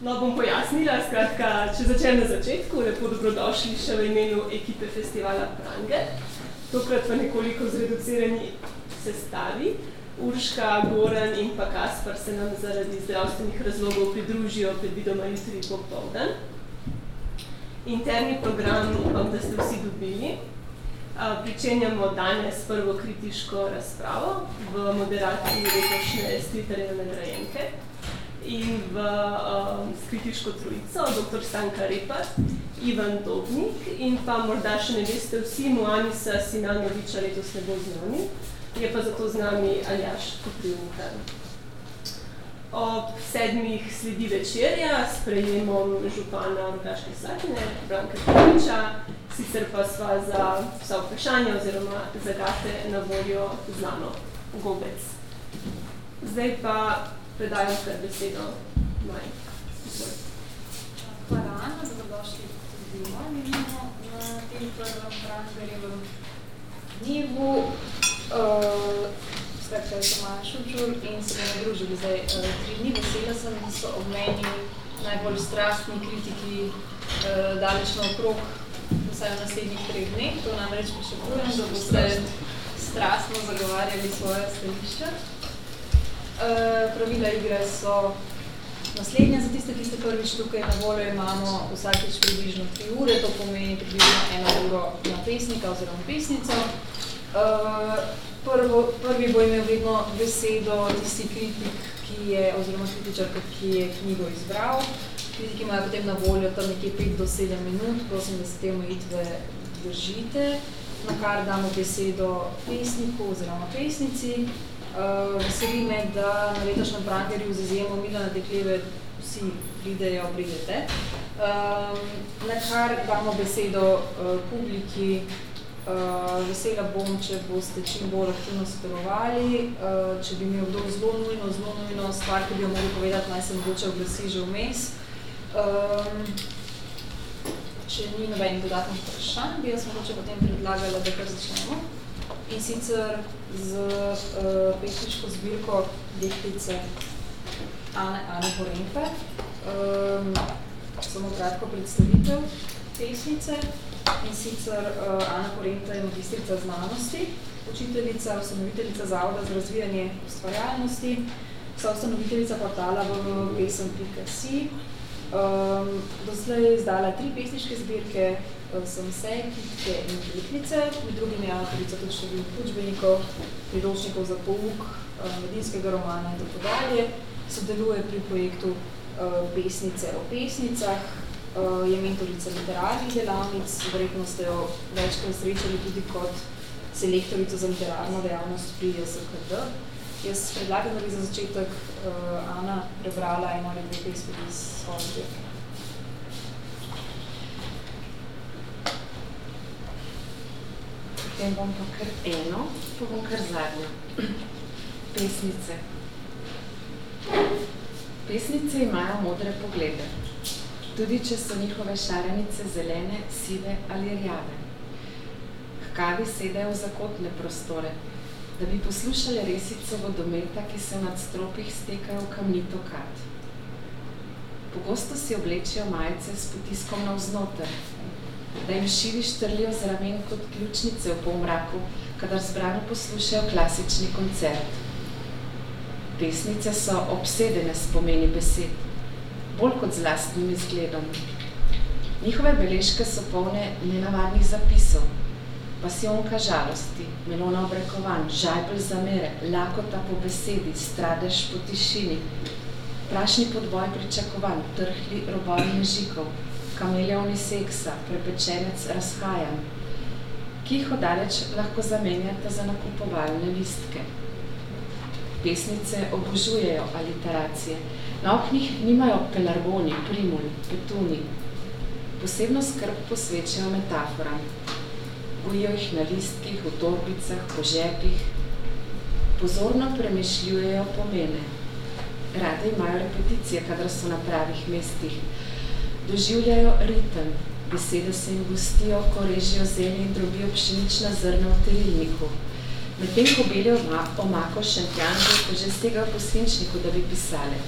No, bom pojasnila, skratka, če začnem na začetku, lepo dobrodošli še v imenu ekipe festivala Prange. Tokrat v nekoliko zreducirani sestavi. Urška, Goran in pa Kaspar se nam zaradi zdravstvenih razlogov pridružijo predvidoma jutri popoldan. Interni program upam, da ste vsi dobili. Pričenjamo danes prvo kritiško razpravo v moderaciji letošnje Striterjeve nagrajenke in v um, skritiško trojico, dr. Stanka Repar, Ivan Dobnik in pa morda še ne veste vsi, Moanisa Sinanoviča letos ne bo z nami, je pa zato z nami Aljaš Koprivnikar. Ob sedmih sledi večerja s prejemom župana Rogaške Slatine, Branka Koviča, sicer pa sva za vsa vprašanja oziroma zagate na voljo znano gobec. Zdaj pa predajam kar besedo Maj. Hvala, Ana, dobrodošli tudi mojem imenu na tem prvem Brangarjevem dnevu. Uh, skratka, jaz sem Maja Šučur in se bomo družili zdaj uh, tri dni. Vesela sem, da so ob meni najbolj strastni kritiki uh, daleč na okrog, vsaj v naslednjih treh dneh. To namreč pričakujem, da boste strastno zagovarjali svoje stališče. Eh, pravila igre so naslednja za tiste, ki ste prvič tukaj na voljo, imamo vsakeč približno 3 ure, to pomeni približno eno uro na pesnika oziroma pesnico. Uh, prvo, prvi bo imel vedno besedo tisti kritik, ki je, oziroma kritičarka, ki je knjigo izbral. Kritiki imajo potem na voljo tam nekje 5 do 7 minut, prosim, da se te omejitve držite, na kar damo besedo pesniku oziroma pesnici. Uh, veseli me, da na letošnjem Prangerju z izjemo Milana Dekleve vsi pridejo, pridete. Um, na kar damo besedo uh, publiki. Uh, vesela bom, če boste čim bolj aktivno sodelovali. Uh, če bi imel kdo zelo nujno, zelo nujno stvar, ki bi jo mogli povedati, naj se mogoče oglasi že vmes. Um, če ni nobenih dodatnih vprašanj, bi jaz mogoče potem predlagala, da kar začnemo in sicer z uh, pesniško zbirko deklice Ane, Ane Borenfe. Um, samo kratko predstavitev pesnice in sicer uh, Ana Porenta je magistrica znanosti, učiteljica, ustanoviteljica Zavoda za razvijanje ustvarjalnosti, so ustanoviteljica portala www.pesem.si. Um, doslej je izdala tri pesniške zbirke, sem vse kitke in deklice, med drugim je avtorica tudi številnih učbenikov, priročnikov za pouk, eh, medijskega romana in tako dalje. Sodeluje pri projektu eh, Pesnice o pesnicah, eh, je mentorica literarnih delavnic, verjetno ste jo večkrat srečali tudi kot selektorico za literarno dejavnost pri SKD. Jaz predlagam, da bi za začetek Ana prebrala eno ali dve pesmi iz svoje potem bom pa kar eno, pa bom kar zadnjo. Pesnice. Pesnice imajo modre poglede, tudi če so njihove šarenice zelene, sive ali rjave. Hkavi sedajo v zakotne prostore, da bi poslušali resico vodometa, ki se nad stropih stekajo v kamnito kat. Pogosto si oblečijo majice s potiskom na vznoter, da jim šivi štrlijo z ramen kot ključnice v pomraku, kadar zbrano poslušajo klasični koncert. Pesnice so obsedene spomeni besed, bolj kot z lastnim izgledom. Njihove beležke so polne nenavadnih zapisov, pasionka žalosti, melona obrekovanj, žajbel zamere, lakota po besedi, stradež po tišini, prašni podboj pričakovanj, trhli robovi mežikov, kameleoni seksa, prepečenec razhajanj, ki jih odaleč lahko zamenjate za nakupovalne listke. Pesnice obožujejo aliteracije. Na oknih nimajo pelargoni, primuli, petuni. Posebno skrb posvečajo metaforam. Gojijo jih na listkih, v torbicah, po žepih. Pozorno premišljujejo pomene. Rade imajo repeticije, kadar so na pravih mestih doživljajo ritem, besede se jim gostijo, ko režijo zelje in drobijo pšenična zrna v terilniku. Medtem ko belijo omako šentjanže, ko že stegajo po svinčniku, da bi pisale.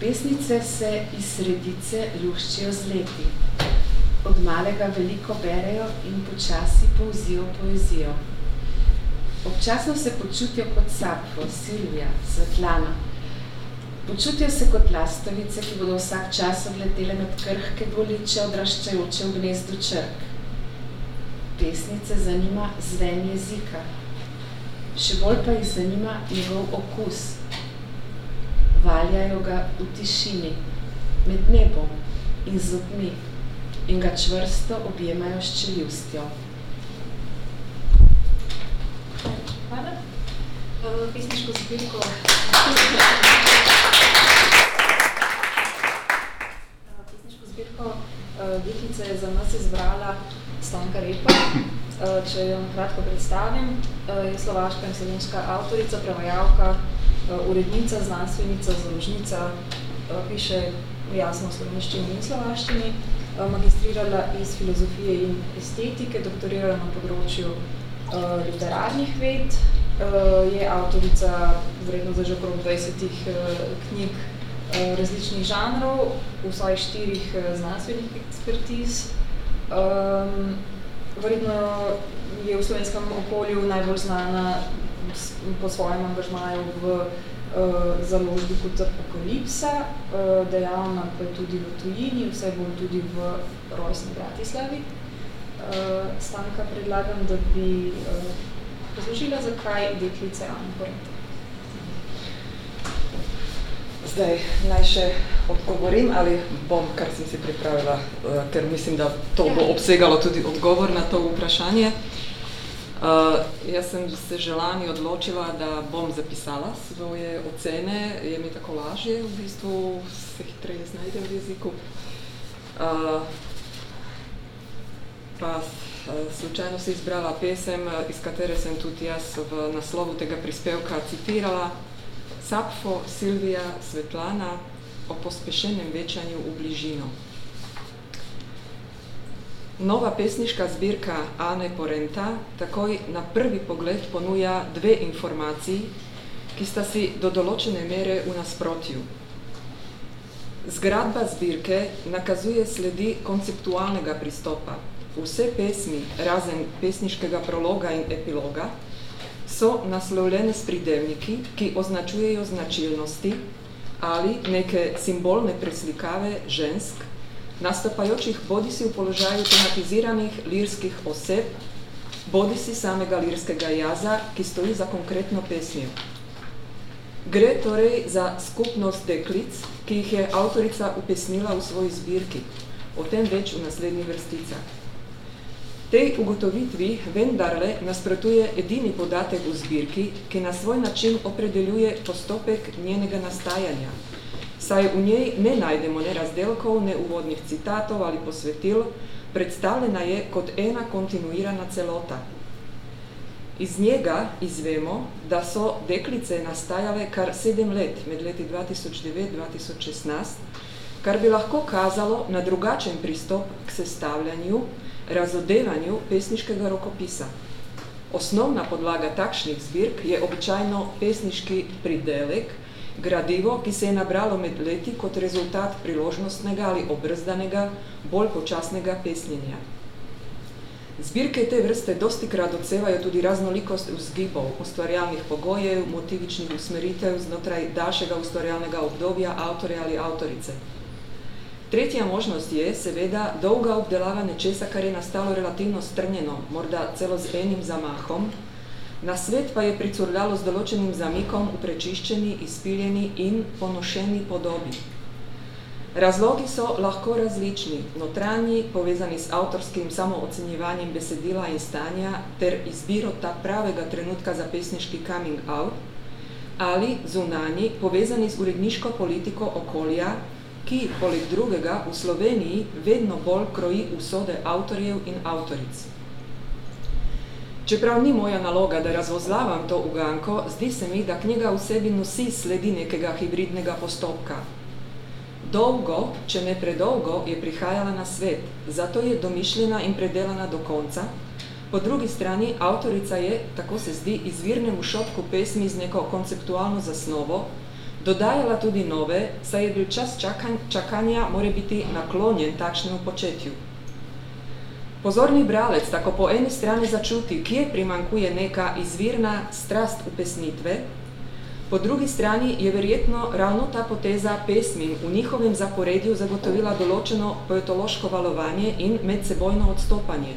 Pesnice se iz sredice luščijo z leti. Od malega veliko berejo in počasi povzijo poezijo. Občasno se počutijo kot Sapfo, Silvija, Svetlana. Počutijo se kot lastovice, ki bodo vsak čas odletele med krhke boliče odraščajoče v gnezdu črk. Pesnice zanima zven jezika. Še bolj pa jih zanima njegov okus, valjajo ga v tišini, med nebom in zobmi in ga čvrsto objemajo s čeljustjo. Hvala. Pesniško zbirko. pesniško zbirko uh, Deklica je za nas izbrala Stanka Repa. Uh, če jo kratko predstavim, uh, je slovaška in slovenska avtorica, prevajalka, urednica, znanstvenica, založnica, piše jasno v slovenščini in slovaščini, magistrirala iz filozofije in estetike, doktorirala na področju literarnih ved, je avtorica vredno za že okrog 20 uh, knjig različnih žanrov, v svojih štirih uh, znanstvenih ekspertiz. Um, verjetno je v slovenskem okolju najbolj znana po svojem angažmaju v uh, založbi kot Apokalipsa, uh, dejavna pa tudi v tujini, vse bolj tudi v rojstni Bratislavi. Uh, Stanka predlagam, da bi uh, razložila, zakaj deklice Ane Porente. Zdaj, naj še odgovorim ali bom, kar sem si pripravila, uh, ker mislim, da to bo obsegalo tudi odgovor na to vprašanje. Uh, jaz sem se želani odločila, da bom zapisala svoje ocene, je mi tako lažje, v bistvu se hitreje znajde v jeziku. Uh, pa uh, slučajno si izbrala pesem, iz katere sem tudi jaz v naslovu tega prispevka citirala, Sapfo, Silvija, Svetlana o pospešenem večanju v bližino. Nova pesniška zbirka Ane Porenta takoj na prvi pogled ponuja dve informaciji, ki sta si do določene mere v nasprotju. Zgradba zbirke nakazuje sledi konceptualnega pristopa. Vse pesmi, razen pesniškega prologa in epiloga, so naslovljene s pridevniki, ki označujejo značilnosti ali neke simbolne preslikave žensk, nastopajočih bodi si v položaju tematiziranih lirskih oseb, bodi si samega lirskega jaza, ki stoji za konkretno pesmijo. Gre torej za skupnost deklic, ki jih je avtorica upesnila v svoji zbirki, o tem več v naslednjih vrsticah. Tej ugotovitvi vendarle nasprotuje edini podatek v zbirki, ki na svoj način opredeljuje postopek njenega nastajanja, saj v njej ne najdemo ne razdelkov, ne uvodnih citatov ali posvetil, predstavljena je kot ena kontinuirana celota. Iz njega izvemo, da so deklice nastajale kar sedem let, med leti 2009-2016, kar bi lahko kazalo na drugačen pristop k sestavljanju, razodevanju pesniškega rokopisa. Osnovna podlaga takšnih zbirk je običajno pesniški pridelek, gradivo, ki se je nabralo med leti kot rezultat priložnostnega ali obrzdanega, bolj počasnega pesnjenja. Zbirke te vrste dosti krat odsevajo tudi raznolikost vzgibov, ustvarjalnih pogojev, motivičnih usmeritev znotraj daljšega ustvarjalnega obdobja avtorja ali avtorice. Tretja možnost je seveda dolga obdelava nečesa, kar je nastalo relativno strnjeno, morda celo z enim zamahom, na svet pa je pricurljalo z določenim zamikom v prečiščeni, izpiljeni in ponošeni podobi. Razlogi so lahko različni, notranji, povezani s avtorskim samoocenjevanjem besedila in stanja ter izbiro ta pravega trenutka za pesniški coming out, ali zunanji, povezani z uredniško politiko okolja, ki poleg drugega v Sloveniji vedno bolj kroji usode avtorjev in avtoric. Čeprav ni moja naloga, da razvozlavam to uganko, zdi se mi, da knjiga v sebi nosi sledi nekega hibridnega postopka. Dolgo, če ne predolgo, je prihajala na svet, zato je domišljena in predelana do konca. Po drugi strani, avtorica je, tako se zdi, izvirnemu šopku pesmi z neko konceptualno zasnovo, dodajala tudi nove, saj je bil čas čakanja more biti naklonjen takšnemu početju. Pozorni bralec tako po eni strani začuti, kje primankuje neka izvirna strast upesnitve, po drugi strani je verjetno ravno ta poteza pesmim v njihovem zaporedju zagotovila določeno poetološko valovanje in medsebojno odstopanje.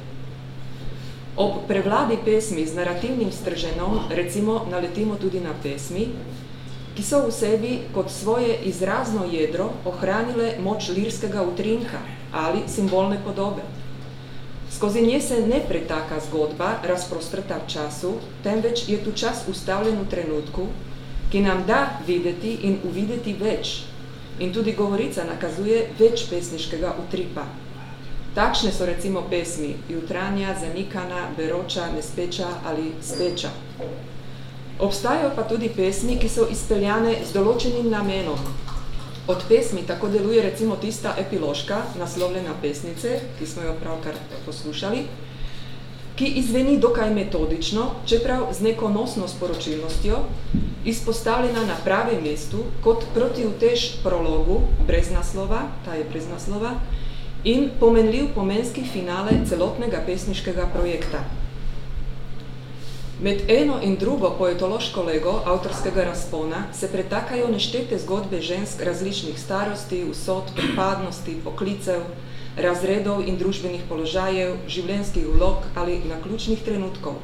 Ob prevladi pesmi z narativnim strženom recimo naletimo tudi na pesmi, ki so v sebi kot svoje izrazno jedro ohranile moč lirskega utrinka ali simbolne podobe. Skozi nje se ne pretaka zgodba, razprostrta v času, temveč je tu čas ustavljen v trenutku, ki nam da videti in uvideti več. In tudi govorica nakazuje več pesniškega utripa. Takšne so recimo pesmi Jutranja, Zanikana, Beroča, Nespeča ali Speča. Obstajajo pa tudi pesmi, ki so izpeljane z določenim namenom. Od pesmi tako deluje recimo tista epiloška, naslovljena pesnice, ki smo jo pravkar poslušali, ki izveni dokaj metodično, čeprav z neko nosno sporočilnostjo, izpostavljena na pravem mestu, kot protivtež prologu, brez naslova, ta je brez naslova, in pomenljiv pomenski finale celotnega pesniškega projekta. Med eno in drugo poetološko lego avtorskega razpona se pretakajo neštete zgodbe žensk različnih starosti, vsot, pripadnosti, poklicev, razredov in družbenih položajev, življenjskih vlog ali naključnih trenutkov.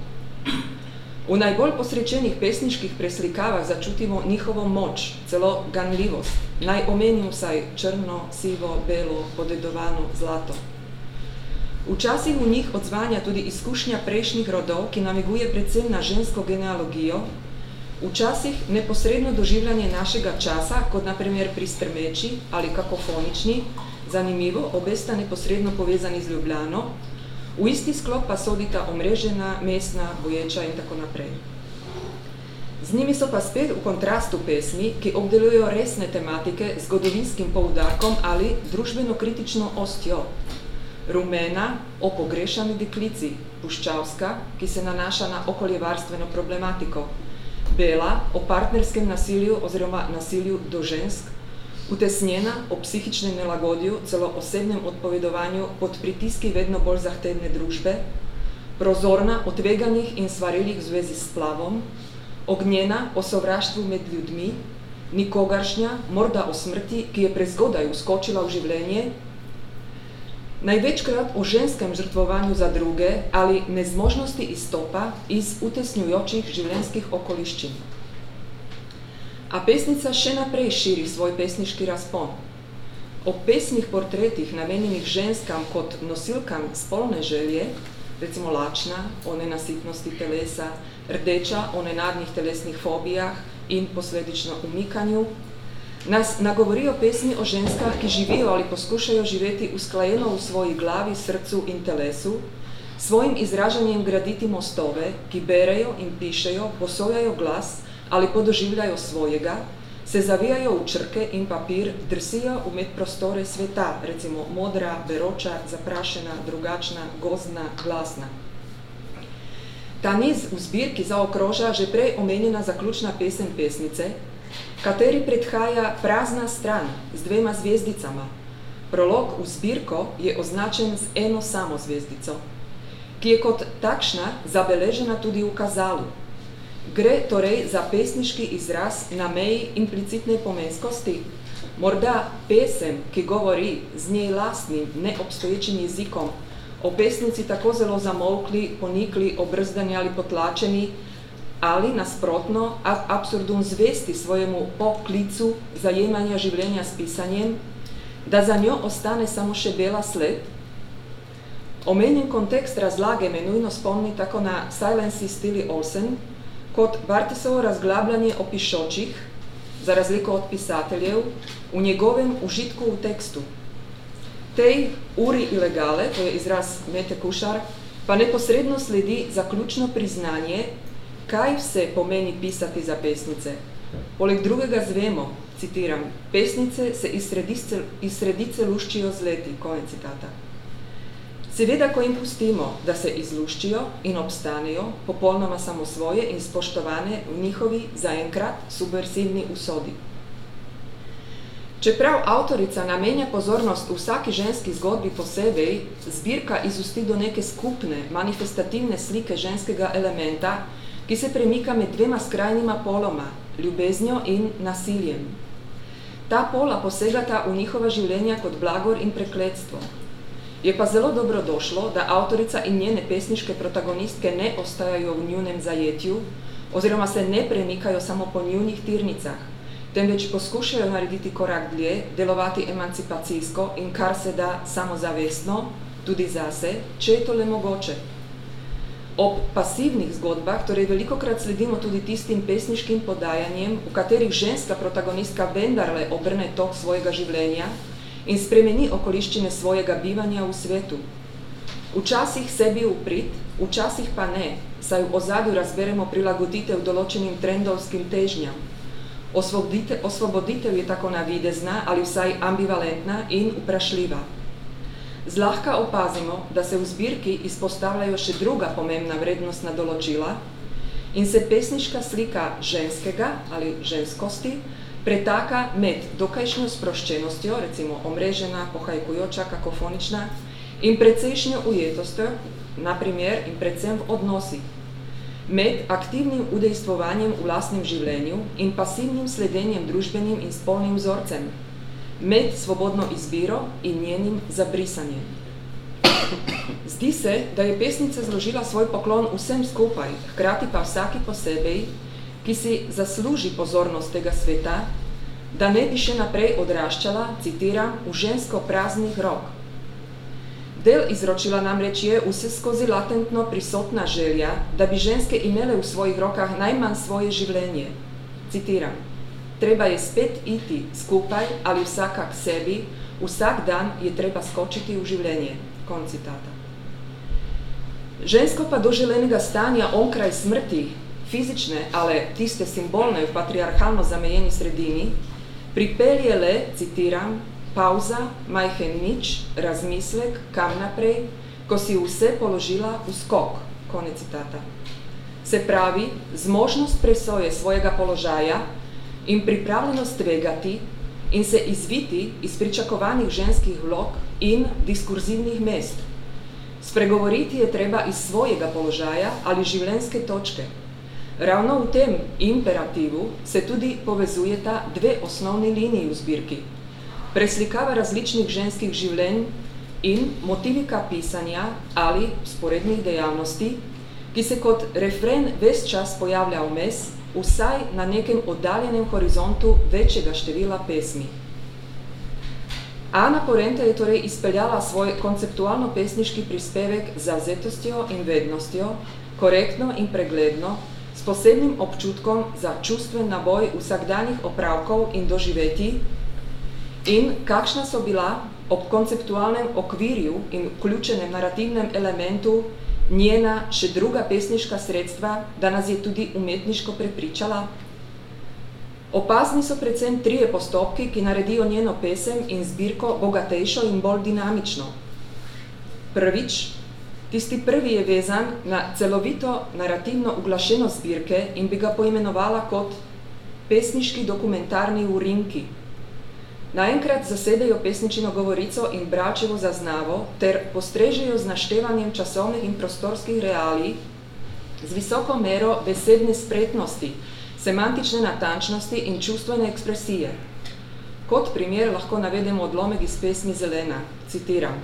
V najbolj posrečenih pesniških preslikavah začutimo njihovo moč, celo ganljivost, naj omenim vsaj črno, sivo, belo, podedovano, zlato. Včasih v njih odzvanja tudi izkušnja prejšnjih rodov, ki namiguje predvsem na žensko genealogijo, včasih neposredno doživljanje našega časa, kot naprimer pri strmeči ali kakofonični, zanimivo, obe sta neposredno povezani z Ljubljano, v isti sklop pa sodita omrežena, mestna, boječa in tako naprej. Z njimi so pa spet v kontrastu pesmi, ki obdelujejo resne tematike z zgodovinskim poudarkom ali družbeno-kritično ostjo, rumena o pogrešani deklici, puščavska, ki se nanaša na okoljevarstveno problematiko, bela o partnerskem nasilju oziroma nasilju do žensk, utesnjena o psihičnem nelagodju, celo osebnem odpovedovanju pod pritiski vedno bolj zahtevne družbe, prozorna o tveganjih in svarilih v zvezi s plavom, ognjena o sovraštvu med ljudmi, nikogaršnja, morda o smrti, ki je prezgodaj uskočila v življenje Največkrat o ženskem žrtvovanju za druge ali nezmožnosti izstopa iz utesnjujočih življenjskih okoliščin. A pesnica še naprej širi svoj pesniški razpon. O pesnih portretih namenjenih ženskam kot nosilkam spolne želje, recimo lačna o nenasitnosti telesa, rdeča o nenadnih telesnih fobijah in posledično umikanju, nas nagovorijo pesmi o ženskah, ki živijo ali poskušajo živeti usklajeno v svoji glavi, srcu in telesu, svojim izražanjem graditi mostove, ki berejo in pišejo, posojajo glas ali podoživljajo svojega, se zavijajo v črke in papir, drsijo v medprostore sveta, recimo modra, beroča, zaprašena, drugačna, gozdna, glasna. Ta niz v zbirki zaokroža že prej omenjena zaključna pesem pesnice, kateri predhaja prazna stran z dvema zvezdicama. Prolog v zbirko je označen z eno samo zvezdico, ki je kot takšna zabeležena tudi v kazalu. Gre torej za pesniški izraz na meji implicitne pomenskosti, morda pesem, ki govori z njej lastnim, neobstoječim jezikom, o pesnici tako zelo zamolkli, ponikli, obrzdani ali potlačeni, ali nasprotno absurdum zvesti svojemu poklicu zajemanja življenja s pisanjem, da za njo ostane samo še bela sled. Omenjen kontekst razlage me nujno spomni tako na Silence stili Olsen, kot Bartisovo razglabljanje o pišočih, za razliko od pisateljev, v njegovem užitku v tekstu. Tej uri ilegale, to je izraz Mete Kušar, pa neposredno sledi zaključno priznanje, kaj vse pomeni pisati za pesnice. Poleg drugega zvemo, citiram, pesnice se iz sredice, iz sredice luščijo z leti, konec citata. Seveda, ko jim pustimo, da se izluščijo in obstanejo, popolnoma samo svoje in spoštovane v njihovi zaenkrat subversivni usodi. Čeprav avtorica namenja pozornost vsaki ženski zgodbi posebej, zbirka izusti do neke skupne, manifestativne slike ženskega elementa, ki se premika med dvema skrajnima poloma, ljubeznijo in nasiljem. Ta pola posegata v njihova življenja kot blagor in prekletstvo. Je pa zelo dobro došlo, da avtorica in njene pesniške protagonistke ne ostajajo v njunem zajetju, oziroma se ne premikajo samo po njunih tirnicah, temveč poskušajo narediti korak dlje, delovati emancipacijsko in kar se da samozavestno, tudi zase, če je to le mogoče. Ob pasivnih zgodbah, torej velikokrat sledimo tudi tistim pesniškim podajanjem, v katerih ženska protagonistka vendarle obrne tok svojega življenja in spremeni okoliščine svojega bivanja v svetu. Včasih sebi uprit, včasih pa ne, saj v ozadju razberemo prilagoditev določenim trendovskim težnjam. Osvoboditev, osvoboditev je tako navidezna ali vsaj ambivalentna in vprašljiva. Zlahka opazimo, da se v zbirki izpostavljajo še druga pomembna vrednostna določila in se pesniška slika ženskega ali ženskosti pretaka med dokajšnjo sproščenostjo, recimo omrežena, pohajkujoča, kakofonična, in precejšnjo ujetostjo, na primer in predvsem v odnosih, med aktivnim udejstvovanjem v lastnem življenju in pasivnim sledenjem družbenim in spolnim vzorcem, med svobodno izbiro in njenim zabrisanjem. Zdi se, da je pesnica zložila svoj poklon vsem skupaj, hkrati pa vsaki posebej, ki si zasluži pozornost tega sveta, da ne bi še naprej odraščala, citiram, v žensko praznih rok, Del izročila namreč je vse skozi latentno prisotna želja, da bi ženske imele v svojih rokah najmanj svoje življenje. Citiram, treba je spet iti skupaj ali vsaka k sebi, vsak dan je treba skočiti v življenje. Konc citata. Žensko pa do želenega stanja onkraj smrti, fizične, ale tiste simbolne v patriarhalno zamejeni sredini, pripelje le, citiram, pauza, majhen nič, razmislek, kam naprej, ko si vse položila v skok. Konec citata. Se pravi, zmožnost presoje svojega položaja in pripravljenost tvegati in se izviti iz pričakovanih ženskih vlog in diskurzivnih mest. Spregovoriti je treba iz svojega položaja ali življenjske točke. Ravno v tem imperativu se tudi povezujeta dve osnovni liniji v zbirki – preslikava različnih ženskih življenj in motivika pisanja ali sporednih dejavnosti, ki se kot refren ves čas pojavlja vmes, vsaj na nekem oddaljenem horizontu večjega števila pesmi. Ana Porente je torej izpeljala svoj konceptualno-pesniški prispevek z vzetostjo in vednostjo, korektno in pregledno, s posebnim občutkom za čustven naboj vsakdanjih opravkov in doživetij, in kakšna so bila ob konceptualnem okvirju in vključenem narativnem elementu njena še druga pesniška sredstva, da nas je tudi umetniško prepričala. Opazni so predvsem trije postopki, ki naredijo njeno pesem in zbirko bogatejšo in bolj dinamično. Prvič, tisti prvi je vezan na celovito narativno uglašeno zbirke in bi ga poimenovala kot pesniški dokumentarni urinki, Naenkrat zasedejo pesničino govorico in bračevo zaznavo ter postrežejo z naštevanjem časovnih in prostorskih realij z visoko mero besedne spretnosti, semantične natančnosti in čustvene ekspresije. Kot primer lahko navedemo odlomek iz pesmi Zelena, citiram.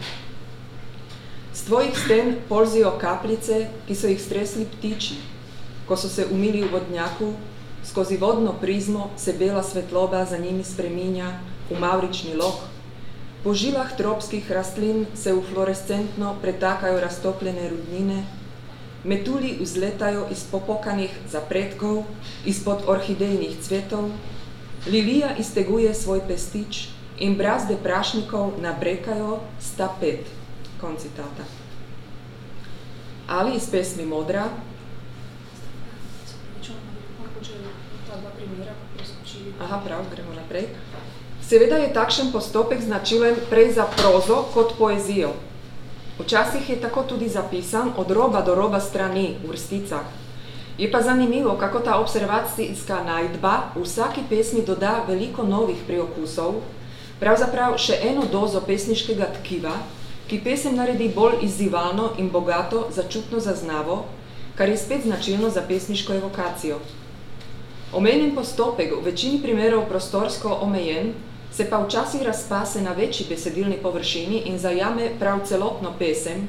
Z tvojih sten polzijo kapljice, ki so jih stresli ptiči, ko so se umili v vodnjaku, skozi vodno prizmo se bela svetloba za njimi spreminja, v mavrični lok. Po žilah tropskih rastlin se v fluorescentno pretakajo raztopljene rudnine, metuli vzletajo iz popokanih zapredkov, izpod orhidejnih cvetov, lilija izteguje svoj pestič in brazde prašnikov nabrekajo sta pet. Konc citata. Ali iz pesmi Modra, Aha, prav, gremo naprej. Seveda je takšen postopek značilen prej za prozo kot poezijo. Včasih je tako tudi zapisan od roba do roba strani v vrsticah. Je pa zanimivo, kako ta observacijska najdba v vsaki pesmi doda veliko novih priokusov, pravzaprav še eno dozo pesniškega tkiva, ki pesem naredi bolj izzivalno in bogato začutno zaznavo, kar je spet značilno za pesniško evokacijo. Omenjen postopek v večini primerov prostorsko omejen, se pa včasih razpase na večji besedilni površini in zajame prav celotno pesem,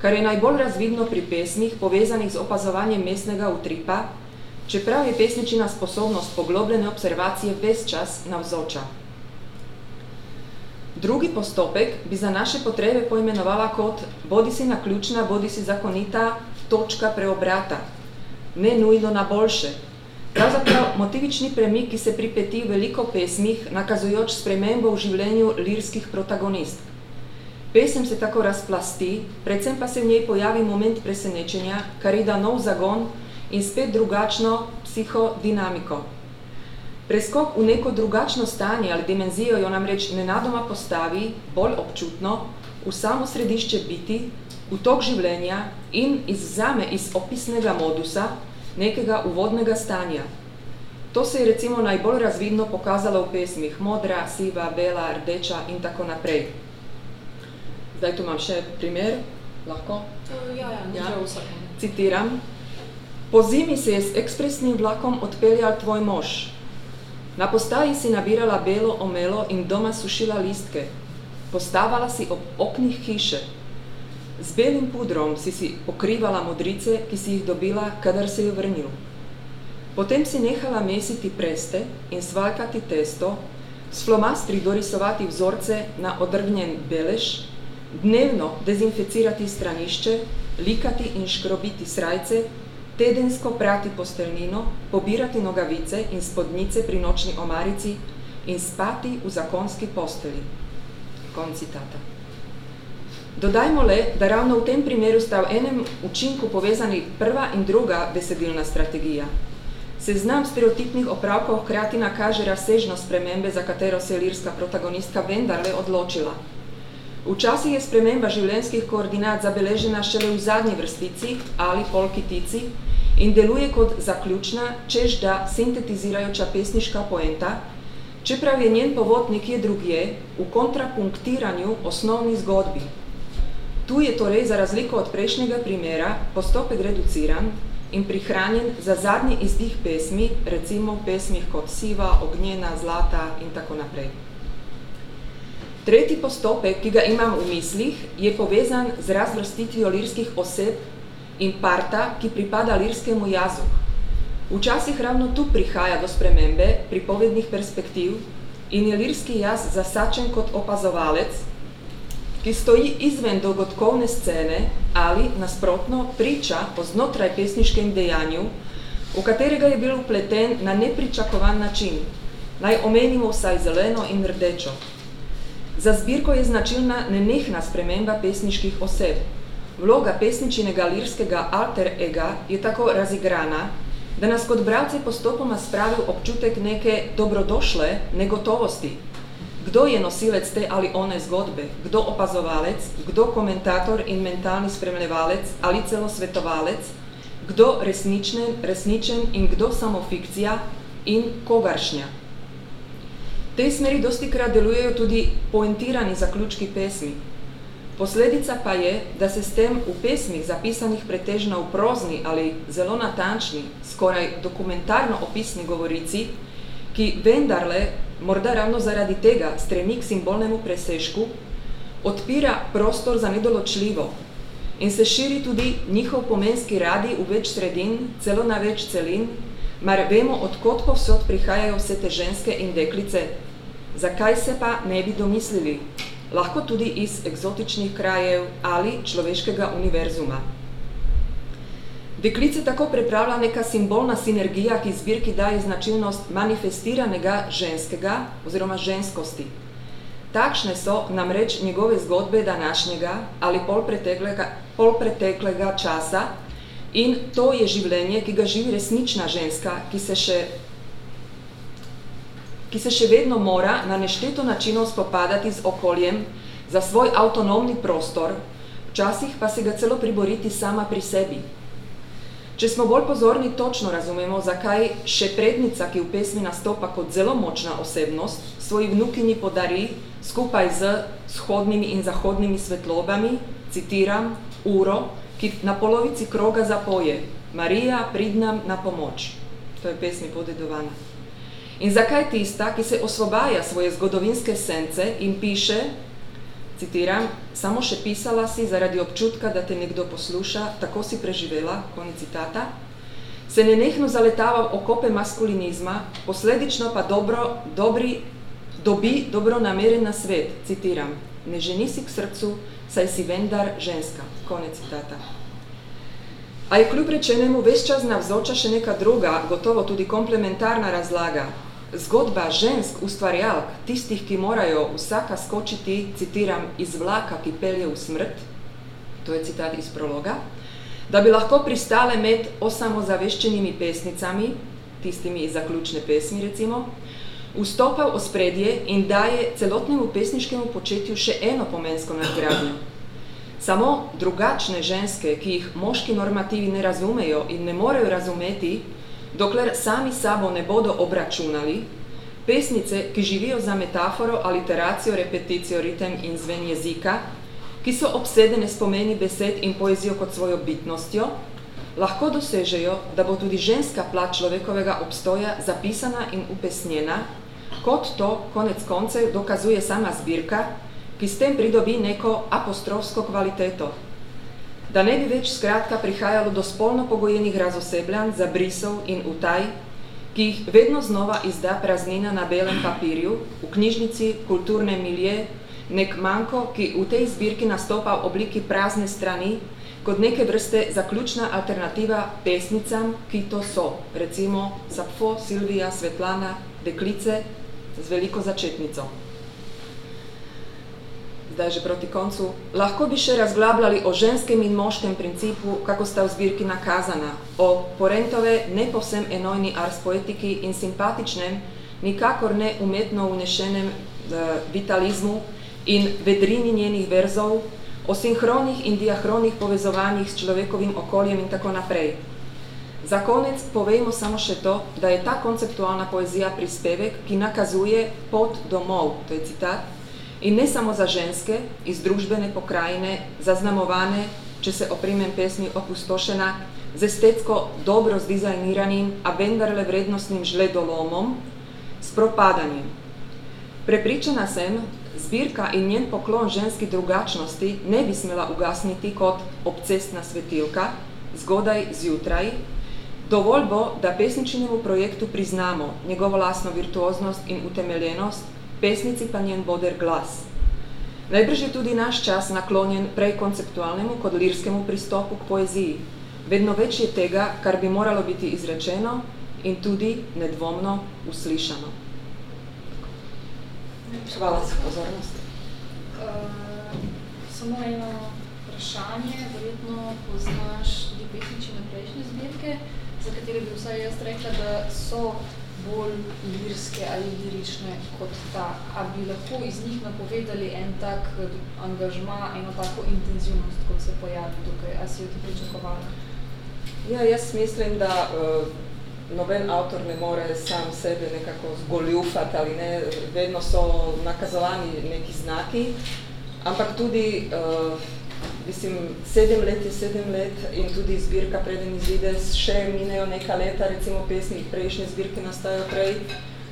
kar je najbolj razvidno pri pesmih, povezanih z opazovanjem mestnega utripa, čeprav je pesničina sposobnost poglobljene observacije ves čas navzoča. Drugi postopek bi za naše potrebe poimenovala kot bodi si naključna, bodi si zakonita točka preobrata, ne nujno na boljše. Pravzaprav motivični premik, ki se pripeti v veliko pesmih, nakazujoč spremembo v življenju lirskih protagonist. Pesem se tako razplasti, predvsem pa se v njej pojavi moment presenečenja, kar da nov zagon in spet drugačno psihodinamiko. Preskok v neko drugačno stanje ali dimenzijo jo namreč nenadoma postavi, bolj občutno, v samo središče biti, v tok življenja in izzame iz opisnega modusa nekega uvodnega stanja. To se je recimo najbolj razvidno pokazalo v pesmih Modra, Siva, Bela, Rdeča in tako naprej. Zdaj tu imam še primer, lahko? Ja, ja, ja. Citiram. Po zimi se je s ekspresnim vlakom odpeljal tvoj mož, Na postaji si nabirala belo omelo in doma sušila listke. Postavala si ob oknih hiše. Z belim pudrom si si pokrivala modrice, ki si jih dobila, kadar se je vrnil. Potem si nehala mesiti preste in svalkati testo, s flomastri dorisovati vzorce na odrgnjen belež, dnevno dezinficirati stranišče, likati in škrobiti srajce, tedensko prati postelnino, pobirati nogavice in spodnice pri nočni omarici in spati v zakonski posteli. Konc citata. Dodajmo le, da ravno v tem primeru sta v enem učinku povezani prva in druga besedilna strategija. Seznam stereotipnih opravkov hkrati nakaže razsežnost spremembe, za katero se je lirska protagonistka vendarle odločila. Včasih je sprememba življenjskih koordinat zabeležena šele v zadnji vrstici ali polkitici, in deluje kot zaključna, čež da sintetizirajoča pesniška poenta, čeprav je njen povod nekje drugje, v kontrapunktiranju osnovni zgodbi. Tu je torej, za razliko od prejšnjega primera, postopek reduciran in prihranjen za zadnji izdih pesmi, recimo v pesmih kot Siva, Ognjena, Zlata in tako naprej. Tretji postopek, ki ga imam v mislih, je povezan z razvrstitvijo lirskih oseb in parta, ki pripada lirskemu jazu. Včasih ravno tu prihaja do spremembe pripovednih perspektiv in je lirski jaz zasačen kot opazovalec, ki stoji izven dogodkovne scene ali nasprotno priča o znotraj pesniškem dejanju, v katerega je bil upleten na nepričakovan način. Naj omenimo vsaj zeleno in rdečo. Za zbirko je značilna nenehna sprememba pesniških oseb, Vloga pesničinega lirskega alter ega je tako razigrana, da nas kot bravce postopoma spravi občutek neke dobrodošle negotovosti. Kdo je nosilec te ali one zgodbe? Kdo opazovalec? Kdo komentator in mentalni spremljevalec ali celo svetovalec? Kdo resničen, resničen in kdo samo fikcija in kogaršnja? V tej smeri dosti krat delujejo tudi poentirani zaključki pesmi, Posledica pa je, da se s tem v pesmih, zapisanih pretežno v prozni ali zelo natančni, skoraj dokumentarno opisni govorici, ki vendarle, morda ravno zaradi tega, stremi k simbolnemu presežku, odpira prostor za nedoločljivo in se širi tudi njihov pomenski radi v več sredin, celo na več celin, mar vemo, odkot povsod prihajajo vse te ženske in deklice, zakaj se pa ne bi domislili, lahko tudi iz eksotičnih krajev ali človeškega univerzuma. Deklice tako prepravlja neka simbolna sinergija, ki zbirki daje značilnost manifestiranega ženskega oziroma ženskosti. Takšne so namreč njegove zgodbe današnjega ali polpreteklega, polpreteklega časa in to je življenje, ki ga živi resnična ženska, ki se še ki se še vedno mora na nešteto načinov spopadati z okoljem za svoj avtonomni prostor, včasih pa se ga celo priboriti sama pri sebi. Če smo bolj pozorni, točno razumemo, zakaj še prednica, ki v pesmi nastopa kot zelo močna osebnost, svoji vnukini podari skupaj z shodnimi in zahodnimi svetlobami, citiram, uro, ki na polovici kroga zapoje, Marija, pridnam na pomoč. To je pesmi podedovana. In zakaj tista, ki se osvobaja svoje zgodovinske sence in piše, citiram, samo še pisala si zaradi občutka, da te nekdo posluša, tako si preživela, konec citata, se nenehno zaletava v okope maskulinizma, posledično pa dobro, dobri, dobi dobro nameren na svet, citiram, ne ženi si k srcu, saj si vendar ženska, konec citata. A je kljub rečenemu ves čas navzoča še neka druga, gotovo tudi komplementarna razlaga, zgodba žensk ustvarjalk, tistih, ki morajo vsaka skočiti, citiram, iz vlaka, ki pelje v smrt, to je citat iz prologa, da bi lahko pristale med osamozaveščenimi pesnicami, tistimi iz zaključne pesmi recimo, vstopa v ospredje in daje celotnemu pesniškemu početju še eno pomensko nadgradnjo. Samo drugačne ženske, ki jih moški normativi ne razumejo in ne morejo razumeti, dokler sami sabo ne bodo obračunali, pesnice, ki živijo za metaforo, aliteracijo, repeticijo, ritem in zven jezika, ki so obsedene spomeni besed in poezijo kot svojo bitnostjo, lahko dosežejo, da bo tudi ženska plat človekovega obstoja zapisana in upesnjena, kot to konec koncev dokazuje sama zbirka, ki s tem pridobi neko apostrofsko kvaliteto, da ne bi več skratka prihajalo do spolno pogojenih razosebljanj, zabrisov in utaj, ki jih vedno znova izda praznina na belem papirju, v knjižnici kulturne milje, nek manko, ki v tej zbirki nastopa v obliki prazne strani, kot neke vrste zaključna alternativa pesnicam, ki to so, recimo Sapfo, Silvija, Svetlana, deklice z veliko začetnico zdaj že proti koncu, lahko bi še razglabljali o ženskem in moškem principu, kako sta v zbirki nakazana, o Porentove ne povsem enojni ars poetiki in simpatičnem, nikakor ne umetno unešenem uh, vitalizmu in vedrini njenih verzov, o sinhronih in diahronih povezovanjih s človekovim okoljem in tako naprej. Za konec povejmo samo še to, da je ta konceptualna poezija prispevek, ki nakazuje pot domov, to je citat, In ne samo za ženske iz družbene pokrajine, zaznamovane, če se oprimem pesmi opustošena, z estetsko dobro zdizajniranim, a vendarle vrednostnim žledolomom, s propadanjem. Prepričana sem, zbirka in njen poklon ženski drugačnosti ne bi smela ugasniti kot obcestna svetilka, zgodaj zjutraj, dovolj bo, da pesničinemu projektu priznamo njegovo lastno virtuoznost in utemeljenost, pesnici pa njen boder glas. Najbrž je tudi naš čas naklonjen prej konceptualnemu kot lirskemu pristopu k poeziji. Vedno več je tega, kar bi moralo biti izrečeno in tudi nedvomno uslišano. Hvala za pozornost. Uh, samo eno vprašanje, verjetno poznaš tudi pesničine prejšnje zbirke, za katere bi vsaj jaz rekla, da so bolj lirske ali lirične kot ta. A bi lahko iz njih napovedali en tak eh, angažma, eno tako intenzivnost, kot se pojavi tukaj? A si jo ti pričakovala? Ja, jaz mislim, da uh, noben avtor ne more sam sebe nekako zgoljufati ali ne, vedno so nakazovani neki znaki, ampak tudi uh, mislim, sedem let je sedem let in tudi zbirka preden izide, še minejo neka leta, recimo pesmi prejšnje zbirke nastajajo prej,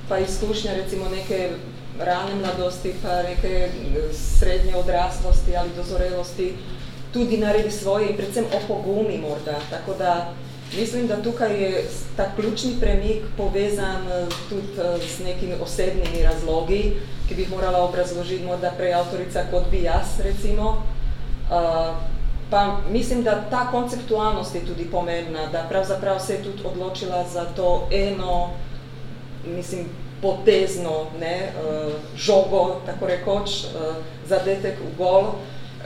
pa izkušnja recimo neke rane mladosti, pa neke eh, srednje odraslosti ali dozorelosti, tudi naredi svoje in predvsem opogumi morda, tako da mislim, da tukaj je ta ključni premik povezan eh, tudi eh, s nekimi osebnimi razlogi, ki bi jih morala obrazložiti morda prej avtorica kot bi jaz, recimo, Uh, pa mislim, da ta konceptualnost je tudi pomembna, da pravzaprav se je tudi odločila za to eno, mislim, potezno ne, uh, žogo, tako rekoč, uh, zadetek v gol,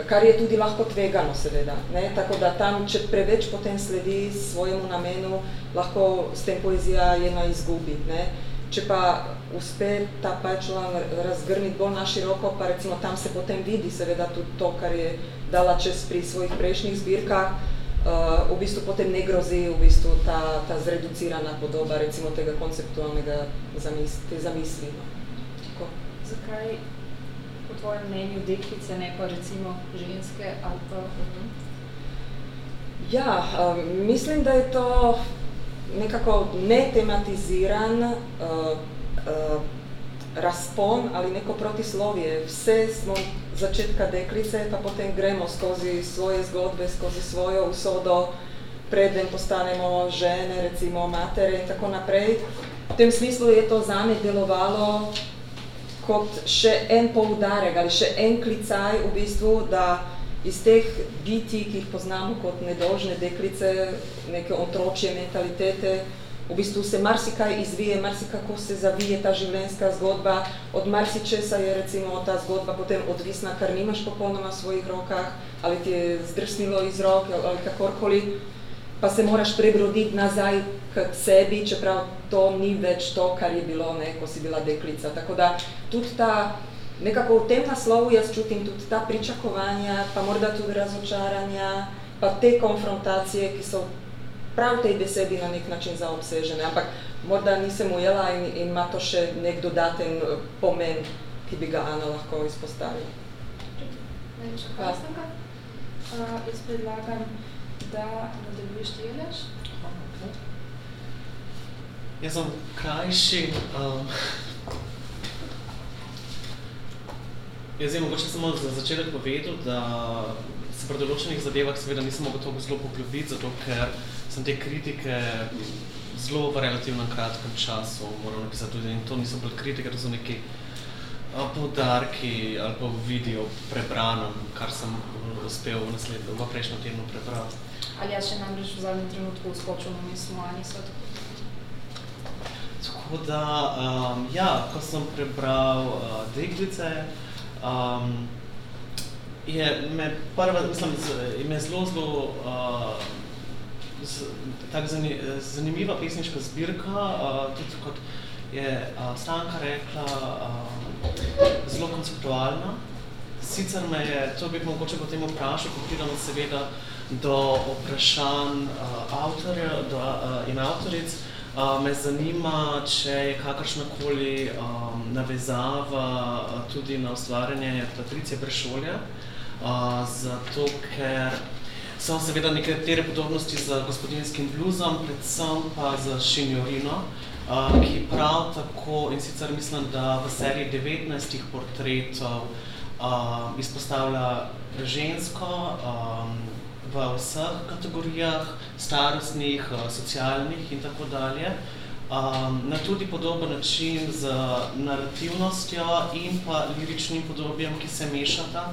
kar je tudi lahko tvegano seveda. Ne? Tako da tam, če preveč potem sledi svojemu namenu, lahko s tem poezija eno izgubi. Ne? Če pa uspe ta pajčovan razgrniti bolj na široko, pa recimo tam se potem vidi seveda tudi to, kar je dala čez pri svojih prejšnjih zbirkah, uh, v bistvu potem ne grozi v bistvu ta, ta zreducirana podoba recimo tega konceptualnega zamis, te zamisli. No. Zakaj po tvojem mnenju deklice, ne pa recimo ženske ali pa... Ja, um, mislim, da je to nekako netematiziran uh, uh, razpon ali neko protislovje. Vse smo začetka deklice, pa potem gremo skozi svoje zgodbe, skozi svojo usodo, preden postanemo žene, recimo matere in tako naprej. V tem smislu je to zame delovalo kot še en poudarek ali še en klicaj v bistvu, da iz teh biti, ki jih poznamo kot nedolžne deklice, neke otročje mentalitete, v bistvu se marsikaj izvije, marsikako se zavije ta življenjska zgodba, od marsičesa je recimo ta zgodba potem odvisna, kar nimaš popolnoma v svojih rokah, ali ti je zdrsnilo iz rok, ali kakorkoli, pa se moraš prebroditi nazaj k sebi, čeprav to ni več to, kar je bilo, ne, ko si bila deklica. Tako da tudi ta, nekako v tem naslovu jaz čutim tudi ta pričakovanja, pa morda tudi razočaranja, pa te konfrontacije, ki so prav tej besedi na nek način zaobsežene, ampak morda nisem ujela in, in ima to še nek dodaten eh, pomen, ki bi ga Ana lahko izpostavila. Najlepša hvala. Uh, jaz predlagam, da nadaljuješ ti, Jeleš. Jaz sem krajši. Um, jaz je mogoče samo za začetek povedal, da se pri določenih zadevah seveda nisem mogel toliko zelo poglobiti, zato ker sem te kritike zelo v relativno kratkem času moral napisati tudi in to niso bile kritike, to so neki poudarki ali pa vidijo prebranem, kar sem uspel v naslednjem, v prejšnjem tednu prebrati. Ali jaz še namreč v zadnjem trenutku skočil na mislu, ali so tako? Tako da, um, ja, ko sem prebral uh, Deklice, um, je me prva, mislim, je me zelo, zelo uh, tak zanimiva pesniška zbirka, uh, tudi kot je uh, Stanka rekla, uh, zelo konceptualna. Sicer me je, to bi mogoče potem vprašal, ko pridemo seveda do vprašanj uh, avtorja do, uh, in avtoric, uh, me zanima, če je kakršnakoli um, navezava uh, tudi na ustvarjanje Patricije Brešolja, uh, zato ker so seveda nekatere podobnosti z gospodinskim bluzom, predvsem pa z Šinjorino, uh, ki prav tako, in sicer mislim, da v seriji 19 portretov uh, izpostavlja žensko um, v vseh kategorijah, starostnih, socialnih in tako dalje. Um, na tudi podoben način z narativnostjo in pa liričnim podobjem, ki se mešata.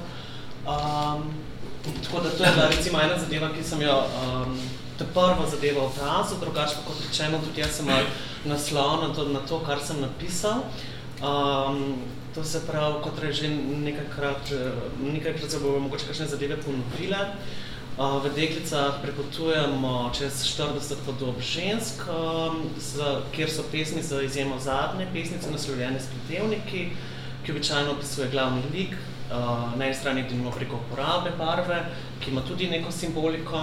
Um, Tako da to je bila recimo ena zadeva, ki sem jo, um, ta prva zadeva obrazil, drugače pa kot rečeno, tudi jaz sem mal naslon to, na to, kar sem napisal. Um, to se pravi, kot reži nekajkrat, nekajkrat se bo mogoče kakšne zadeve ponovile. Uh, v deklicah prepotujemo čez 40 podob žensk, um, z, kjer so pesmi za izjemo zadnje pesnice, naslovljene s pridevniki, ki običajno opisuje glavni lik, uh, na eni strani delimo preko uporabe barve, ki ima tudi neko simboliko,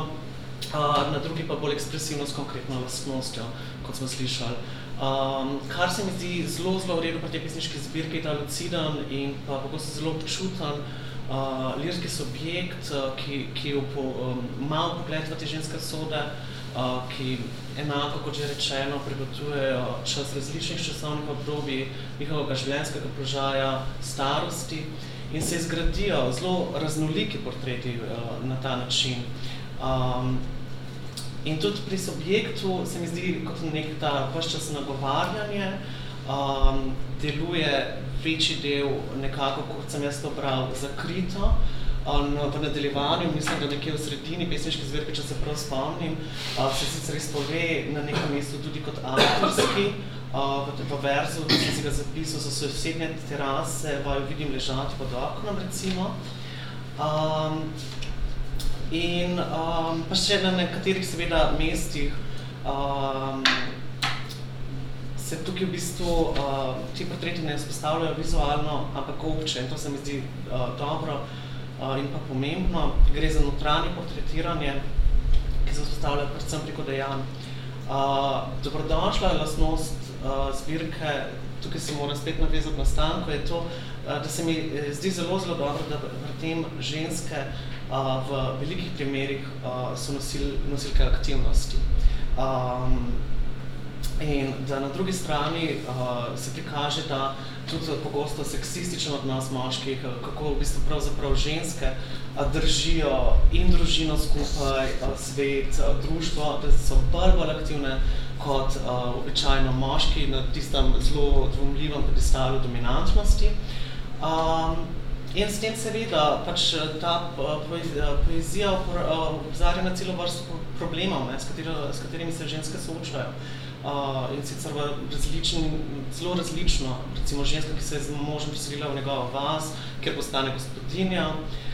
uh, na drugi pa bolj ekspresivno s konkretno lastnostjo, kot smo slišali. Um, kar se mi zdi zelo, zelo v redu pri tej pesniški zbirki, ta luciden in pa pogosto zelo občuten uh, lirski subjekt, uh, ki, ki upo, um, ima pogled v te ženske sode, uh, ki enako, kot že rečeno, prigotujejo čas različnih časovnih obdobij njihovega življenjskega položaja, starosti in se zgradijo zelo raznoliki portreti uh, na ta način. Um, in tudi pri subjektu se mi zdi kot nek ta čas nagovarjanje, um, deluje večji del nekako, kot sem jaz to bral, zakrito, On, v nadaljevanju, mislim, da nekje v sredini pesniške zverke, če se prav spomnim, uh, se sicer izpove na nekem mestu tudi kot avtorski, uh, v, v verzu, ki sem si ga zapisal, so sosednje terase, vaju vidim ležati pod oknom, recimo. Um, in um, pa še na nekaterih seveda mestih um, se tukaj v bistvu uh, ti portreti ne izpostavljajo vizualno, ampak obče, in to se mi zdi uh, dobro in pa pomembno. Gre za notranje portretiranje, se vzpostavlja predvsem preko dejanj. Uh, dobrodošla lastnost uh, zbirke, tukaj se moram spet navezati na stanko, je to, uh, da se mi zdi zelo, zelo dobro, da v tem ženske uh, v velikih primerih uh, so nosil, nosilke aktivnosti. Um, in da na drugi strani uh, se prikaže, da tudi pogosto seksističen odnos moških, kako v bistvu pravzaprav ženske držijo in družino skupaj, svet, društvo, da so bolj bolj aktivne kot uh, običajno moški na tistem zelo dvomljivem predstavlju dominantnosti. Um, in s tem seveda pač ta poezija opozarja na celo vrsto problemov, ne, s, katero, s katerimi se ženske soočajo. Uh, in sicer v različni, zelo različno, recimo ženska, ki se je z možem priselila v njegovo vas, kjer postane gospodinja, uh,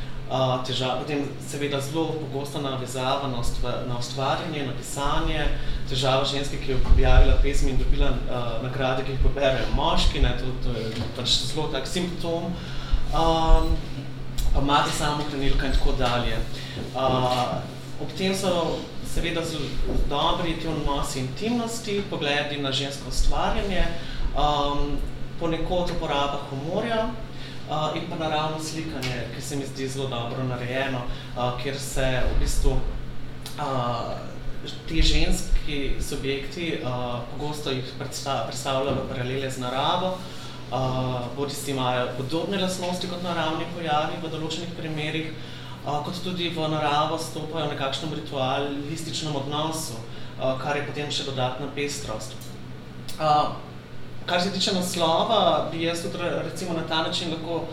težava, potem seveda zelo pogosto navezava na, na ustvarjanje, na pisanje, težava ženske, ki je objavila pesmi in dobila uh, nagrade, ki jih poberajo moški, ne, to, to je pač zelo tak simptom, um, pa mati samo hranilka in tako dalje. Uh, ob tem so seveda dobri ti odnosi intimnosti, pogledi na žensko ustvarjanje, um, ponekod uporaba humorja uh, in pa naravno slikanje, ki se mi zdi zelo dobro narejeno, uh, kjer se v bistvu uh, ti ženski subjekti uh, pogosto jih predstavljajo v paralele z naravo, uh, bodi si imajo podobne lasnosti kot naravni pojavi v določenih primerih, kot tudi v naravo stopajo v nekakšnem ritualističnem odnosu, kar je potem še dodatna pestrost. Kar se tiče naslova, bi jaz tudi recimo na ta način lahko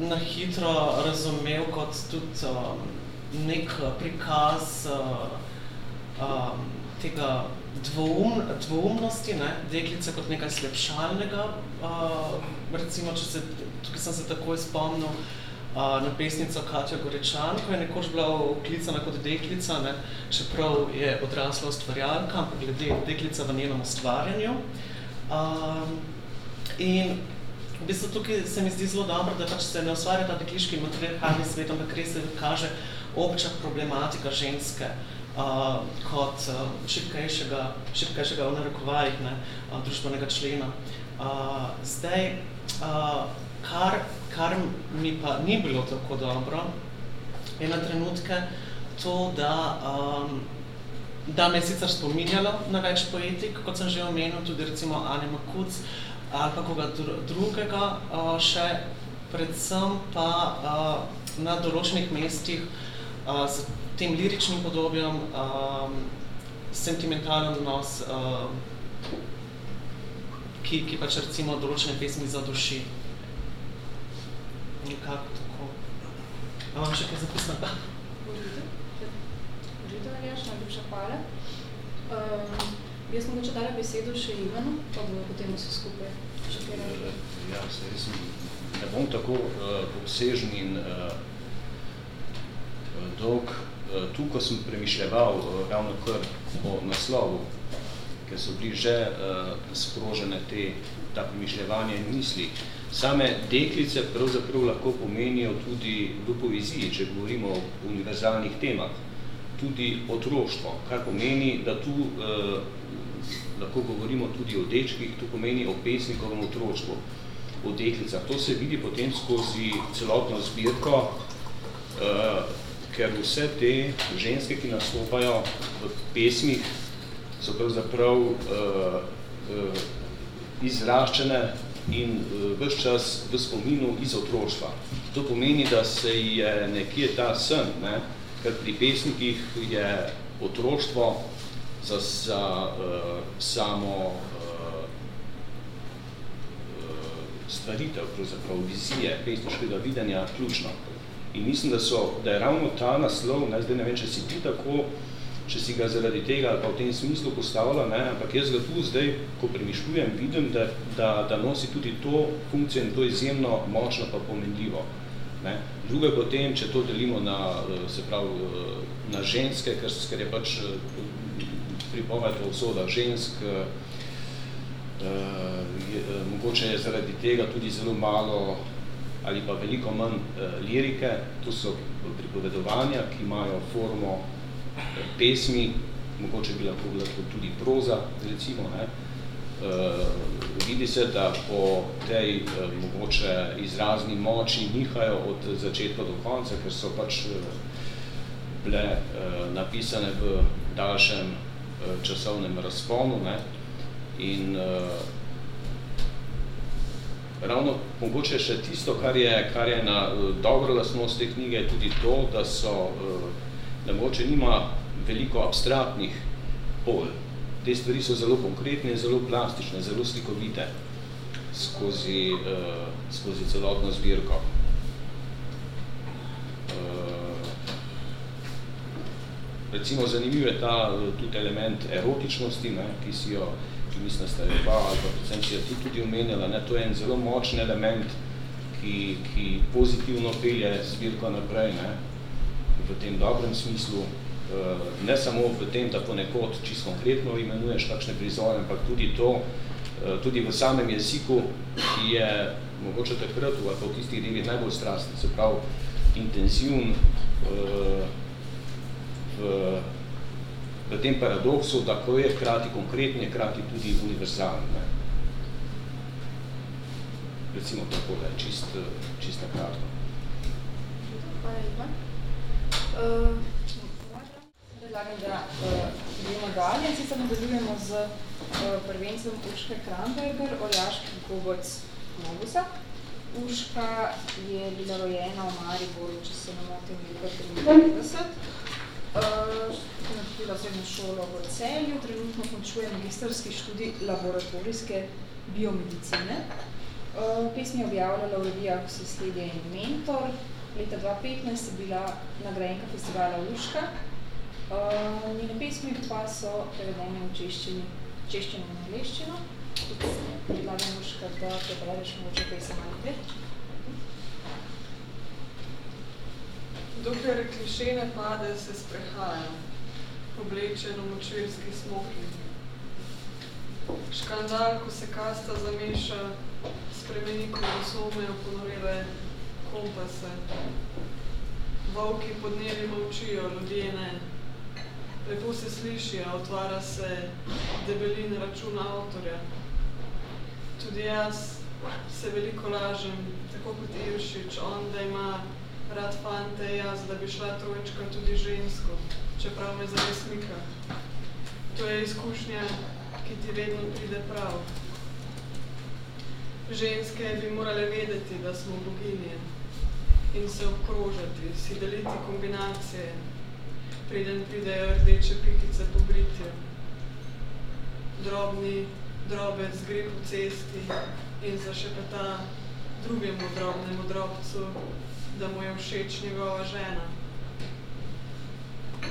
na hitro razumel kot tudi nek prikaz tega dvoum, dvoumnosti, ne, deklice kot nekaj slepšalnega, recimo, če se, tukaj sem se takoj spomnil, na pesnico Katja Gorečan, ko je nekoč bila oklicana kot deklica, ne, čeprav je odrasla ustvarjalka, ampak glede deklica v njenem ustvarjanju. Um, in v bistvu tukaj se mi zdi zelo dobro, da pač se ne ustvarja ta dekliški matriarhalni svet, ampak res se kaže obča problematika ženske uh, kot uh, šibkejšega, šibkejšega v narekovajih ne, uh, družbenega člena. Uh, zdaj, uh, kar kar mi pa ni bilo tako dobro, je na trenutke to, da, um, da me je sicer spominjalo na več poetik, kot sem že omenil, tudi recimo Anima Kuc ali pa koga drugega uh, še, predvsem pa uh, na določenih mestih uh, s tem liričnim podobjem um, sentimentalen odnos, uh, ki, ki pač recimo določene pesmi zaduši nekako tako. Imam še kaj zapisno? Najljubša hvala. Um, jaz mogoče dala besedo še Ivanu, pa bomo potem vse skupaj še kaj reči. Ja, se jaz ne bom tako uh, obsežen in uh, dolg. Uh, tu, ko sem premišljeval uh, ravno kar o naslovu, ker so bili že uh, sprožene te, ta premišljevanje in misli, Same deklice pravzaprav lahko pomenijo tudi v poeziji, če govorimo o univerzalnih temah, tudi otroštvo, kar pomeni, da tu eh, lahko govorimo tudi o dečkih, to pomeni o pesnikovem otroštvu, o deklicah. To se vidi potem skozi celotno zbirko, eh, ker vse te ženske, ki nastopajo v pesmih, so pravzaprav eh, eh, izraščene in uh, ves čas v spominu iz otroštva. To pomeni, da se je nekje ta sen, ne, ker pri pesnikih je otroštvo za, za uh, samo uh, stvaritev, pravzaprav vizije pesniškega videnja ključno. In mislim, da, so, da je ravno ta naslov, ne, zdaj ne vem, če si ti tako če si ga zaradi tega ali pa v tem smislu postavila, ne, ampak jaz ga tu zdaj, ko premišljujem, vidim, da, da, da nosi tudi to funkcijo in to izjemno močno pa pomenljivo. Ne. Drugo je potem, če to delimo na, se pravi, na ženske, ker, ker je pač pripoved o usoda žensk, je, mogoče je zaradi tega tudi zelo malo ali pa veliko manj lirike, to so pripovedovanja, ki imajo formo pesmi, mogoče bi lahko bila tudi proza, recimo, ne, vidi se, da po tej uh, mogoče izrazni moči nihajo od začetka do konca, ker so pač uh, bile uh, napisane v daljšem časovnem razponu. Ne? In ravno mogoče še tisto, kar je, kar je na dobro lastnost te knjige, je tudi to, da so, da mogoče nima veliko abstraktnih pol, te stvari so zelo konkretne, zelo plastične, zelo slikovite skozi, uh, skozi celotno zbirko. Uh, recimo, zanimiv je ta tudi element erotičnosti, ne, ki si jo, ki mislim, ste pa, ali pa predvsem si jo ti tudi omenjala, ne, to je en zelo močen element, ki, ki pozitivno pelje zbirko naprej, ne, v tem dobrem smislu, Eh, ne samo v tem, da ponekod čisto konkretno imenuješ kakšne prizore, ampak tudi to, eh, tudi v samem jeziku, je mogoče takrat v, v tistih delih najbolj strastni, se pravi intenzivn eh, v, v tem paradoksu, da ko je hkrati konkretni, je hkrati tudi univerzalni. Ne? Recimo tako, da je čist, čist na kratko. Hvala lepa. Uh, predlagam, da uh, gremo dalje in sicer nadaljujemo z uh, prvencem Urške Kramberger, orjaški gobec Mogusa. Urška je bila rojena v Mariboru, če se ne motim, leta 1993. Uh, napila srednjo šolo v Celju, trenutno končuje magistrski študij laboratorijske biomedicine. Uh, pesmi je objavljala v revijah Sosledje in Mentor. Leta 2015 je bila nagrajenka festivala Urška, Uh, njene pesmi pa so prevedene v češčini, češčino in angliščino. Predlagam Urška, da prebereš mogoče pesem ali dve. Dokler kliše ne pade, se sprehajam, oblečen v močvirski smoki. Škandal, ko se kasta zameša, spremeni kromosome v ponorele kompase. Volki podnevi molčijo, ljudje ne lepo se sliši, a otvara se debelin računa avtorja. Tudi jaz se veliko lažem, tako kot Iršič, on, da ima rad fante, jaz, da bi šla trojčka tudi žensko, čeprav me zares mika. To je izkušnja, ki ti vedno pride prav. Ženske bi morale vedeti, da smo boginje in se obkrožati, si deliti kombinacije, preden pridejo rdeče pikice po britju. Drobni drobec gre po cesti in zašepeta drugemu drobnemu drobcu, da mu je všeč njegova žena.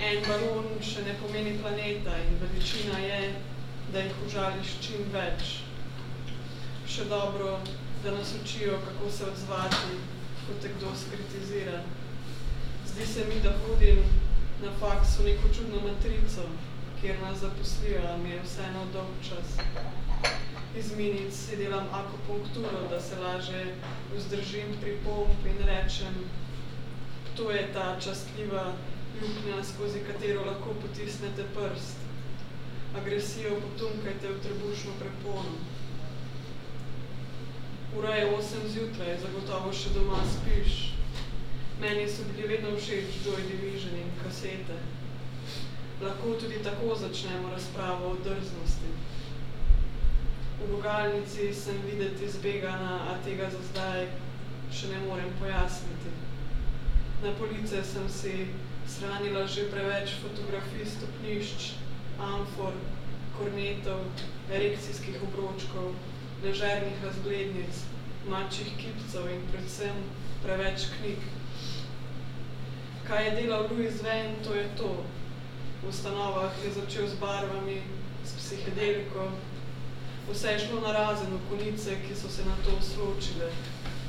En balon še ne pomeni planeta in veličina je, da jih užališ čim več. Še dobro, da nas učijo, kako se odzvati, ko te kdo skritizira. Zdi se mi, da hodim na faksu neko čudno matrico, kjer nas zaposlijo, mi je vseeno dolg čas. Iz minic si delam akupunkturo, da se laže vzdržim pri pomp in rečem, to je ta častljiva ljuknja, skozi katero lahko potisnete prst. Agresijo potunkajte v trebušno prepono. Ura je 8 zjutraj, zagotovo še doma spiš. Meni so bili vedno všeč Joy Division in kasete. Lahko tudi tako začnemo razpravo o drznosti. V vogalnici sem videti zbegana, a tega za zdaj še ne morem pojasniti. Na police sem si shranila že preveč fotografij stopnišč, amfor, kornetov, erekcijskih obročkov, ležernih razglednic, mačjih kipcev in predvsem preveč knjig kaj je delal Louis Vane, to je to. V ustanovah je začel z barvami, s psihedeliko. Vse je šlo na razen okolice, ki so se na to usločile.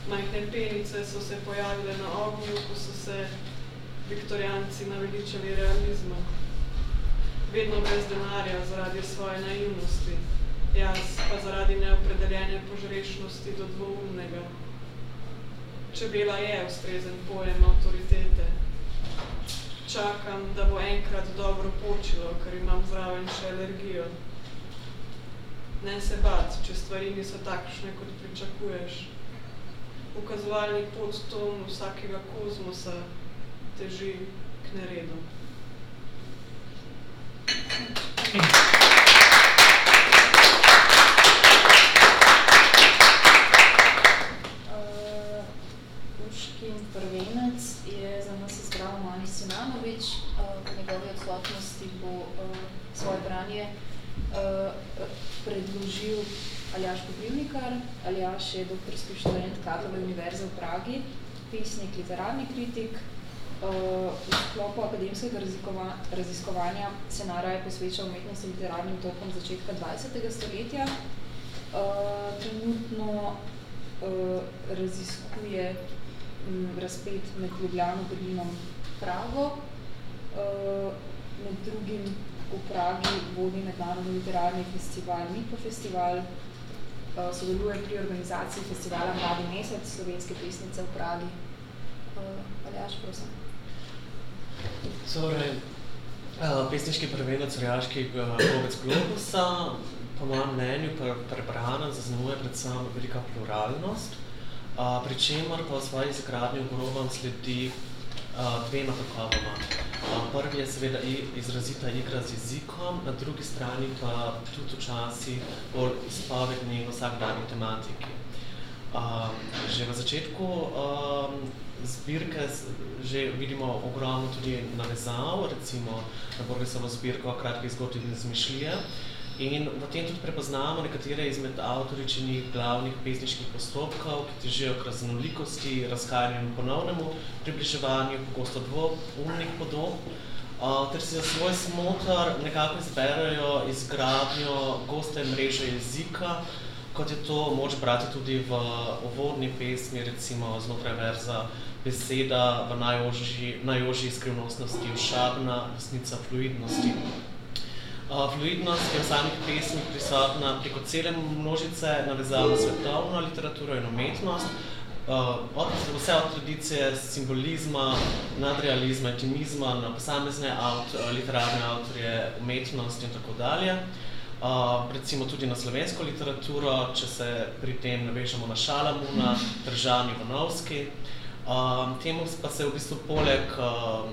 Majhne penice so se pojavile na ognju, ko so se viktorijanci naveličali realizma. Vedno brez denarja zaradi svoje naivnosti, jaz pa zaradi neopredeljene požrešnosti do dvoumnega. Čebela je ustrezen pojem avtoritete čakam, da bo enkrat dobro počilo, ker imam zraven še alergijo. Ne se bat, če stvari niso takšne, kot pričakuješ. Ukazovalni podton vsakega kozmosa teži k neredu. Uh, Urškin prvenec je za nas izbral Mani Sinanovič. Uh, po njegovi odsotnosti bo uh, svoje branje uh, predložil Aljaš Koprivnikar. Aljaš je doktorski študent Karlove univerze v Pragi, pisnik, literarni kritik. V sklopu akademskega raziskovanja se naraje posveča umetnosti literarnim tokom začetka 20. stoletja. Trenutno raziskuje um, razpet med Ljubljano, Berlinom, Prago. Uh, med drugim v Pragi vodi mednarodni literarni festival Miko festival. Uh, sodeluje pri organizaciji festivala Mladi mesec, slovenske pesnice v Pragi. Uh, Aljaš, prosim. Torej, uh, pesniški prvenec Orjaškega Gobec Globusa, po mojem mnenju, pre, prebrana zaznamuje predvsem velika pluralnost, uh, pri čemer pa v svoji izgradnji ogrovam sledi uh, dvema tokovama. Uh, prvi je seveda izrazita igra z jezikom, na drugi strani pa tudi včasih bolj izpovedni v vsakdanji tematiki. Um, že v začetku um, zbirke že vidimo ogromno tudi navezav, recimo na Borgesovo zbirko kratkih zgodb in izmišljije. In v tem tudi prepoznamo nekatere izmed avtoričinih glavnih pesniških postopkov, ki težijo k raznolikosti, razhajanju in ponovnemu približevanju, pogosto dvoumnih podob, ter si za svoj smotr nekako izberajo izgradnjo goste mreže jezika, kot je to moč brati tudi v uvodni pesmi, recimo znotraj verza beseda v najožji, najožji skrivnostnosti, všabna resnica fluidnosti. Uh, fluidnost je v samih pesmih prisotna preko cele množice navezav na svetovno literaturo in umetnost, uh, od, vse od tradicije simbolizma, nadrealizma, intimizma, na posamezne aut, literarne avtorje, umetnost in tako dalje. Uh, recimo tudi na slovensko literaturo, če se pri tem navežemo na Šalamuna, Državni Vanovski. Um, temu pa se v bistvu poleg um,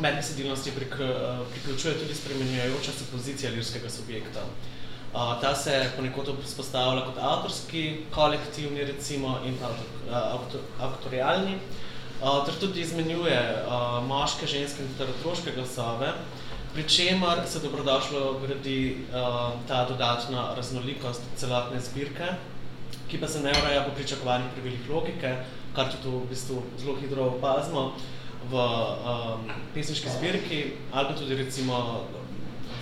medbesedilnosti prik, uh, priključuje tudi spremenjujoča se pozicija lirskega subjekta. Uh, ta se ponekod vzpostavlja kot avtorski, kolektivni recimo in autor, avtorialni, uh, ter tudi izmenjuje uh, moške, ženske in otroške glasove, pri čemer se dobrodošlo gradi ta dodatna raznolikost celotne zbirke, ki pa se ne ureja po pričakovanjih prevelik logike, kar tudi v bistvu zelo hitro opazimo v um, pesniški zbirki ali pa tudi recimo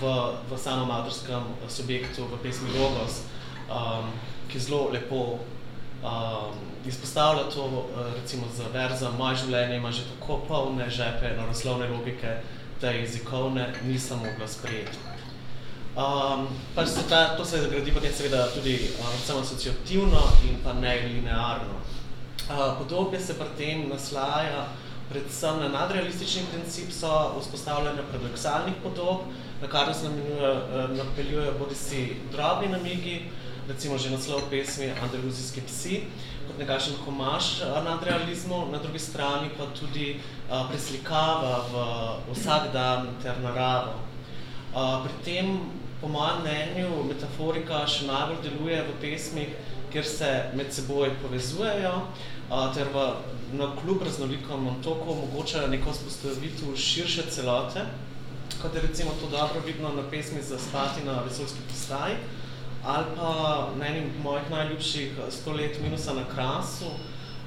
v, v samem avtorskem subjektu v pesmi Logos, um, ki zelo lepo um, izpostavlja to recimo z verzom Moje življenje ima že tako polne žepe naroslovne logike, da jezikovne nisem mogla sprejeti. Um, pač se ta, to se gradi potem seveda tudi um, asociativno in pa ne linearno. Podobje se pri tem naslaja predvsem na nadrealistični princip so vzpostavljanja paradoksalnih podob, na kar nas napeljujejo bodi si drobni namigi, recimo že naslov pesmi Andaluzijski psi, kot nekakšen homaž nadrealizmu, na drugi strani pa tudi preslikava v vsak dan ter naravo. Pri tem, po mojem mnenju, metaforika še najbolj deluje v pesmih, kjer se med seboj povezujejo, ter v, na kljub raznolikom toku omogočajo neko spostavitev širše celote, kot je recimo to dobro vidno na pesmi za spati na vesoljski postaji, ali pa na enim mojih najljubših sto let minusa na krasu,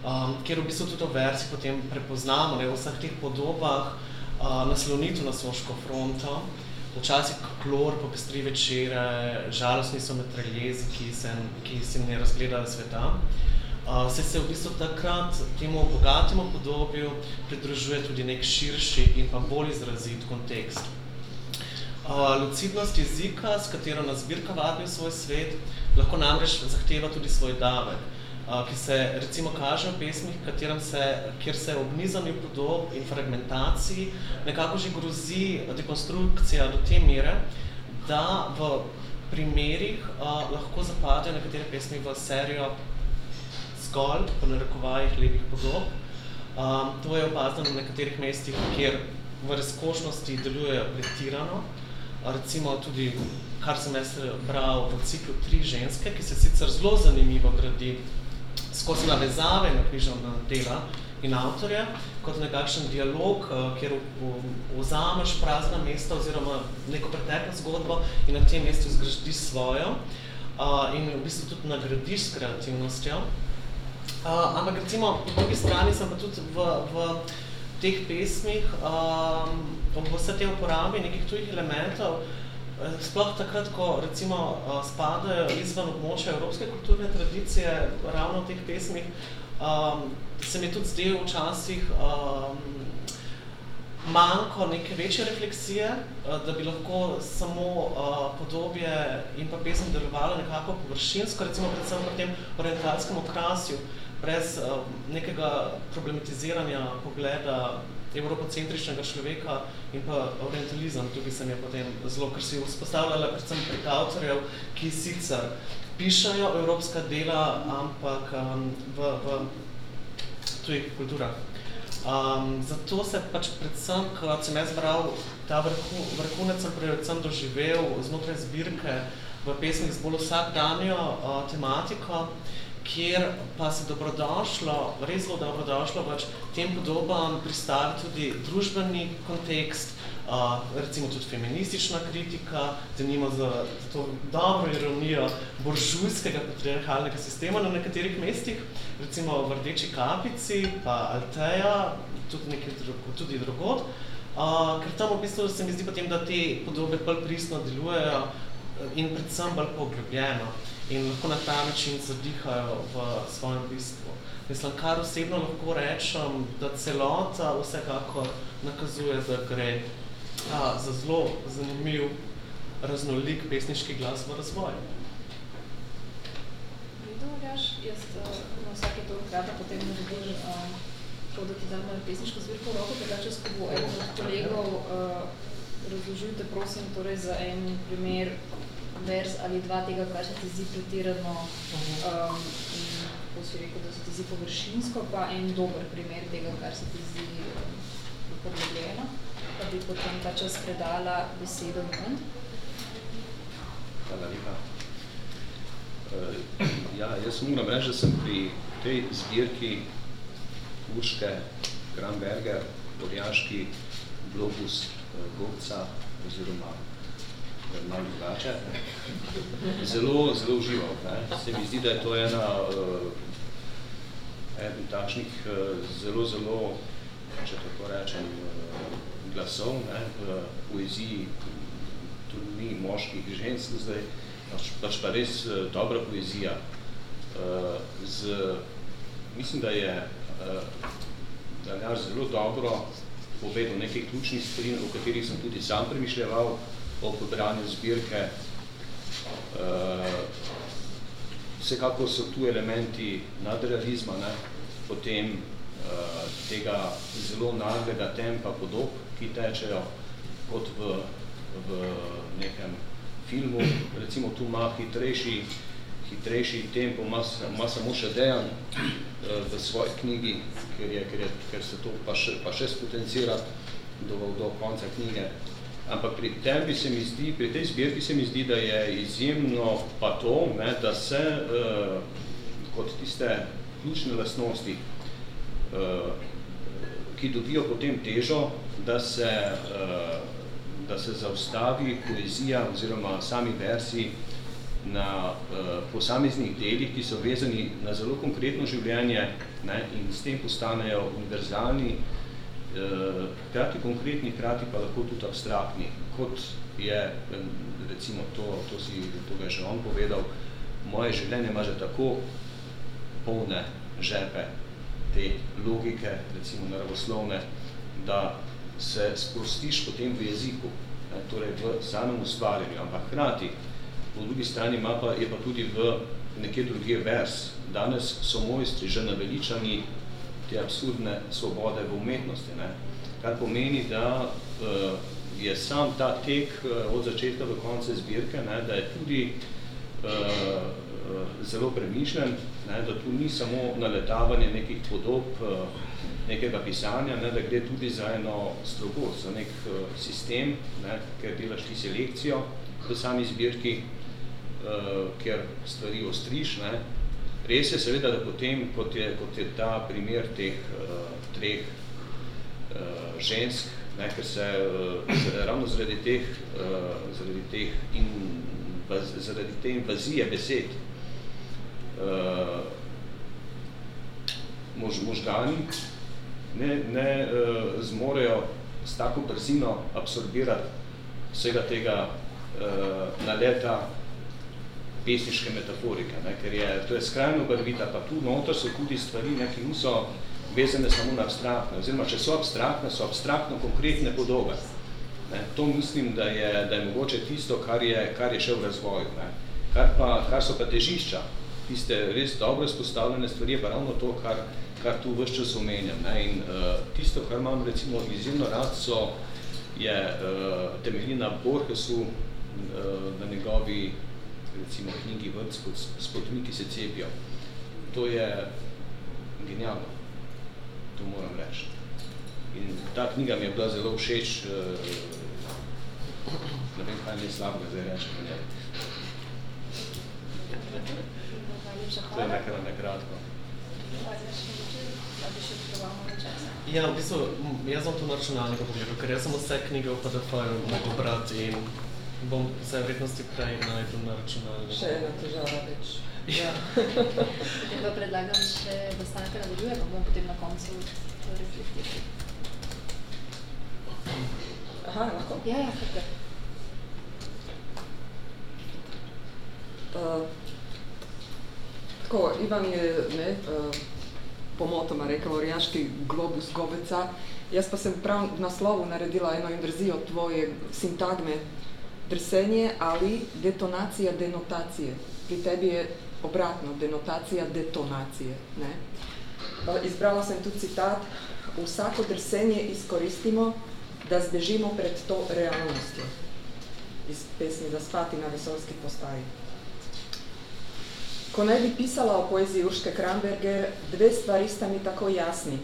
um, kjer v bistvu tudi v versi potem prepoznamo ne, v vseh teh podobah uh, naslonitev na soško fronto, včasih klor popestri večere, žalostni so metraljezi, ki ki se ne razgledajo sveta. Uh, se se v bistvu takrat temu bogatemu podobju pridružuje tudi nek širši in pa bolj izrazit kontekst. Uh, lucidnost jezika, s katero nas zbirka vabi v svoj svet, lahko namreč zahteva tudi svoj davek. Ki se recimo kaže v pesmih, se, kjer se ob nizanju podob in fragmentaciji nekako že grozi dekonstrukcija do te mere, da v primerih uh, lahko zapadejo nekatere pesmi v serijo zgolj, po narekovajih, lepih podob. Um, to je opazno na nekaterih mestih, kjer v razkošnosti delujejo pretirano. Recimo tudi, kar sem jaz bral v ciklu Tri ženske, ki se sicer zelo zanimivo gradi skozi navezave na književna dela in avtorja, kot nekakšen dialog, eh, kjer vzameš prazna mesta oziroma neko preteklo zgodbo in na tem mestu zgradi svojo uh, in v bistvu tudi nagradiš s kreativnostjo. Uh, ampak recimo, po drugi strani sem pa tudi v, v teh pesmih v vse te uporabi nekih tujih elementov, sploh takrat, ko recimo spadajo izvan območja evropske kulturne tradicije, ravno v teh pesmih, um, se mi tudi zdel včasih um, manjko neke večje refleksije, da bi lahko samo uh, podobje in pa pesem delovalo nekako površinsko, recimo predvsem pri tem orientalskem okrasju, brez uh, nekega problematiziranja pogleda evropocentričnega človeka in pa orientalizem, tukaj se mi je potem zelo, ker si vzpostavljala predvsem prek avtorjev, ki sicer pišajo evropska dela, ampak um, v, v tujih kulturah. Um, zato se pač predvsem, ko sem jaz bral ta vrhu, vrhunec, sem predvsem doživel znotraj zbirke v pesmih z bolj vsakdanjo uh, tematiko, kjer pa se dobrodošlo, res zelo dobrodošlo, pač tem podobam pristavi tudi družbeni kontekst, uh, recimo tudi feministična kritika, zanima za, za to dobro ironijo boržujskega patriarhalnega sistema na nekaterih mestih, recimo v Rdeči kapici, pa Alteja, tudi nekaj drugo, tudi drugod, uh, ker tam v bistvu se mi zdi potem, da te podobe bolj pristno delujejo in predvsem bolj poglobljeno in lahko na ta način zadihajo v svojem bistvu. Mislim, kar osebno lahko rečem, da celota vsekakor nakazuje, da gre a, za zelo zanimiv, raznolik pesniški glas v razvoju. Vidovoljaš, jaz na vsake to krata potem naredim to, da ti dam pesniško zbirko v roko, drugače, ko bo eden od kolegov uh, razložil te prosim torej za en primer vers ali dva tega, kar se ti zdi pretirano um, ko si rekel, da se ti zdi površinsko, pa en dober primer tega, kar se ti zdi um, poglobljeno, pa bi potem ta čas predala besedo ven. Hvala lepa. Uh, ja, jaz moram reči, da sem pri tej zbirki Urške, Granberger, Orjaški, Globus, uh, Gobca oziroma malo drugače. Zelo, zelo užival. Ne. Se mi zdi, da je to ena uh, eden takšnih uh, zelo, zelo, če tako rečem, uh, glasov ne, v poeziji, tudi ni moških žensk zdaj, pač, pač pa res dobra poezija. Z, mislim, da je Daljar zelo dobro povedal nekaj ključnih stvari, o katerih sem tudi sam premišljeval, o pobranju zbirke. Uh, vsekako so tu elementi nadrealizma, ne? potem uh, tega zelo naglega tempa podob, ki tečejo kot v, v nekem filmu. Recimo tu ima hitrejši, hitrejši tempo, ima, ima samo še dejan uh, v svoji knjigi, ker, je, ker, je, ker se to pa še, pa še spotencira do, do konca knjige. Ampak pri tem bi se mi zdi, pri tej zbirki se mi zdi, da je izjemno pa to, ne, da se uh, kot tiste ključne lastnosti, uh, ki dobijo potem težo, da se, uh, da se zaustavi poezija oziroma sami versi na uh, posameznih delih, ki so vezani na zelo konkretno življenje ne, in s tem postanejo univerzalni, Eh, hkrati konkretni, hkrati pa lahko tudi abstraktni, kot je, recimo to, to si to ga je že on povedal, moje življenje ima že tako polne žepe te logike, recimo naravoslovne, da se sprostiš potem v jeziku, ne, torej v samem ustvarjanju, ampak hkrati, po drugi strani ima pa, je pa tudi v nekje druge vers. Danes so mojstri že naveličani te absurdne svobode v umetnosti, ne? kar pomeni, da uh, je sam ta tek uh, od začetka do konca zbirke, ne? da je tudi uh, zelo premišljen, ne? da tu ni samo naletavanje nekih podob uh, nekega pisanja, ne? da gre tudi za eno strogost, za nek uh, sistem, ne? ker delaš ti selekcijo v sami zbirki, uh, ker stvari ostriš, ne? Res je seveda, da potem, kot je, kot je ta primer teh uh, treh uh, žensk, ne, ker se uh, ravno zaradi teh, uh, zaradi teh in zaradi te invazije besed uh, mož, možgani ne, ne uh, zmorejo s tako brzino absorbirati vsega tega uh, naleta pesniške metaforike, ne, ker je, to je skrajno barvita, pa tu noter so tudi stvari, ne, ki niso vezane samo na abstraktne, oziroma če so abstraktne, so abstraktno konkretne podobe. Ne. To mislim, da je, da je mogoče tisto, kar je, kar je še v razvoju. Ne. Kar, pa, kar so pa težišča, tiste res dobro izpostavljene stvari, je pa ravno to, kar, kar tu vse čas omenjam. Ne. In uh, tisto, kar imam recimo izjemno rad, so, je uh, temeljina Borgesu uh, na njegovi recimo knjigi Vrt s potmi, ki se cepijo. To je genialno, to moram reči. In ta knjiga mi je bila zelo všeč, uh, ne vem, kaj je slabo, zdaj reči po njej. To je nekaj na nekratko. Ja, v bistvu, jaz sem to na računalniku pogledal, ker jaz sem vse knjige v PDF-ju mogel brati in bom vse vrednosti prej najdel na računalniku. Še ena težava več. Ja. Potem pa predlagam še, da stanete nadaljuje, pa bomo potem na koncu to reflektirali. Aha, lahko? Ja, ja, kar Uh, tako, Ivan je ne, uh, pomotoma rekel orjaški globus gobeca, jaz pa sem prav v naslovu naredila eno inverzijo tvoje sintagme drsenje ali detonacija denotacije. Pri tebi je obratno, denotacija detonacije. Ne? Uh, izbrala sem tu citat, vsako drsenje izkoristimo, da zbežimo pred to realnostjo. Iz pesmi Zaspati na vesolski postaji. Ko ne bi pisala o poeziji Urške Kramberger, dve stvari sta mi tako jasni.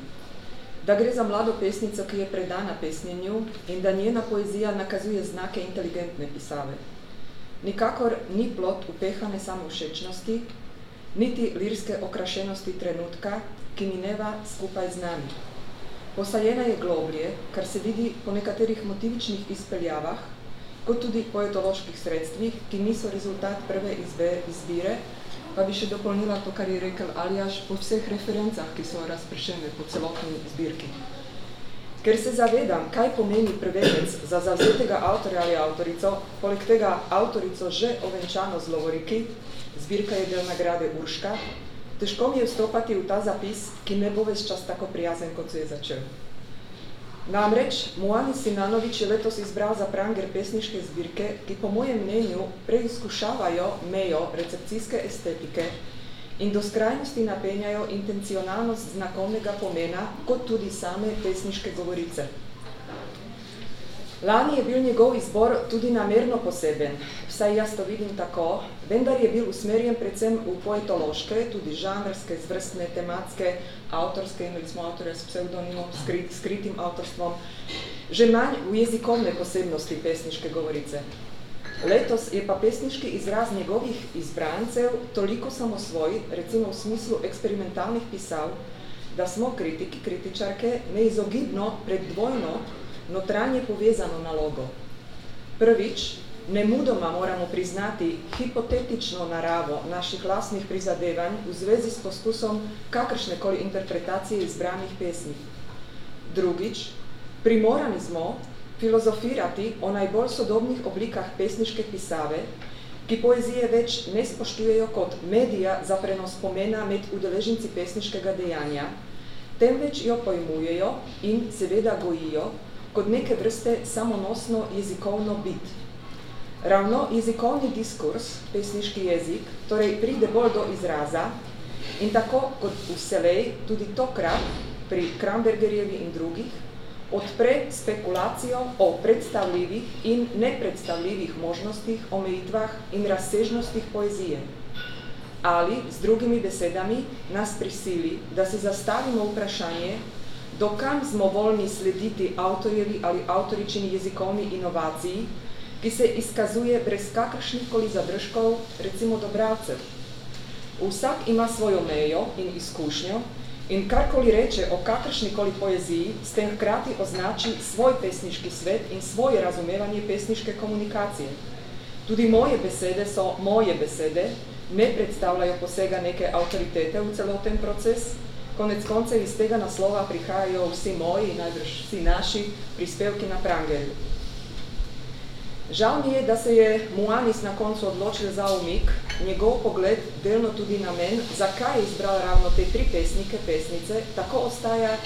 Da gre za mlado pesnico, ki je predana pesnjenju in da njena poezija nakazuje znake inteligentne pisave. Nikakor ni plot upehane samovšečnosti, niti lirske okrašenosti trenutka, ki mineva skupaj z nami. Posajena je globlje, kar se vidi po nekaterih motivičnih izpeljavah, kot tudi poetoloških sredstvih, ki niso rezultat prve izbe, izbire, pa bi še dopolnila to, kar je rekel Aljaš, po vseh referencah, ki so razprešene po celotni zbirki. Ker se zavedam, kaj pomeni prevedec za zavzetega avtorja ali avtorico, poleg tega avtorico že ovenčano z lovoriki, zbirka je del nagrade Urška, težko mi je vstopati v ta zapis, ki ne bo ves čas tako prijazen, kot se je začel. Namreč, Moani Sinanovič je letos izbral za pranger pesniške zbirke, ki po mojem mnenju preizkušavajo mejo recepcijske estetike in do skrajnosti napenjajo intencionalnost znakovnega pomena, kot tudi same pesniške govorice. Lani je bil njegov izbor tudi namerno poseben, vsaj jaz to vidim tako, vendar je bil usmerjen predvsem v poetološke, tudi žanrske, zvrstne, tematske, avtorske, imeli smo avtorja s pseudonimom, skrit, skritim avtorstvom, že manj v jezikovne posebnosti pesniške govorice. Letos je pa pesniški izraz njegovih izbrancev toliko samosvoj, recimo v smislu eksperimentalnih pisav, da smo kritiki, kritičarke neizogibno pred dvojno notranje povezano nalogo. Prvič, nemudoma moramo priznati hipotetično naravo naših lastnih prizadevanj v zvezi s poskusom kakršnekoli interpretacije izbranih pesmi. Drugič, primorani smo filozofirati o najbolj sodobnih oblikah pesniške pisave, ki poezije več ne spoštujejo kot medija za prenos pomena med udeleženci pesniškega dejanja, temveč jo pojmujejo in seveda gojijo kot neke vrste samonosno jezikovno bit. ravno jezikovni diskurs, pesniški jezik, torej pride bolj do izraza in tako kot vselej, tudi tokrat pri Krambergerjevi in drugih, odpre spekulacijo o predstavljivih in nepredstavljivih možnostih, omejitvah in razsežnostih poezije. Ali, z drugimi besedami, nas prisili, da se zastavimo vprašanje, dokam smo voljni slediti avtorjevi ali avtoričini jezikovni inovaciji, ki se izkazuje brez kakršnih koli zadržkov, recimo dobralcev. Vsak ima svojo mejo in izkušnjo in karkoli reče o kakršnikoli poeziji, s tem hkrati označi svoj pesniški svet in svoje razumevanje pesniške komunikacije. Tudi moje besede so moje besede, ne predstavljajo posega neke avtoritete v celoten proces, konec koncev iz tega naslova prihajajo vsi moji, najbrž vsi naši prispevki na Prangerju. Žal mi je, da se je Muanis na koncu odločil za umik, njegov pogled, delno tudi namen, zakaj je izbral ravno te tri pesnike, pesnice, tako ostaja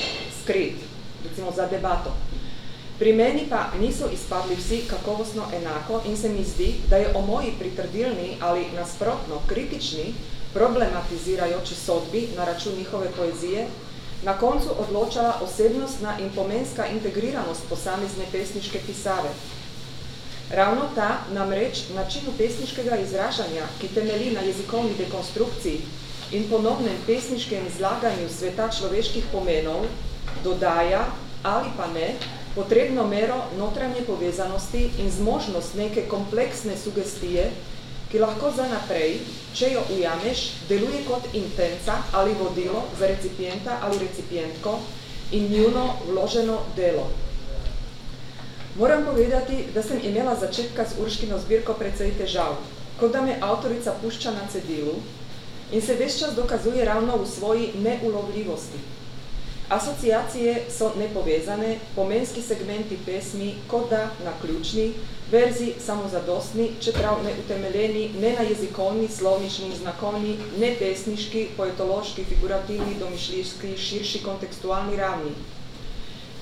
skrit, recimo za debato. Pri meni pa niso izpadli vsi kakovostno enako in se mi zdi, da je o moji pritrdilni ali nasprotno kritični problematizirajoči sodbi na račun njihove poezije, na koncu odločala osebnostna in pomenska integriranost posamezne pesniške pisave. Ravno ta namreč načinu pesniškega izražanja, ki temeli na jezikovni dekonstrukciji in ponovnem pesniškem izlaganju sveta človeških pomenov, dodaja ali pa ne potrebno mero notranje povezanosti in zmožnost neke kompleksne sugestije, ki lahko za naprej, če jo ujameš, deluje kot intenca ali vodilo za recipienta ali recipientko in njuno vloženo delo. Moram povedati, da sem imela začetka z Urškino zbirko precej težav, kot da me avtorica pušča na cedilu in se ves čas dokazuje ravno v svoji neulovljivosti. Asociacije so nepovezane, pomenski segmenti pesmi, kot da naključni, verzi samozadostni, čeprav neutemeljeni ne na jezikovni, slovnični znakovni, ne pesniški, poetološki, figurativni, domišljski, širši kontekstualni ravni.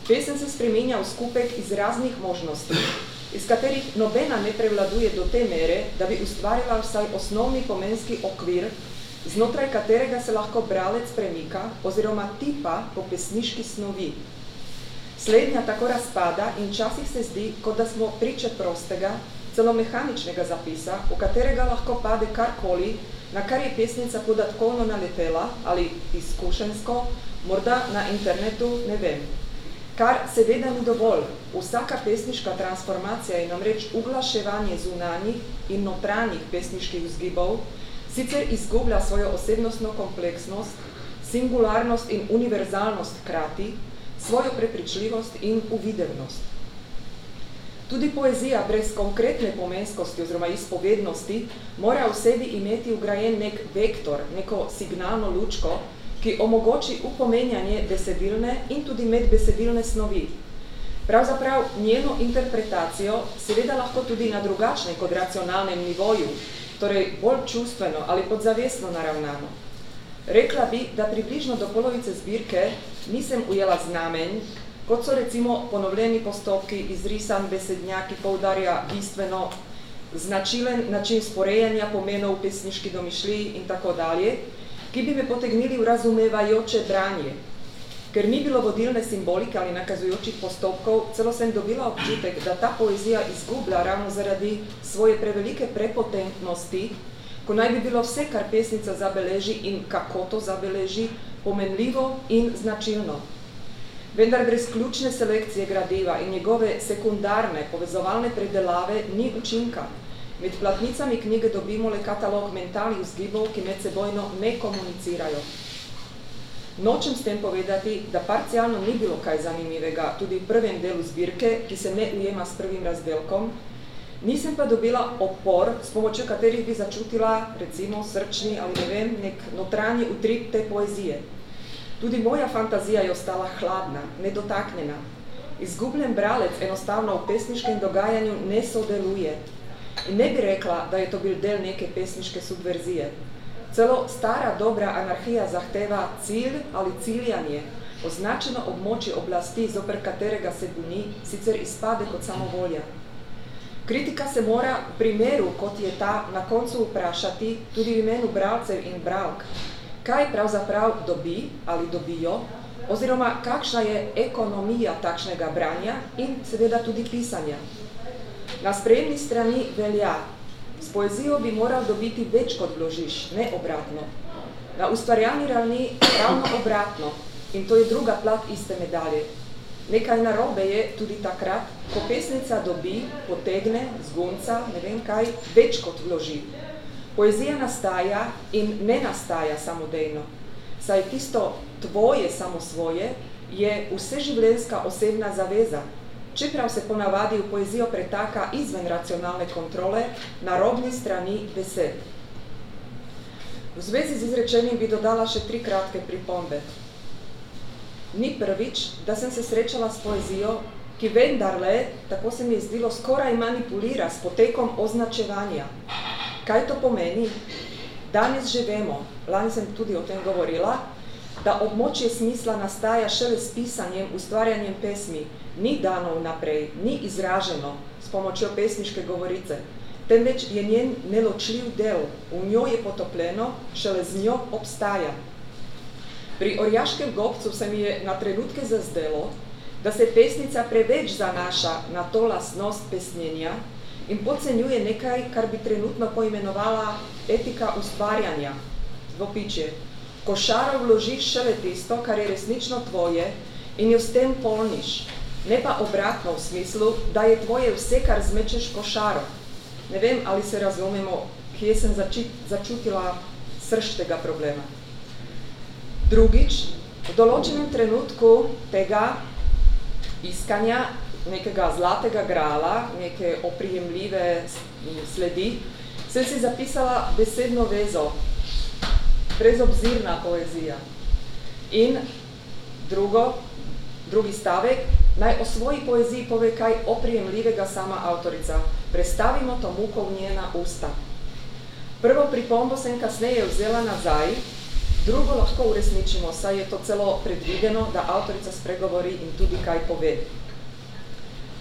Pesem se spremenja v skupek iz raznih možnosti, iz katerih nobena ne prevladuje do te mere, da bi ustvarila vsaj osnovni pomenski okvir, znotraj katerega se lahko bralec premika oziroma tipa po pesniški snovi. Slednja tako razpada in časih se zdi, kot da smo priče prostega, celo mehaničnega zapisa, v katerega lahko pade karkoli, na kar je pesnica podatkovno naletela ali izkušensko, morda na internetu, ne vem. Kar seveda ni dovolj. Vsaka pesniška transformacija je namreč uglaševanje zunanjih in notranjih pesniških vzgibov, sicer izgublja svojo osebnostno kompleksnost, singularnost in univerzalnost krati, svojo prepričljivost in uvidevnost. Tudi poezija brez konkretne pomenskosti oziroma izpovednosti mora v sebi imeti ugrajen nek vektor, neko signalno lučko, ki omogoči upomenjanje besedilne in tudi medbesedilne snovi. Pravzaprav njeno interpretacijo seveda lahko tudi na drugačnem kot racionalnem nivoju, torej bolj čustveno ali podzavestno naravnano. Rekla bi, da približno do polovice zbirke nisem ujela znamenj, kot so recimo ponovljeni postopki, izrisan besednjak, ki poudarja bistveno značilen način sporejanja pomenov v pesniški domišljiji in tako dalje, ki bi me potegnili v razumevajoče branje, Ker ni bilo vodilne simbolike ali nakazujočih postopkov, celo sem dobila občutek, da ta poezija izgublja ravno zaradi svoje prevelike prepotentnosti, ko naj bi bilo vse, kar pesnica zabeleži in kako to zabeleži, pomenljivo in značilno. Vendar brez ključne selekcije gradiva in njegove sekundarne, povezovalne predelave ni učinka. Med platnicami knjige dobimo le katalog mentalnih vzgibov, ki med sebojno ne komunicirajo. Nočem s tem povedati, da parcialno ni bilo kaj zanimivega tudi v prvem delu zbirke, ki se ne ujema s prvim razdelkom, nisem pa dobila opor, s pomočjo katerih bi začutila, recimo, srčni ali ne vem, nek notranji utrip te poezije. Tudi moja fantazija je ostala hladna, nedotaknjena. Izgubljen bralec enostavno v pesniškem dogajanju ne sodeluje. In ne bi rekla, da je to bil del neke pesniške subverzije. Celo stara dobra anarhija zahteva cilj ali ciljanje, označeno območje oblasti, zoper katerega se buni, sicer izpade kot samovolja. Kritika se mora v primeru, kot je ta, na koncu vprašati tudi v imenu bralcev in bralk, kaj pravzaprav dobi ali dobijo, oziroma kakšna je ekonomija takšnega branja in seveda tudi pisanja. Na sprejemni strani velja, s poezijo bi moral dobiti več kot vložiš, ne obratno. Na ustvarjalni ravni ravno obratno in to je druga plat iste medalje. Nekaj narobe je tudi takrat, ko pesnica dobi, potegne, zgunca, ne vem kaj, več kot vloži. Poezija nastaja in ne nastaja samodejno, saj tisto tvoje samo svoje je vseživljenjska osebna zaveza, čeprav se ponavadi v poezijo pretaka izven racionalne kontrole na robni strani besed. V zvezi z izrečenim bi dodala še tri kratke pripombe. Ni prvič, da sem se srečala s poezijo, ki vendarle, tako se mi je zdilo, skoraj manipulira s potekom označevanja. Kaj to pomeni? Danes že vemo, lani sem tudi o tem govorila, da območje smisla nastaja šele s pisanjem, ustvarjanjem pesmi, ni dano vnaprej, ni izraženo s pomočjo pesniške govorice, temveč je njen neločljiv del, v njo je potopljeno, šele z njo obstaja. Pri orjaškem gobcu se mi je na trenutke zazdelo, da se pesnica preveč zanaša na to lasnost pesnjenja in podcenjuje nekaj, kar bi trenutno poimenovala etika ustvarjanja. Dvopičje. Košaro vložiš šele tisto, kar je resnično tvoje in jo s tem polniš. Ne pa obratno v smislu, da je tvoje vse, kar zmečeš košaro. Ne vem, ali se razumemo, kje sem začutila srž tega problema. Drugič, v določenem trenutku tega iskanja nekega zlatega grala, neke oprijemljive sledi, sem si zapisala besedno vezo, brezobzirna poezija. In drugo, drugi stavek, naj o svoji poeziji pove kaj oprijemljivega sama avtorica. Prestavimo to muko v njena usta. Prvo pripombo sem kasneje vzela nazaj, Drugo lahko uresničimo, saj je to celo predvideno, da avtorica spregovori in tudi kaj pove.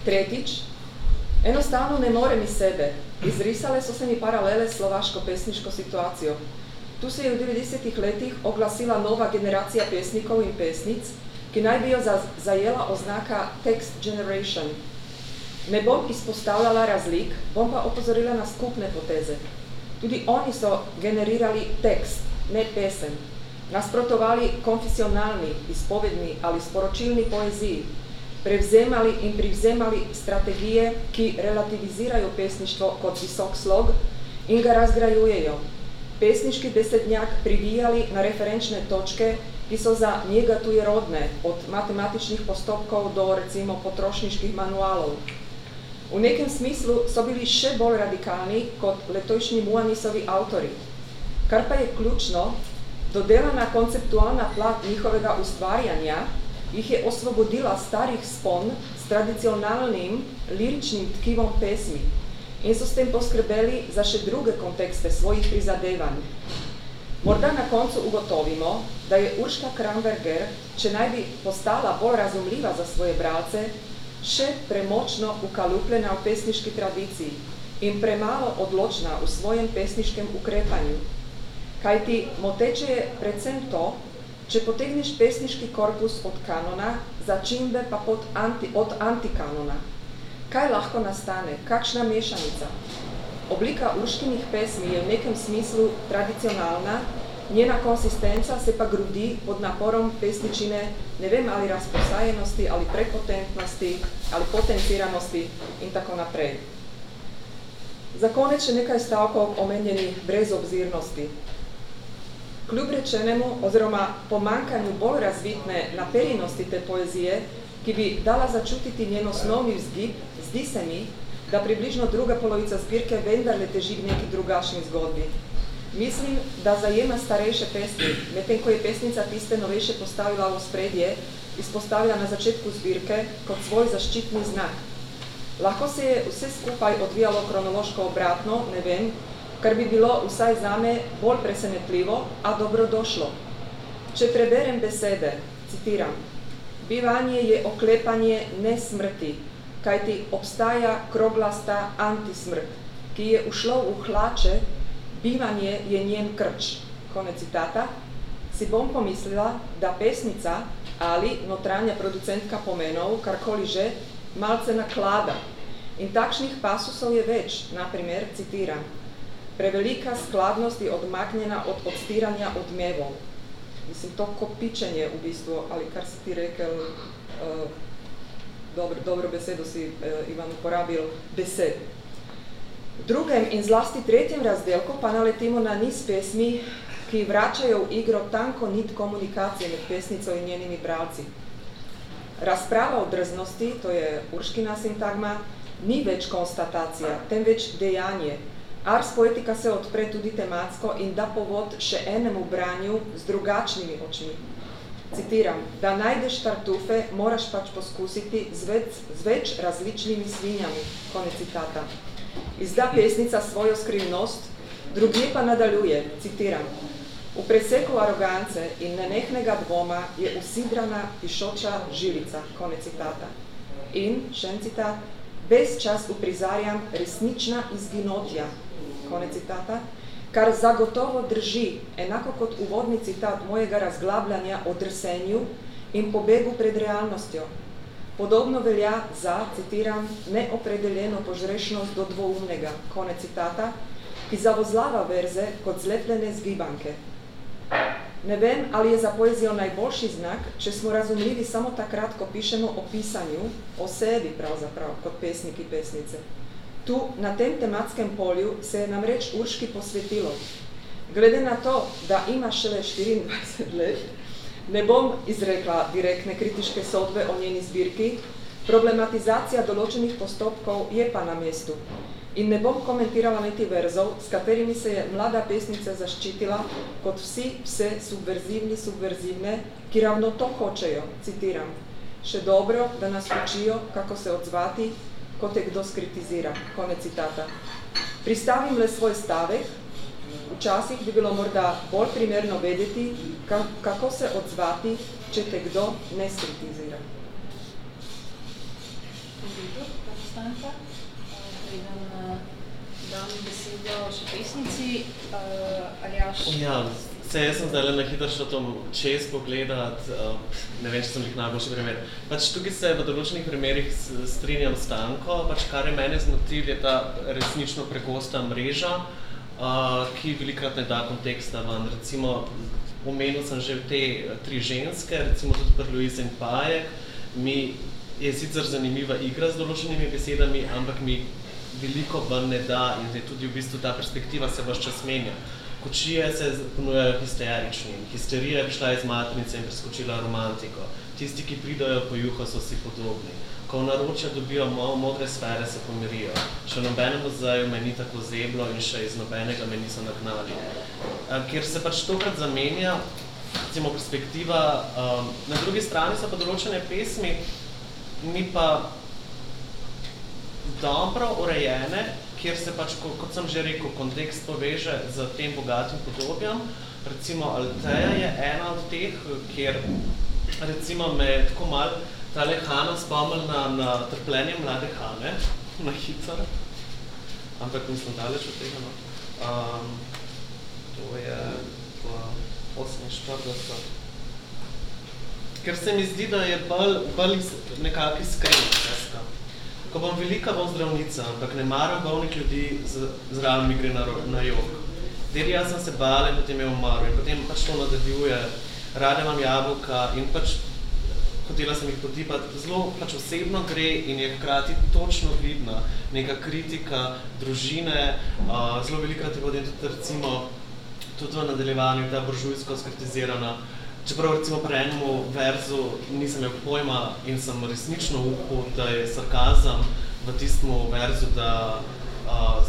Tretjič, enostavno ne morem iz sebe. Izrisale so se mi paralele s slovaško pesniško situacijo. Tu se je v 90 letih oglasila nova generacija pesnikov in pesnic, ki naj bi jo zajela oznaka Text Generation. Ne bom izpostavljala razlik, bom pa opozorila na skupne poteze. Tudi oni so generirali tekst, ne pesem nasprotovali konfesionalni, izpovedni ali sporočilni poeziji, prevzemali in privzemali strategije, ki relativizirajo pesništvo kot visok slog in ga razgrajujejo. Pesniški besednjak privijali na referenčne točke, ki so za njega tujerodne, od matematičnih postopkov do recimo potrošniških manualov. V nekem smislu so bili še bolj radikalni kot letojšnji Muanisovi avtori. Kar pa je ključno, dodelana konceptualna plat njihovega ustvarjanja jih je osvobodila starih spon s tradicionalnim liričnim tkivom pesmi in so s tem poskrbeli za še druge kontekste svojih prizadevanj. Morda na koncu ugotovimo, da je Urška Kramberger, če naj bi postala bolj razumljiva za svoje bralce, še premočno ukalupljena v pesniški tradiciji in premalo odločna v svojem pesniškem ukrepanju. Kaj ti moteče je predvsem to, če potegneš pesniški korpus od kanona, začimbe pa pod anti, od antikanona. Kaj lahko nastane? Kakšna mešanica? Oblika urškinih pesmi je v nekem smislu tradicionalna, njena konsistenca se pa grudi pod naporom pesničine, ne vem, ali razposajenosti, ali prepotentnosti, ali potenciranosti in tako naprej. Za konec še nekaj stavkov omenjeni brezobzirnosti. Kljub rečenemu oziroma pomankanju bolj razvitne naperjenosti te poezije, ki bi dala začutiti njen osnovni vzgib, zdi se mi, da približno druga polovica zbirke vendarle teži v neki drugačni zgodbi. Mislim, da zajema starejše pesmi, medtem ko je pesnica tiste novejše postavila v spredje, izpostavila na začetku zbirke kot svoj zaščitni znak. Lahko se je vse skupaj odvijalo kronološko obratno, ne vem, kar bi bilo vsaj zame bolj presenetljivo, a dobrodošlo. Če preberem besede, citiram, bivanje je oklepanje ne smrti, kajti obstaja kroglasta antismrt, ki je ušlo v hlače, bivanje je njen krč. Konec citata. Si bom pomislila, da pesnica ali notranja producentka pomenov, karkoli že, malce naklada. In takšnih pasusov je več, naprimer, citiram, prevelika skladnost je odmaknjena od odstiranja odmevov. Mislim, to kopičenje v bistvu, ali kar si ti rekel, uh, dobro, dobro besedo si, uh, Ivan, uporabil, besed. V drugem in zlasti tretjem razdelku pa naletimo na niz pesmi, ki vračajo v igro tanko nit komunikacije med pesnico in njenimi bralci. Razprava o drznosti, to je urškina sintagma, ni več konstatacija, temveč dejanje. Ars poetika se odpre tudi tematsko in da povod še enemu branju z drugačnimi očmi. Citiram, da najdeš tartufe, moraš pač poskusiti z več, z več različnimi svinjami, konec citata. Izda pesnica svojo skrivnost, drugi pa nadaljuje, citiram, V preseku arogance in nenehnega dvoma je usidrana pišoča žilica, konec citata. In, še en citat, ves čas uprizarjam resnična izginotja, konec citata, kar zagotovo drži, enako kot uvodni citat mojega razglabljanja o drsenju in pobegu pred realnostjo. Podobno velja za, citiram, neopredeljeno požrešnost do dvoumnega, konec citata, ki zavozlava verze kot zlepljene zgibanke. Ne vem, ali je za poezijo najboljši znak, če smo razumljivi samo takrat, ko pišemo o pisanju, o sebi pravzaprav, kot pesniki pesnice. Tu, na tem tematskem polju, se je namreč Urški posvetilo. Glede na to, da ima šele 24 let, ne bom izrekla direktne kritiške sodbe o njeni zbirki, problematizacija določenih postopkov je pa na mestu. In ne bom komentirala niti verzov, s katerimi se je mlada pesnica zaščitila, kot vsi vse subverzivni, subverzivne, ki ravno to hočejo, citiram, še dobro, da nas učijo, kako se odzvati, ko te kdo skritizira, konec citata. Pristavim le svoj stavek, včasih bi bilo morda bolj primerno vedeti, kako se odzvati, če te kdo ne skritizira. Stanka? dam besedo še pesnici, uh, Aljaš. Ja, se jaz sem zdaj na hitro šel to čez pogledat, uh, ne vem, če sem jih najboljši primer. Pač tukaj se v določenih primerih strinjam s Tanko, pač kar je mene zmotil, je ta resnično pregosta mreža, uh, ki velikrat ne da konteksta van. Recimo, omenil sem že te tri ženske, recimo tudi pri Louise in Pajek, mi je sicer zanimiva igra z določenimi besedami, ampak mi veliko ven ne da in je tudi v bistvu ta perspektiva se vaš čas menja. Kočije se ponujajo histerični, histerija je prišla iz matrice in preskočila romantiko. Tisti, ki pridajo po juho, so si podobni. Ko v naročja dobijo modre sfere, se pomirijo. Še nobenem muzeju me ni tako zeblo in še iz nobenega me niso nagnali. Ker se pač tokrat zamenja, recimo perspektiva, um, na drugi strani so pa določene pesmi, mi pa dobro urejene, kjer se pač, kot sem že rekel, kontekst poveže z tem bogatim podobjem. Recimo Alteja je ena od teh, kjer recimo me tako mal tale Hana spomnil na, na trpljenje mlade Hane, na hitro, ampak mislim daleč od tega. No. Um, to je v 48. Ker se mi zdi, da je bolj, bolj nekako iskren, Ko bom velika, bom zdravnica, ampak ne maram bolnih ljudi, zraven mi gre na, na jog. Der jaz sem se bala in potem je umrl in potem pač to nadaljuje. Rade imam jabolka in pač hotela sem jih potipati. Zelo pač osebno gre in je hkrati točno vidna neka kritika družine. Uh, zelo velikrat je potem tudi recimo tudi v nadaljevanju ta buržujsko skritizirana Čeprav recimo pri enemu verzu nisem imel pojma in sem resnično upal, da je sarkazem v tistem verzu, da uh,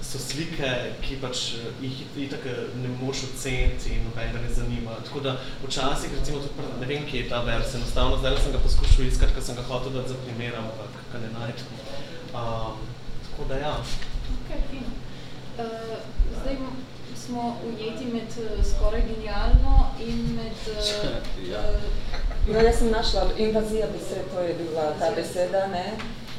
so slike, ki pač jih itak ne moreš oceniti in nobenega ne zanima. Tako da včasih, recimo tudi ne vem, kje je ta vers, enostavno zdaj sem ga poskušal iskati, ker sem ga hotel dati za primer, ampak ga ne najdem. Um, tako da ja. Okay, fino. Uh, zdaj smo ujeti med uh, skoraj genialno in med... Uh, ja. No, jaz sem našla invazija besed, to je bila ta beseda, ne?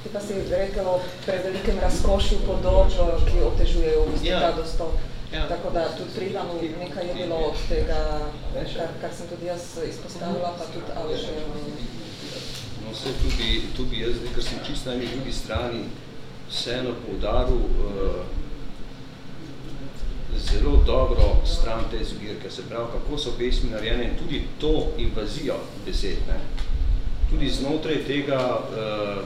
Ti pa si rekel o prevelikem razkošju podob, ki otežujejo v bistvu Ja. ta dostop. Ja. Tako da tudi Fridanu nekaj je bilo od tega, kar, kar sem tudi jaz izpostavila, pa tudi Aleš. je, No, vse tu bi, tu bi jaz, ker sem čisto na drugi strani, vseeno poudaril uh, zelo dobro stran te zbirke, se pravi, kako so pesmi narejene in tudi to invazijo besed. Ne. Tudi znotraj tega, uh,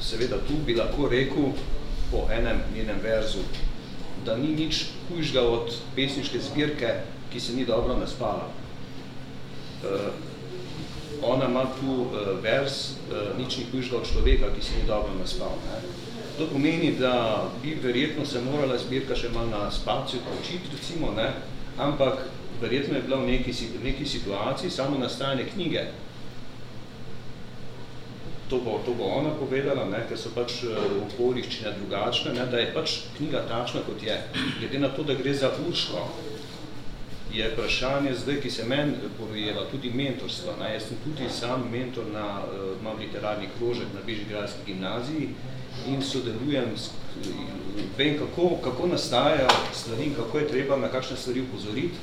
seveda tu bi lahko rekel po enem njenem verzu, da ni nič hujšega od pesniške zbirke, ki se ni dobro naspala. Uh, ona ima tu uh, vers, nič ni hujšega od človeka, ki se ni dobro naspal. Ne. To pomeni, da bi verjetno se morala zbirka še malo na spaciju poučiti, recimo, ne, ampak verjetno je bila v neki, v neki situaciji samo nastajanje knjige. To bo, to bo ona povedala, ne, ker so pač eh, okoliščine drugačne, ne, da je pač knjiga takšna, kot je. Glede na to, da gre za Urško, je vprašanje zdaj, ki se meni povejela, tudi mentorstva. Ne? Jaz sem tudi sam mentor na, uh, imam literarni krožek na Bežigradski gimnaziji in sodelujem, vem, kako, kako nastajajo stvari in kako je treba na kakšne stvari upozoriti.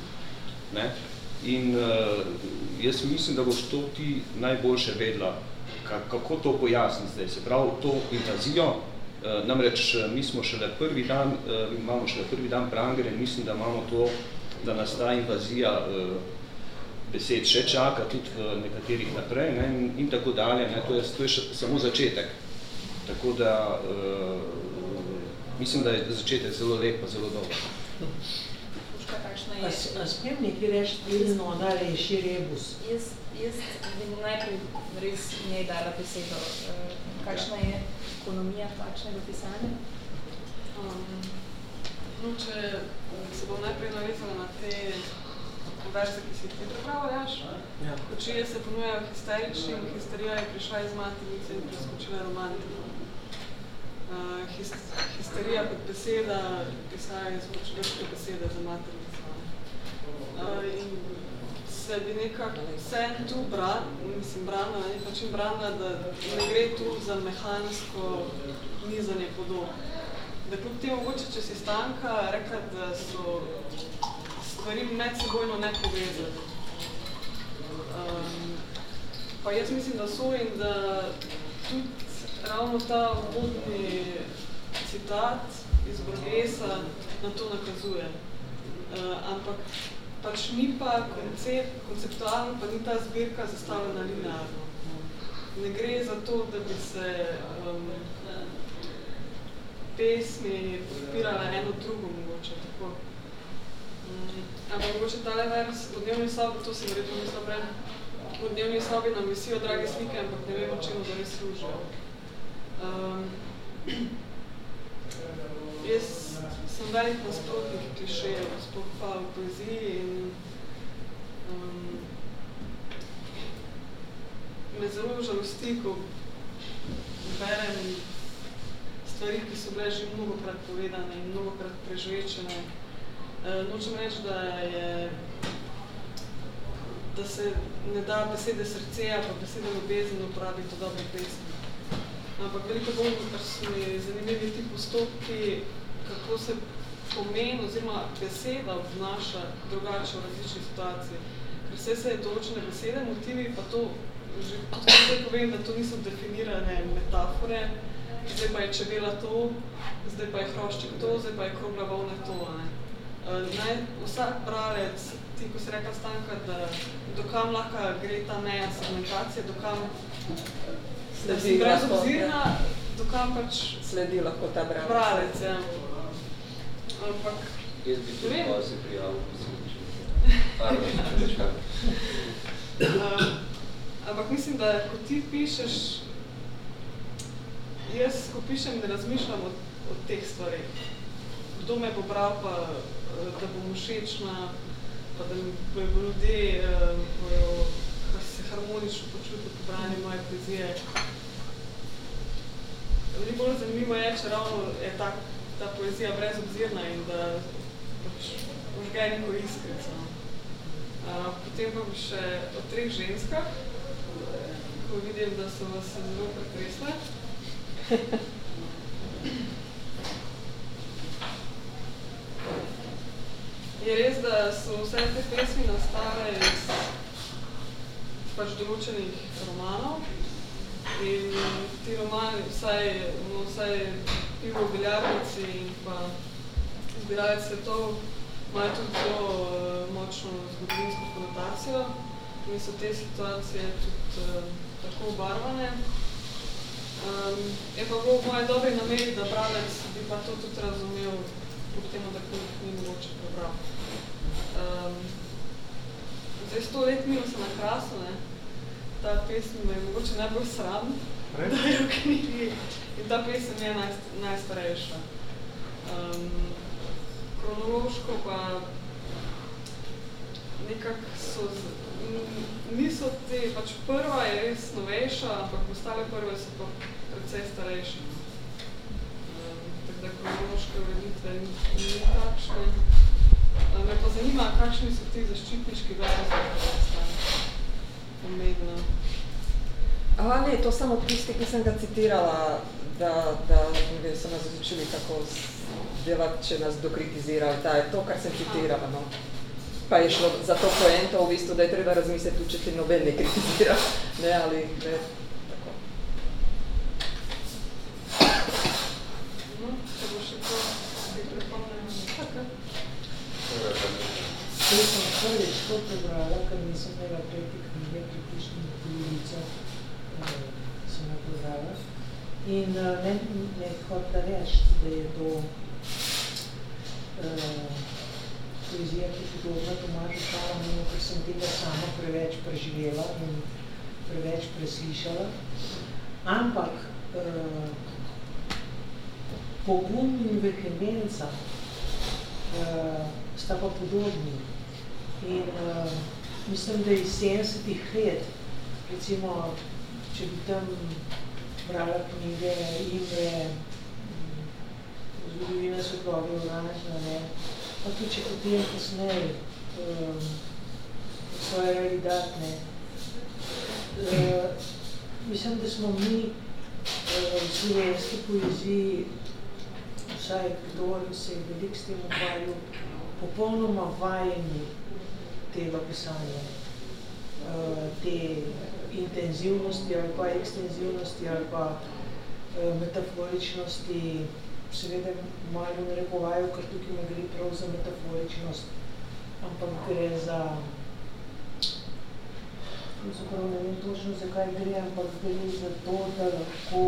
Ne? In uh, jaz mislim, da boš to ti najboljše vedla, ka, kako to pojasniti zdaj. Se pravi, to invazijo, uh, namreč eh, mi smo šele prvi dan, uh, imamo šele prvi dan prangere in mislim, da imamo to da nas ta invazija uh, besed še čaka, tudi v nekaterih naprej ne, in, in tako dalje. Ne, to je, to je še samo začetek. Tako da uh, mislim, da je začetek zelo lep pa zelo dober. A, je? s- a smem nekaj reči delno, da je še rebus? Jaz, jaz bi najprej res njej dala besedo. Eh, Kakšna je ekonomija takšnega pisanja? Um, no, če se bom najprej navezala na te verze, ki si jih ti pripravljaš. Ja. Očije se ponujajo histerični in histerija je prišla iz maternice in preskočila romantiko. Uh, his, histerija kot beseda izhaja iz grške besede za maternico. Uh, in se bi nekako vse tu bran, mislim, branila, na nek način branila, da ne gre tu za mehansko nizanje podob. Da kljub temu mogoče, če si stanka rekla, da so stvari medsebojno nepovezane. Um, pa jaz mislim, da so in da tudi ravno ta vodni citat iz Borgesa na to nakazuje. Uh, ampak pač ni pa koncept, konceptualno pa ni ta zbirka zastavljena linearno. Ne gre za to, da bi se um, pesmi podpirale eno drugo mogoče, tako. Mm, ampak mogoče tale vers v dnevni sobi, to si verjetno mislil prej, v dnevni sobi nam visijo drage slike, ampak ne vemo, čemu zares služijo. Um, jaz sem velik nasprotnik klišejev, sploh pa v poeziji in um, me zelo žalosti, ko berem stvari, ki so bile že mnogokrat povedane in mnogokrat prežvečene. E, nočem reči, da je da se ne da besede srce pa besede ljubezen uporabiti v dobre pesmi. Ampak veliko bolj, mi zanimivi ti postopki, kako se pomen oziroma beseda obnaša drugače v različnih situacijah. Ker vse se je določene besede, motivi, pa to že zdaj povem, da to niso definirane metafore, zdaj pa je čebela to, zdaj pa je hrošček to, zdaj pa je krogla volna to. Ne. Uh, naj, vsak bralec, ti, ko si rekla Stanka, da dokam lahko gre ta meja segmentacije, dokam Sledi si lahko, brezobzirna, dokam pač Sledi lahko ta bralec. bralec, ja. Ampak, Jaz bi tudi pa se prijavil. um, ampak mislim, da ko ti pišeš, jaz, ko pišem, ne razmišljam o, o teh stvareh. Kdo me bo bral, pa eh, da bom všečna, pa da mi bojo ljudje eh, bojo harmonično počutili po branju moje poezije. Veliko bolj zanimivo je, če ravno je ta, ta poezija brezobzirna in da pač vžge neko iskrico. Uh, potem pa bi še o treh ženskah, ko vidim, da so vas zelo pretresle. Je res, da so vse te pesmi nastale iz pač določenih romanov in ti romani, vsaj, no, vsaj pivo v biljarnici in pa zbiralec svetov, imajo tudi zelo uh, močno zgodovinsko konotacijo in so te situacije tudi uh, tako obarvane. Um, je pa bilo v moje dobri nameri, da bralec bi pa to tudi razumel, kljub temu, da ni mogoče prebral. Um, zdaj, sto let mimo se na krasu, ne? ta pesem je mogoče najbolj sram, Red? da je v knjigi. In ta pesem je naj, najstarejša. Um, kronološko pa nekako so, z, niso te, pač prva je res novejša, ampak ostale prve so pa precej starejše. Um, tako da kronološke ureditve ni, ni takšne. Me pa zanima, kakšni so ti zaščitniški stane pomembno. A ne, to samo tisti, ki sem ga citirala, da, da so nas učili tako delati, če nas dokritizirali. Ta je to, kar sem citirala. No. Pa je šlo za to poento, v bistvu, da je treba razmisliti, če ti noben ne kritizira. Ne, ali ne, tako. No, če bo še to. Jaz sem prvič to prebrala, ker nisem imela tretji knjige, pripišni polovico, uh, sem jo prebrala. In uh, ne, ne hotla reči, da je to uh, poezija, ki je podobna Tomažu Šalaminu, ker sem tega sama preveč preživela in preveč preslišala. Ampak uh, pogum in vehemenca uh, sta pa podobni. In uh, mislim, da iz 70-ih let, recimo, če bi tam brala knjige Imre, zgodovina svetlobe oranžna, ne, pa tudi če potem kasneje, um, svoje realidat, ne. Uh, mislim, da smo mi uh, v slovenski poeziji, vsaj kdo se je velik s tem ukvarjal, popolnoma vajeni tega pisanja, uh, te intenzivnosti ali pa ekstenzivnosti ali pa uh, metaforičnosti, seveda malo narekovajo, ker tukaj ne gre prav za metaforičnost, ampak gre za, pravzaprav ne vem točno, zakaj gre, ampak gre za to, da lahko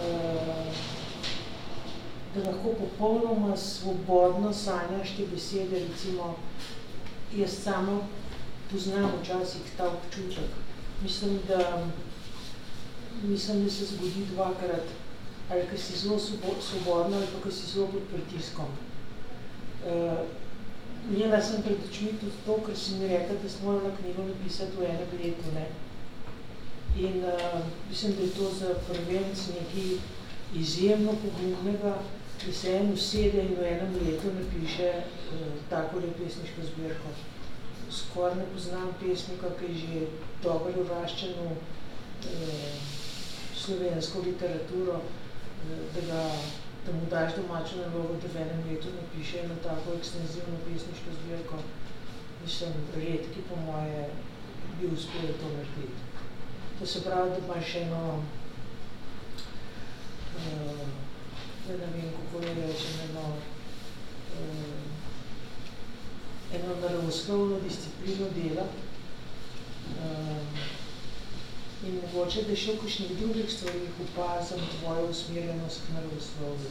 uh, da lahko popolnoma svobodno sanjaš te besede, recimo, jaz samo poznam včasih ta občutek. Mislim, da, mislim, da se zgodi dvakrat, ali ko si zelo svobodna, ali pa ko si zelo pod pritiskom. Uh, Njela sem pred očmi tudi to, ker si mi rekla, da sem morala knjigo napisati v enem letu. Ne? In uh, mislim, da je to za prvenc nekaj izjemno pogumnega, da se en usede in v enem letu napiše uh, tako pesniško zbirko. Skoraj ne poznam pesnika, ki je že dobro uraščen v uh, slovensko literaturo, uh, da, ga, da mu daš domačo nalogo, da v enem letu napiše eno tako ekstenzivno pesniško zbirko. Mislim, redki po moje bi uspeli to narediti. To se pravi, da imaš eno uh, da ne vem, kako ne rečem, eno, uh, eno naravoslovno disciplino dela uh, in mogoče, da še v kakšnih drugih stvarih upazam tvojo usmerjenost k naravoslovju.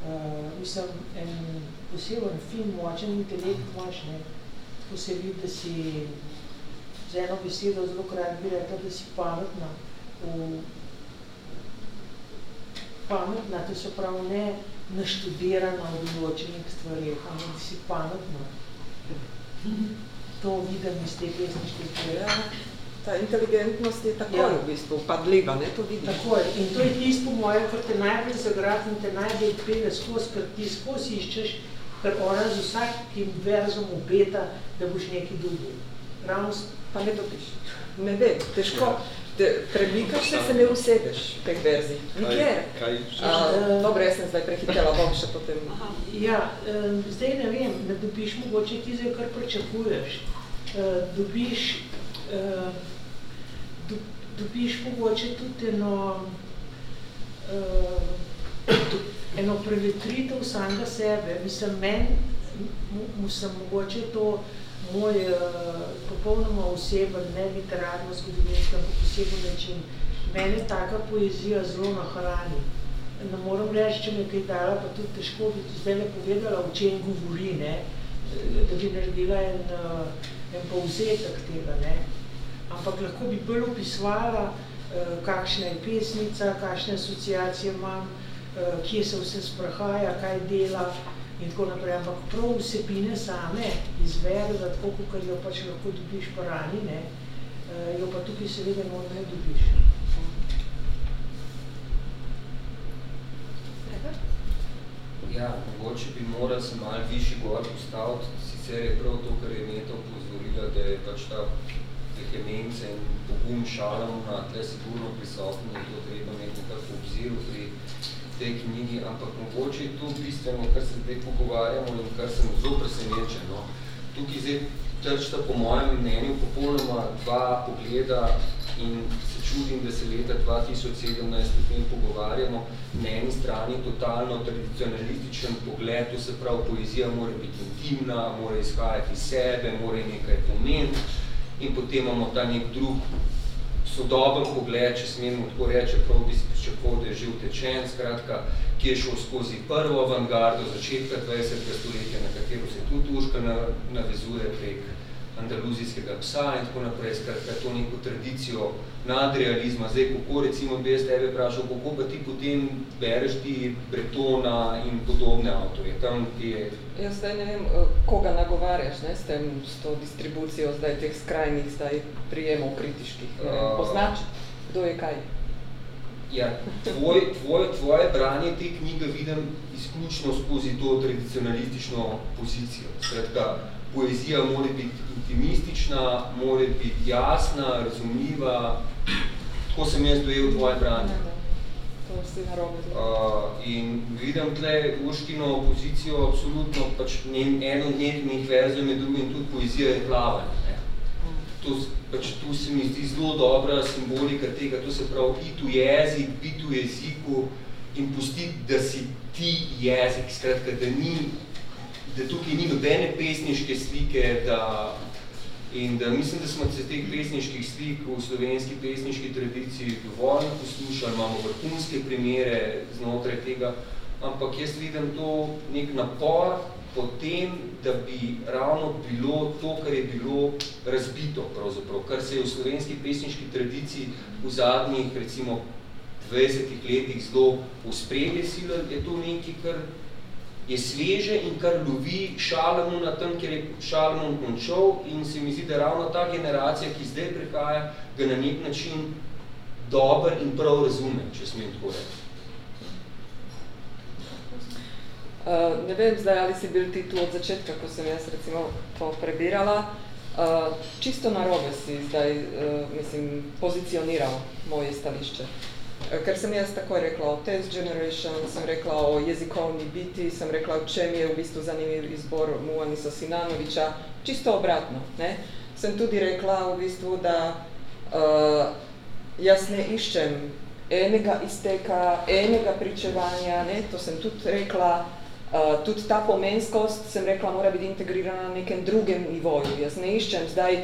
Uh, mislim, en poseben film, močen intelekt imaš, ne, ko se vidi, da si z eno besedo zelo krat bi rekla, da si pametna pametna, to se pravi ne naštudirana v določenih stvarih, ampak si pametna. To vidim iz te pesniške zbire. Ta inteligentnost je tako ja. v bistvu padljiva, ne, to vidim. Tako je. In to je tisto po mojem, kar te najbolj zagrad in te najbolj pele skozi, ker ti skozi iščeš, ker ona z vsakim verzom obeta, da boš nekaj dobil. Ravno pa ne dobiš. Ne vem, težko. Te, premikaš se, se ne usedeš teh verzij. Nikjer. Kaj, Uh, dobro, jaz sem zdaj prehitela, bom še potem. Ja, um, zdaj ne vem, ne dobiš mogoče ti zdaj, kar pričakuješ. Uh, dobiš, uh, do, dobiš mogoče tudi eno, uh, eno prevetritev samega sebe. Mislim, men, mu sem mogoče to moj uh, popolnoma oseben, ne literarno zgodovinski, ampak poseben način. Mene taka poezija zelo nahrani. Ne moram reči, če mi je kaj dala, pa tudi težko bi ti zdaj povedala, o čem govori, ne? da bi naredila en, en povzetek tega. Ne? Ampak lahko bi bolj opisovala, kakšna je pesnica, kakšne asociacije imam, kje se vse sprahaja, kaj dela in tako naprej. Ampak prav vsebine same izverza, tako kot jo pač lahko dobiš po rani, ne? jo pa tukaj seveda ne dobiš. Ja, mogoče bi moral se malo višji gor postaviti, sicer je prav to, kar je Meta upozorila, da je pač ta vehemence in pogum šalamuna tle sigurno prisotno to treba imeti nekako obziru pri tej knjigi, ampak mogoče je to bistveno, kar se zdaj pogovarjamo in kar sem zelo presenečen. No. Tukaj zdaj trčta po mojem mnenju popolnoma dva pogleda in se čudim, da se leta 2017 o tem pogovarjamo. Na eni strani totalno tradicionalističen pogled, to se pravi, poezija mora biti intimna, mora izhajati iz sebe, mora nekaj pomeniti in potem imamo ta nek drug sodoben pogled, če smemo tako reči, prav bi si pričakoval, da je že utečen, skratka, ki je šel skozi prvo avangardo začetka 20. stoletja, na katero se tudi Urška navezuje prek andaluzijskega psa in tako naprej, skratka, to neko tradicijo nadrealizma. Zdaj, kako recimo bi jaz tebe vprašal, kako pa ti potem bereš ti Bretona in podobne avtorje, tam ti je... Jaz zdaj ne vem, koga nagovarjaš, ne, s tem, s to distribucijo zdaj teh skrajnih zdaj prijemov kritiških. Ne vem, poznač, kdo je kaj? Ja, tvoj, tvoj, tvoje branje te knjige vidim izključno skozi to tradicionalistično pozicijo. Skratka, poezija mora biti intimistična, mora biti jasna, razumljiva. Tako sem jaz dojel tvoje branje. To si narobe. Uh, in vidim tle Urškino pozicijo absolutno, pač njen, eno od njenih verzov med drugim tudi poezija je plavanje. Ne? To, pač tu se mi zdi zelo dobra simbolika tega, to se pravi biti v jezik, biti v jeziku in pustiti, da si ti jezik, skratka, da ni da tukaj ni nobene pesniške slike, da, in da mislim, da smo se teh pesniških slik v slovenski pesniški tradiciji dovolj poslušali, imamo vrhunske primere znotraj tega, ampak jaz vidim to nek napor po tem, da bi ravno bilo to, kar je bilo razbito, pravzaprav, kar se je v slovenski pesniški tradiciji v zadnjih, recimo, 20 letih zelo uspredje sila, je to nekaj, kar je sveže in kar lovi Šalamuna tam, kjer je Šalamun končal in se mi zdi, da ravno ta generacija, ki zdaj prihaja, ga na nek način dober in prav razume, če smem tako reči. Uh, ne vem zdaj, ali si bil ti tu od začetka, ko sem jaz recimo to prebirala. Uh, čisto narobe si zdaj, uh, mislim, pozicioniral moje stališče. Ker sem jaz takoj rekla o Test Generation, sem rekla o jezikovni biti, sem rekla, v čem je v bistvu zanimiv izbor Muanisa Sinanoviča, čisto obratno. Ne? Sem tudi rekla v bistvu, da uh, jaz ne iščem enega izteka, enega pričevanja, ne? to sem tudi rekla, uh, tudi ta pomenskost, sem rekla, mora biti integrirana na nekem drugem nivoju. Jaz ne iščem zdaj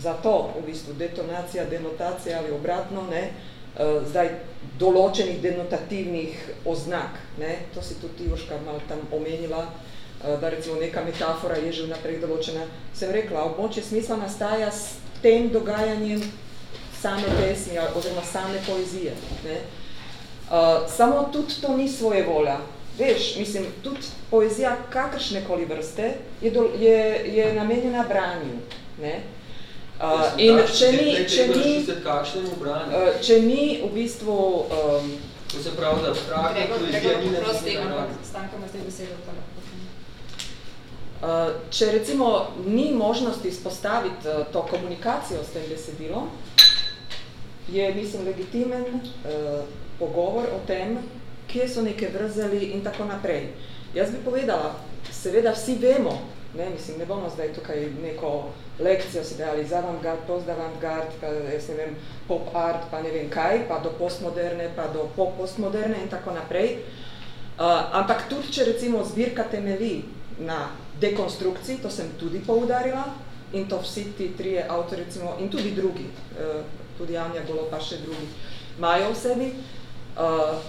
zato v bistvu detonacija, denotacija ali obratno, ne? Uh, zdaj določenih denotativnih oznak. Ne? To si tudi Joška malo tam omenila, uh, da recimo neka metafora je že vnaprej določena. Sem rekla, območje smisla nastaja s tem dogajanjem same pesmi oziroma same poezije. Ne? Uh, samo tudi to ni svoje volja. Veš, mislim, tudi poezija kakršnekoli vrste je, do, je, je namenjena branju. Ne? Uh, in če ni, če ni, če ni v bistvu... Um, to se pravi, da abstraktna poezija ni namenjena Stanka ima zdaj besedo, pa Uh, če recimo ni možnosti izpostaviti uh, to komunikacijo s tem besedilom, je, mislim, legitimen uh, pogovor o tem, kje so neke vrzeli in tako naprej. Jaz bi povedala, seveda vsi vemo, ne, mislim, ne bomo zdaj tukaj neko lekcijo si dali za avantgard, post-avantgard, pa jaz ne vem, pop art, pa ne vem kaj, pa do postmoderne, pa do pop-postmoderne in tako naprej. Uh, ampak tudi, če recimo zbirka temeli na dekonstrukciji, to sem tudi poudarila, in to vsi ti trije avtori, recimo, in tudi drugi, uh, tudi Anja Golo, pa še drugi, imajo v sebi. Uh,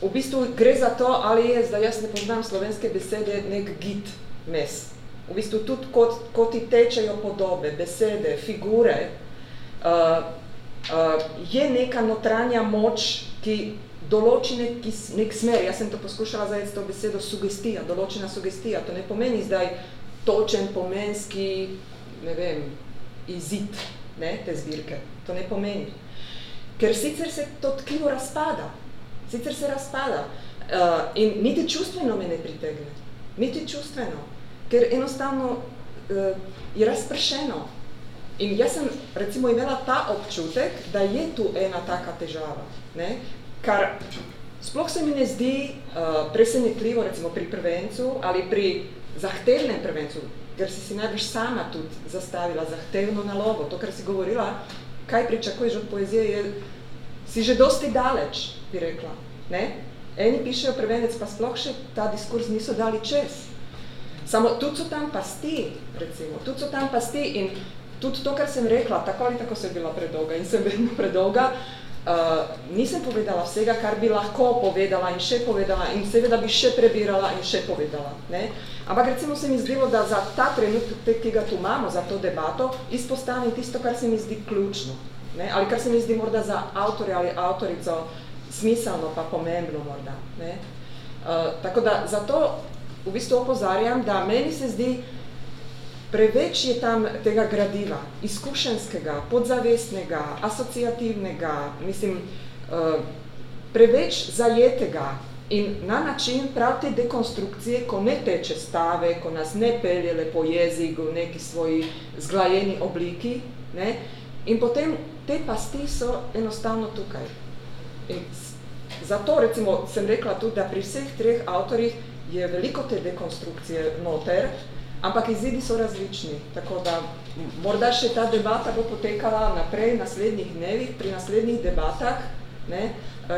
v bistvu gre za to, ali je, zdaj jaz ne poznam slovenske besede, nek git mes. V bistvu tudi, kot, kot ti tečejo podobe, besede, figure, uh, uh, je neka notranja moč, ki določi nek, nek smer. Jaz sem to poskušala zajeti to besedo sugestija, določena sugestija. To ne pomeni zdaj točen, pomenski, ne vem, izid ne, te zbirke. To ne pomeni. Ker sicer se to tkivo razpada. Sicer se razpada. Uh, in niti čustveno me ne pritegne. Niti čustveno ker enostavno uh, je razpršeno. In jaz sem recimo imela ta občutek, da je tu ena taka težava, ne? kar sploh se mi ne zdi uh, presenetljivo recimo pri prvencu ali pri zahtevnem prvencu, ker si si najbrž sama tudi zastavila zahtevno nalogo, to, kar si govorila, kaj pričakuješ od poezije, je, si že dosti daleč, bi rekla. Ne? Eni pišejo prvenec, pa sploh še ta diskurs niso dali čez. Samo tudi so tam pasti, recimo, tudi so tam pasti in tudi to, kar sem rekla, tako ali tako sem bila predolga in sem vedno predolga, uh, nisem povedala vsega, kar bi lahko povedala in še povedala in seveda bi še prebirala in še povedala. Ne? Ampak recimo se mi zdelo, da za ta trenutek, ki ga tu imamo, za to debato, izpostavim tisto, kar se mi zdi ključno. Ne? Ali kar se mi zdi morda za avtorja ali avtorico smiselno pa pomembno morda. Ne? Uh, tako da zato v bistvu opozarjam, da meni se zdi, preveč je tam tega gradiva, izkušenskega, podzavestnega, asociativnega, mislim, uh, preveč zajetega in na način prav te dekonstrukcije, ko ne teče stave, ko nas ne pelje lepo jezik v neki svoji zglajeni obliki, ne, in potem te pasti so enostavno tukaj. Zato, recimo, sem rekla tudi, da pri vseh treh avtorjih je veliko te dekonstrukcije noter, ampak izidi so različni. Tako da morda še ta debata bo potekala naprej naslednjih dnevih, pri naslednjih debatah, ne,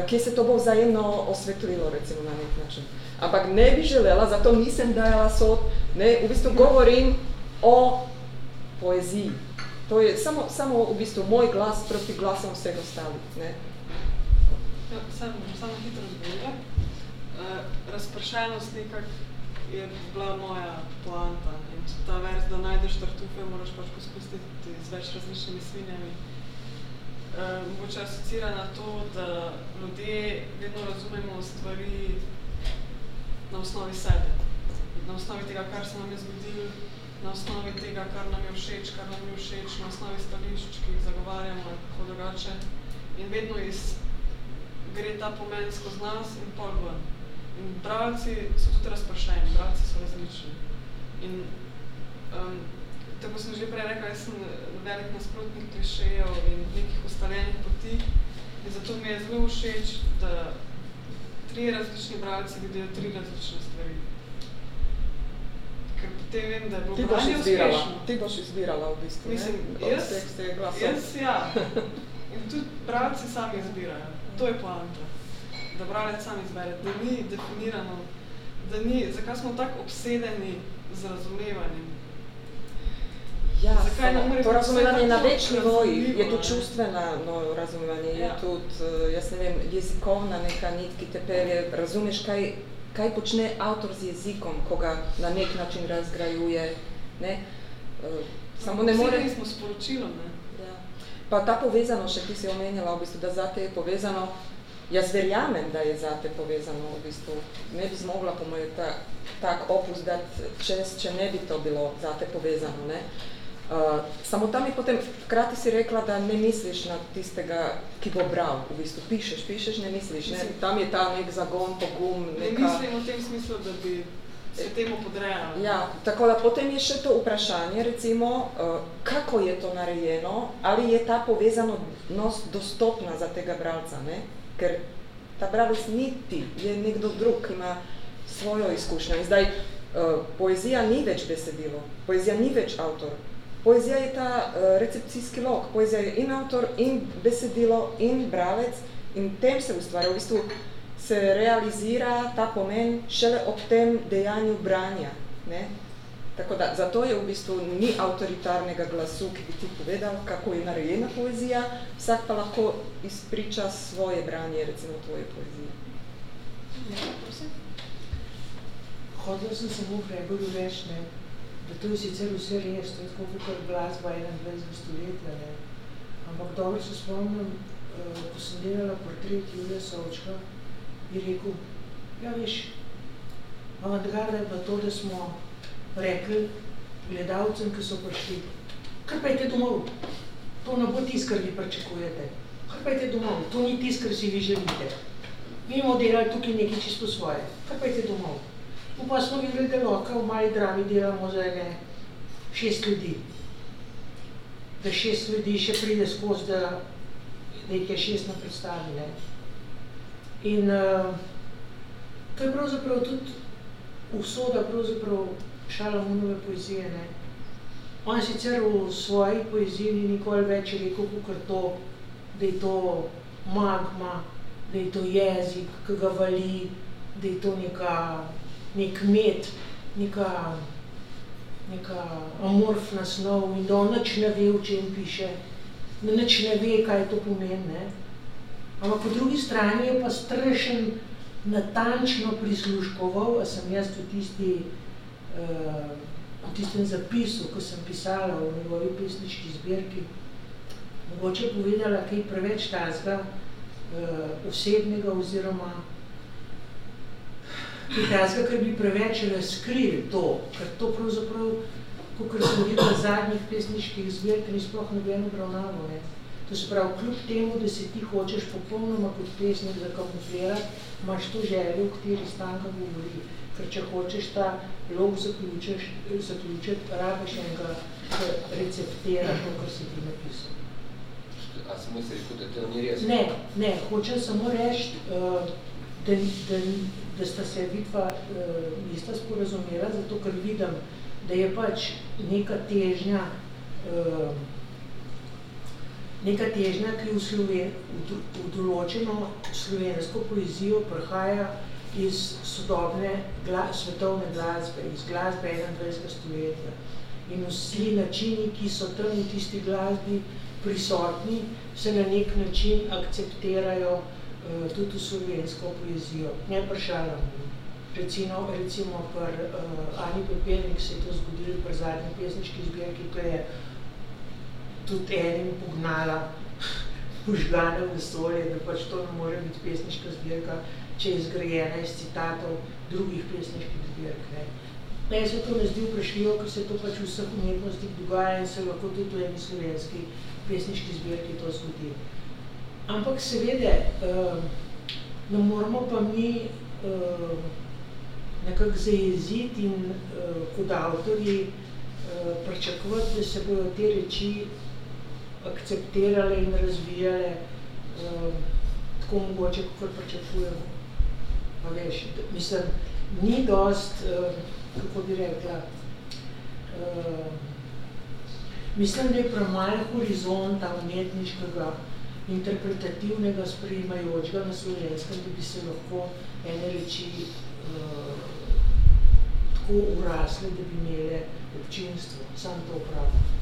kje se to bo vzajemno osvetlilo, recimo na nek način. Ampak ne bi želela, zato nisem dajala sod, ne, v bistvu govorim o poeziji. To je samo, samo v bistvu moj glas proti glasom vseh ostalih. Ne. Ja, samo, samo hitro zbog. Eh, razpršenost nekak je bila moja poanta. In ta vers, da najdeš tartufe, moraš pač pospustiti z več različnimi svinjami. Uh, mogoče asocira na to, da ljudje vedno razumemo stvari na osnovi sebe. Na osnovi tega, kar se nam je zgodilo, na osnovi tega, kar nam je všeč, kar nam je všeč, na osnovi stališč, ki jih zagovarjamo, tako drugače. In vedno iz, gre ta pomen skozi nas in pol ven. In bralci so tudi razprašeni, bralci so različni. In um, tako sem že prej rekla, jaz sem velik nasprotnik klišejev in nekih ustaljenih poti. In zato mi je zelo všeč, da tri različni bralci vidijo tri različne stvari. Ker potem vem, da je bilo branje uspešno. Ti boš izbirala v bistvu, Mislim, ne? Jaz, jaz, ja. In tudi bralci sami izbirajo. To je poanta da bralec sam izbere, da ni definirano, da ni, zakaj smo tako obsedeni z razumevanjem. Ja, zakaj samo, to razumevanje na več nivojih, je to čustvena no, razumevanje, ja. je tudi, eh, jaz ne vem, jezikovna neka nit, ki te pelje, razumeš, kaj, kaj počne avtor z jezikom, ko ga na nek način razgrajuje, ne? Uh, samo ne more... smo sporočilo, ne? Pa ta povezano, še ti si omenjala, v bistvu, da zate je povezano, Jaz verjamem, da je zate povezano v bistvu. Ne bi zmogla po moje ta, tak opus dati čez, če ne bi to bilo zate povezano. Ne? Uh, samo tam je potem, hkrati si rekla, da ne misliš na tistega, ki bo bral, v bistvu pišeš, pišeš, ne misliš, ne? tam je ta nek zagon, pogum, neka... Ne mislim v tem smislu, da bi se temu podrejajo. Ja, tako da potem je še to vprašanje, recimo, uh, kako je to narejeno, ali je ta povezanost dostopna za tega bralca, ne? ker ta bralec ni ti, je nekdo drug, ima svojo izkušnjo. In zdaj, uh, poezija ni več besedilo, poezija ni več avtor, poezija je ta uh, recepcijski log, poezija je in avtor, in besedilo, in bralec, in tem se ustvarja, v bistvu se realizira ta pomen šele ob tem dejanju branja. Ne? Tako da, zato je v bistvu ni avtoritarnega glasu, ki bi ti povedal, kako je narejena poezija, vsak pa lahko izpriča svoje branje, recimo tvoje poezije. Ja. Hodila sem samo v Gregorju reči, ne, da to je sicer vse res, to je tako kot glasba 21. stoletja, ne. Ampak dobro se spomnim, uh, ko sem delala portret Julija Sovčka, je rekel, ja veš, avantgarda je pa to, da smo rekli gledalcem, ki so prišli, kar pejte domov, to ne bo tisk, kar vi pričakujete, kar pejte domov, to ni tisk, kar si vi želite. Mi bomo delali tukaj nekaj čisto svoje, kar pejte domov. In pa smo videli, da lahko v mali drami delamo za ene šest ljudi. Da šest ljudi še pride skozi, da, da jih je šest na predstavi. Ne. In uh, to je pravzaprav tudi usoda pravzaprav Šalamunove poezije. Ne. On sicer v svoji poeziji ni nikoli več rekel, kot to, da je to magma, da je to jezik, ki ga vali, da je to neka nek med, neka, neka amorfna snov in da on nič ne ve, o čem piše, da nič ne ve, kaj to pomeni. Ne? Ampak po drugi strani je pa strašen natančno prisluškoval, a sem jaz v, tisti, uh, v tistem zapisu, ko sem pisala v njegovi pesniški zbirki, mogoče povedala kaj preveč tazga, uh, osebnega oziroma Kaj tazga, ker bi preveč razkrili to, ker to pravzaprav, kot smo videli v zadnjih pesniških zbirk, ni sploh noben obravnavo. Ne. To se pravi, kljub temu, da se ti hočeš popolnoma kot pesnik zakamuflirati, imaš to željo, v kateri stanka govori. Ker če hočeš ta lov zaključiti, rabiš enega, ki receptira to, kar si ti napisal. A sem misli rekel, da to ni res? Ne, ne, hočem samo reči, uh, da, da, da sta se vidva uh, nista sporazumela, zato ker vidim, da je pač neka težnja, uh, neka težnja, ki v, Sloven, v, določeno slovensko poezijo prihaja iz sodobne gla, svetovne glasbe, iz glasbe 21. stoletja. In vsi načini, ki so tam v tisti glasbi prisotni, se na nek način akceptirajo uh, tudi v slovensko poezijo, ne pršala mu. Recimo, recimo pri uh, Ani Pepelnik se je to zgodilo pri zadnji pesniški zbirki, ko je tudi enim pognala požgane v vesolje, da pač to ne more biti pesniška zbirka, če je zgrajena iz citatov drugih pesniških zbirk. Ne. Meni se to ne zdi vprašljivo, ker se to pač v vseh umetnostih dogaja in se lahko tudi v eni slovenski pesniški zbirki to zgodi. Ampak seveda, uh, ne moramo pa mi uh, nekako zajeziti in uh, kot avtorji uh, pričakovati, da se bodo te reči akceptirale in razvijale uh, tako mogoče, kot pričakujemo. Pa veš, mislim, ni dost, uh, kako bi rekla, uh, mislim, da je premalo horizonta umetniškega interpretativnega sprejemajočega na slovenskem, da bi se lahko ene reči uh, tako urasle, da bi imele občinstvo. Sam to upravno.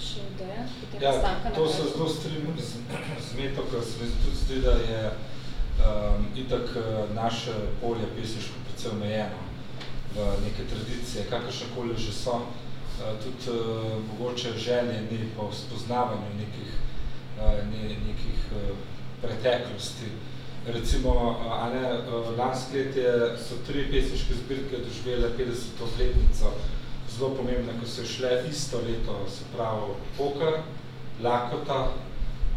Še ideja? Ja, to se zelo strinjam z Meto, ker se mi tudi zdi, da je um, itak eh, naše polje pesniško predvsem omejeno v neke tradicije, kakršnekoli že so. Uh, tudi uh, mogoče želje ni po spoznavanju nekih Eh, ne, nekih uh, preteklosti. Recimo, a ne, uh, lansk let je, so tri pesniške zbirke doživele 50. letnico, zelo pomembno, ko so šle isto leto, se pravi Poker, Lakota,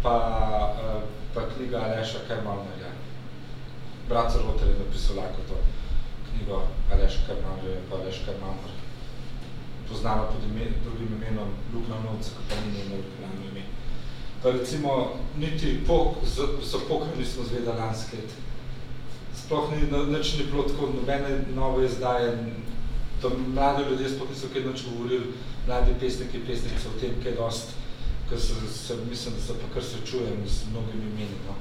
pa, uh, pa knjiga Aleša Kaj Malnerja. Brat Roter je napisal Lakoto. knjigo Aleš Karnarja, pa Aleš Karnamar, poznala pod ime, drugim imenom Lukna Novca, ko pa ni imel originalno ime. Pa recimo, niti pok, za, za poker nismo zvedali lanski let. Sploh ni, nič ni bilo tako, nobene nove izdaje, to mladi ljudje sploh niso kaj nič govorili, mladi pesniki, pesnice o tem, kaj dost, ker se, se, mislim, da se pa kar srečujem z mnogimi imeni, no,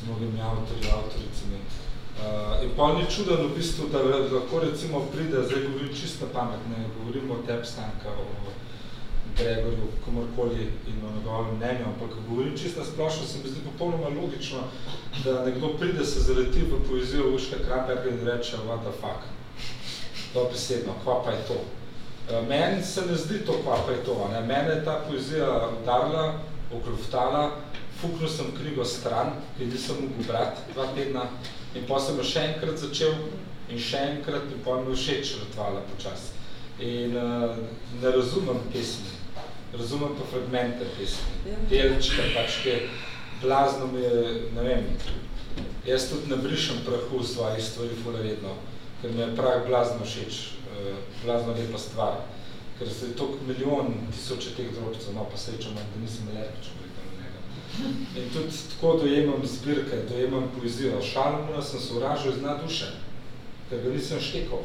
z mnogimi avtorji, avtoricami. Uh, in pa ni čuden v bistvu, da lahko recimo pride, zdaj govorim čisto pametne, govorimo o tebi stanka, o Gregorju, komorkoli in o njegovem mnenju, ampak govorim čisto splošno, se mi zdi popolnoma logično, da nekdo pride, se zaleti v poezijo Uška Kramberga in reče, what the fuck, dobesedno, kva pa je to. Uh, meni se ne zdi to, kva pa je to, ne? mene je ta poezija udarila, okluftala, fuknil sem knjigo stran, ki nisem mogel brati dva tedna, In pa sem še enkrat začel in še enkrat in pa mi všeč ratvala počas. In uh, ne razumem pesmi, razumem pa fragmente pesmi. Delčka, pač te blazno mi je, ne vem, jaz tudi ne brišem prahu svojih stvari fuleredno, ker mi je prah blazno všeč, uh, blazno lepa stvar. Ker se je toliko milijon tisoče teh drobcev, no pa srečo manj, da nisem alergičen. In tudi tako dojemam zbirke, dojemam poezijo. Šalmuna sem se uražil iz duše, ker ga nisem štekal.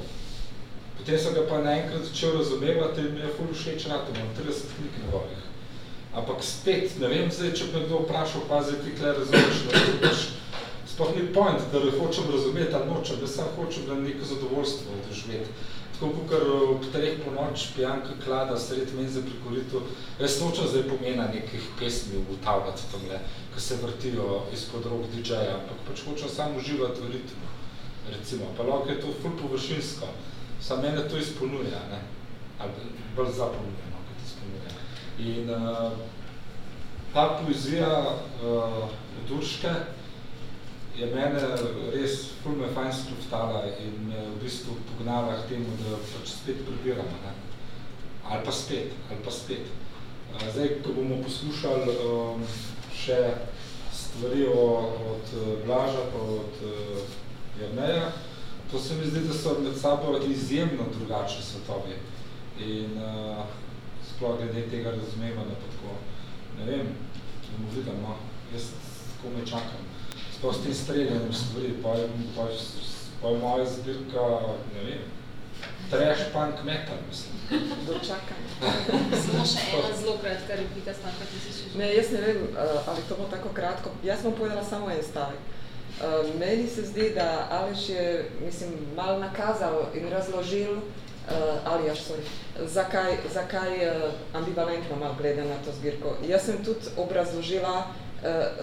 Potem sem ga pa naenkrat začel razumevati in mi je ful všeč rad, imam 30 knjig njegovih. Ampak spet, ne vem zdaj, če bi kdo vprašal, pa zdaj ti ne razumeš. Sploh ni point, da hočem razumeti ali nočem, da sam hočem da neko zadovoljstvo doživeti tako kukar ob treh po noč pijanka klada sred menze pri koritu, jaz nočem zdaj pomena nekih pesmi ugotavljati tamle, ki se vrtijo izpod rok DJ-ja, ampak pač hočem samo uživati v ritmu, recimo. Pa lahko je to ful površinsko, samo mene to izpolnjuje, ne? ali bolj zapolnjuje, no, kot izpolnjuje. In uh, ta poezija uh, Durške, je mene res ful me fajn skruftala in me v bistvu pognala k temu, da pač spet prebiramo, ne? ali pa spet, ali pa spet. Zdaj, ko bomo poslušali um, še stvari o, od Blaža pa od uh, Jerneja, to se mi zdi, da so med sabo izjemno drugačni svetovi in uh, sploh glede tega razumevanja pa tako, ne vem, bomo videli, no, jaz me čakam to s tem streljanjem stvari, pa pa, pa je moja zbirka, ne vem, trash punk metal, mislim. Dočakam. Samo še ena zelo kratka replika, Stanka, ti si še Ne, jaz ne vem, uh, ali to bo tako kratko. Jaz bom povedala samo en stavek. Uh, meni se zdi, da Aleš je, mislim, malo nakazal in razložil, uh, ali jaš, sorry, zakaj, zakaj uh, ambivalentno malo gleda na to zbirko. Jaz sem tudi obrazložila, uh,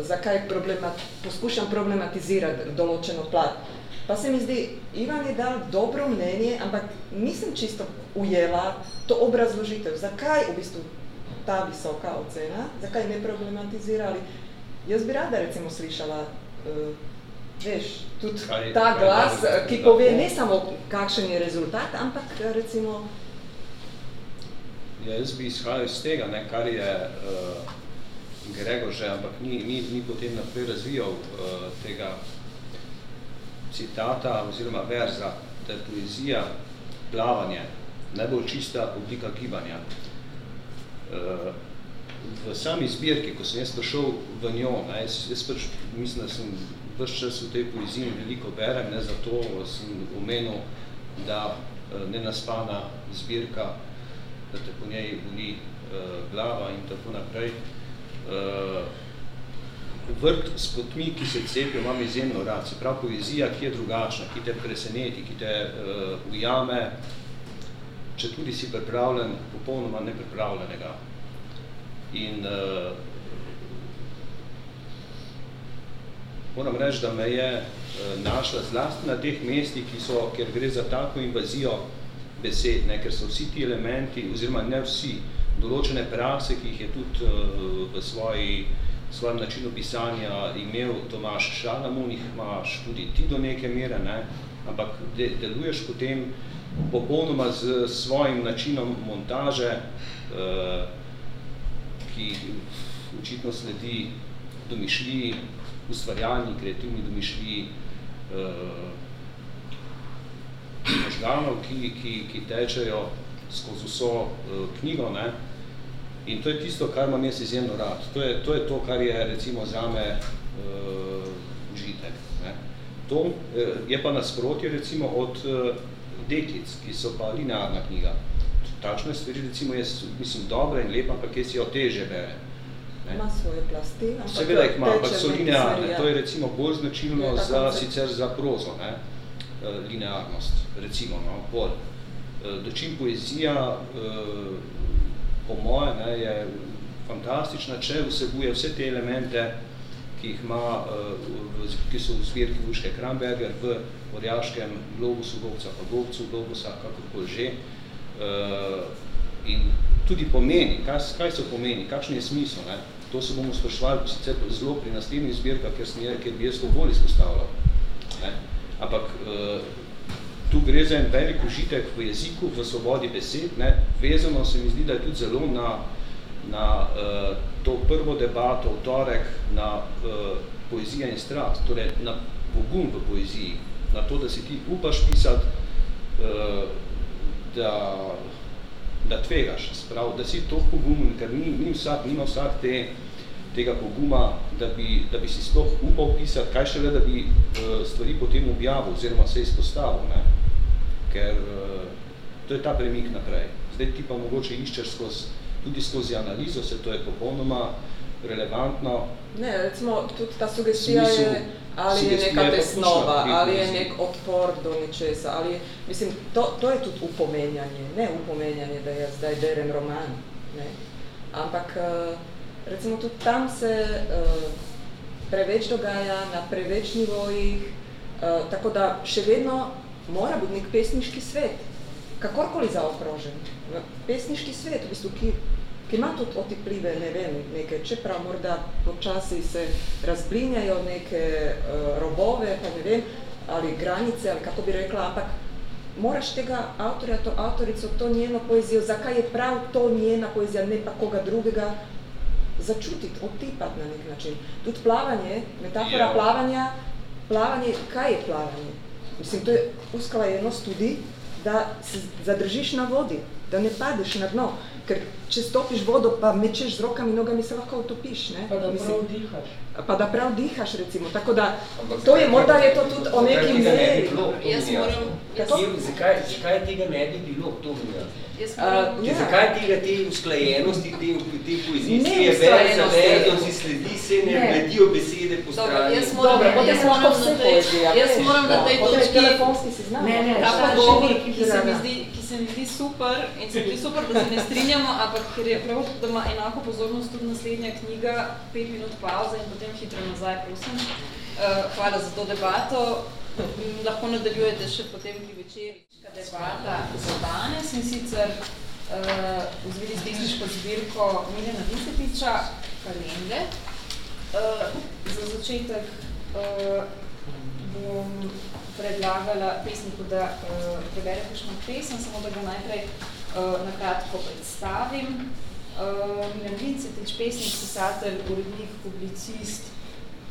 zakaj problemat, poskušam problematizirati določeno plat. Pa se mi zdi, Ivan je dal dobro mnenje, ampak nisem čisto ujela to obrazložitev, zakaj v bistvu ta visoka ocena, zakaj ne problematizirali. Jaz bi rada recimo slišala, uh, veš, tudi kaj, ta glas, kaj, ki pove ne samo kakšen je rezultat, ampak recimo... Ja, jaz bi izhajal iz tega, ne, kar je uh, Gregor že, ampak ni, ni, ni potem naprej razvijal uh, tega citata oziroma verza, da je poezija plavanje, najbolj čista oblika gibanja. Uh, v sami zbirki, ko sem jaz prišel v njo, ne, jaz, jaz pač mislim, da sem vrš čas v tej poeziji veliko berem, ne, zato sem omenil, da uh, nenaspana zbirka, da te po njej boli uh, glava in tako naprej uh, vrt s potmi, ki se cepijo, imam izjemno rad. Se pravi, poezija, ki je drugačna, ki te preseneti, ki te uh, ujame, če tudi si pripravljen, popolnoma nepripravljenega. In uh, moram reči, da me je uh, našla zlasti na teh mestih, ki so, ker gre za tako invazijo besed, ne, ker so vsi ti elementi, oziroma ne vsi, določene prakse, ki jih je tudi uh, v svoji, svojem načinu pisanja imel Tomaš Šalamun, jih imaš tudi ti do neke mere, ne? ampak de, deluješ potem popolnoma z svojim načinom montaže, uh, ki očitno sledi domišljiji, ustvarjalni, kreativni domišljiji, uh, možganov, ki, ki, ki tečejo skozi vso uh, knjigo, ne, in to je tisto, kar imam jaz izjemno rad. To je to, je to kar je recimo zame uh, užitek. Ne. To uh, je pa nasprotje recimo od uh, deklic, ki so pa linearna knjiga. Takšne stvari recimo jaz mislim dobra in lepa, ampak jaz jo teže bere. Ima svoje plasti, ampak Seveda jih ima, ampak so linearne. To je recimo bolj značilno Je ta za, koncept. sicer za prozo, ne? linearnost, recimo, no, bolj. Eh, Dočim poezija, eh, po moje, ne, je fantastična, če vsebuje vse te elemente, ki jih ima, eh, ki so v zbirki Vuške Kramberger, v Orjaškem globusu, globca pa globcu, globusa, kakorkoli že. In tudi pomeni, kaj, kaj so pomeni, kakšen je smisel, ne? To se bomo spraševali sicer zelo pri naslednjih zbirkah, ker, ker bi jaz to bolj izpostavljal. Ne? Ampak tu gre za en velik užitek v jeziku, v svobodi besed, ne? vezano se mi zdi, da je tudi zelo na, na eh, to prvo debato v torek na eh, poezija in strast, torej na pogum v poeziji, na to, da si ti upaš pisati, eh, da, da tvegaš, sprav, da si to pogumen, ker ni, ni vsak, nima vsak te, tega poguma, da bi, da bi si sploh upal pisati, kaj šele, da bi uh, stvari potem objavil oziroma se izpostavil, ne? Ker uh, to je ta premik naprej. Zdaj ti pa mogoče iščeš skozi, tudi skozi analizo, se to je popolnoma relevantno. Ne, recimo tudi ta sugestija Smisel- je, ali je neka tesnova, ali je nek odpor do nečesa, ali je, mislim, to, to je tudi upomenjanje, ne upomenjanje, da jaz zdaj berem roman, ne. Ampak eh, recimo tudi tam se eh, preveč dogaja na preveč nivojih, eh, tako da še vedno mora biti nek pesniški svet, kakorkoli zaokrožen. V- Pesniški svet, v bistvu, ki, ki ima tudi otipljive, ne vem, neke, čeprav morda počasi se razblinjajo neke uh, robove, pa ne vem, ali granice, ali kako bi rekla, ampak moraš tega avtorja, to avtorico, to njeno poezijo, zakaj je prav to njena poezija, ne pa koga drugega, začutiti, otipati na nek način. Tudi plavanje, metafora Ja. plavanja, plavanje, kaj je plavanje? Mislim, to je usklajenost tudi, da se zadržiš na vodi, da ne padeš na dno. Ker če stopiš vodo, pa mečeš z rokami in nogami, se lahko utopiš. Ne? Pa da Mislim, prav dihaš. Pa da prav dihaš, recimo. Tako da, Ampak to je, morda je to tudi o neki tega ne bi meri. Jaz moram- Kako? Kje- Zakaj, zakaj tega ne bi bilo, to mi. Jaz Če Ja. zakaj tega te usklajenosti, te, te poezijske je več za vedno, si sledi, se ne Ne. bledijo besede po Dobro, strani. jaz moram, Dobro, potem jaz moram na tej, poezija, jaz moram na tej točki, ta pogovor, ki se mi zdi, ki se mi zdi super in se mi zdi super, da se ne strinjamo, ampak ker je prav, da ima enako pozornost tudi naslednja knjiga, pet minut pauze in potem hitro nazaj, prosim. Uh, hvala za to debato. M, Lahko nadaljujete še potem pri večerička debata za danes in sicer uh, v zvezi s tehniško zbirko Miljana Vicetiča, Kalende. Uh, za začetek uh, bom predlagala pesniku, da uh, prebere kakšno pesem, samo da ga najprej na kratko predstavim. Uh, Milan Vincetič, pesnik, pisatelj, urednik, publicist,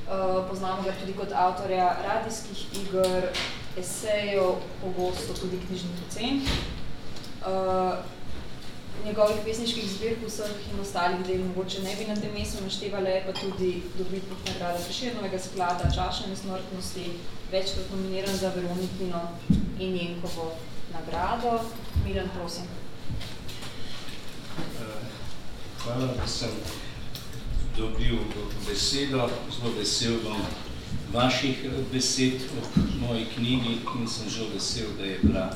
uh, poznamo ga tudi kot avtorja radijskih iger, esejev, pogosto tudi knjižnih ocen. Uh, njegovih pesniških zbirk vseh in ostalih del mogoče ne bi na tem mestu naštevale, pa tudi dobitnik nagrade Prešernovega sklada, Čaša nesmrtnosti, večkrat nominiran za Veronikino in Jenkovo nagrado. Miran, prosim. Hvala, da sem dobil besedo. Zelo vesel bom vaših besed ob moji knjigi in sem zelo vesel, da je bila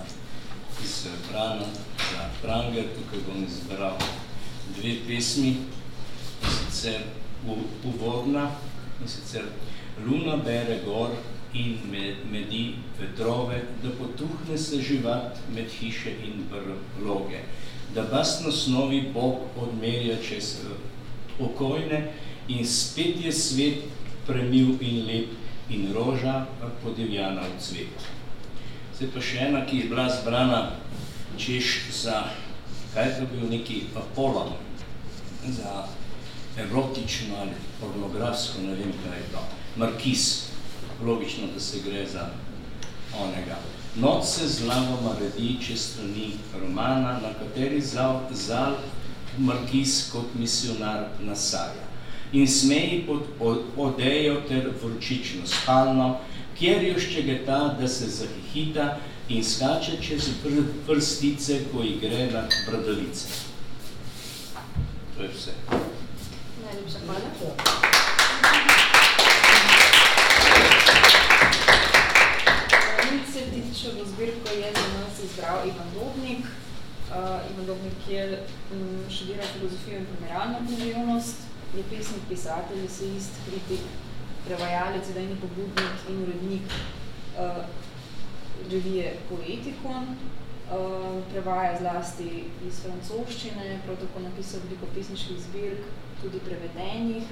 izbrana za Pranger. Tukaj bom izbral dve pesmi, in sicer uvodna, in sicer Luna bere gor in me- medi vetrove, da potuhne se živat med hiše in brloge da bastno snovi Bog odmerja čez eh, okojne in spet je svet premil in lep in roža podivjana v cvet. Zdaj pa še ena, ki je bila zbrana češ za, kaj je to bil neki Apolon, za erotično ali pornografsko, ne vem kaj je to, Markis, logično, da se gre za onega. Noč se z lavama redi čez strani romana, na kateri zal, zal markis kot misionar nasaja. In smeji pod odejo ter vročično spalno, kjer jo ščegeta, da se zahihita in skače čez vrstice, ko ji gre na bradavice. To je vse. Najlepša hvala. Srtičevo zbirko je za nas izbral Ivan Dobnik. Uh, Ivan Dobnik je um, študira filozofijo in primerjalno književnost, je pesnik, pisatelj, esejist, kritik, prevajalec, idejni pobudnik in urednik uh, revije Poetikon. Uh, prevaja zlasti iz francoščine, prav tako napisal veliko pesniških zbirk, tudi prevedenih,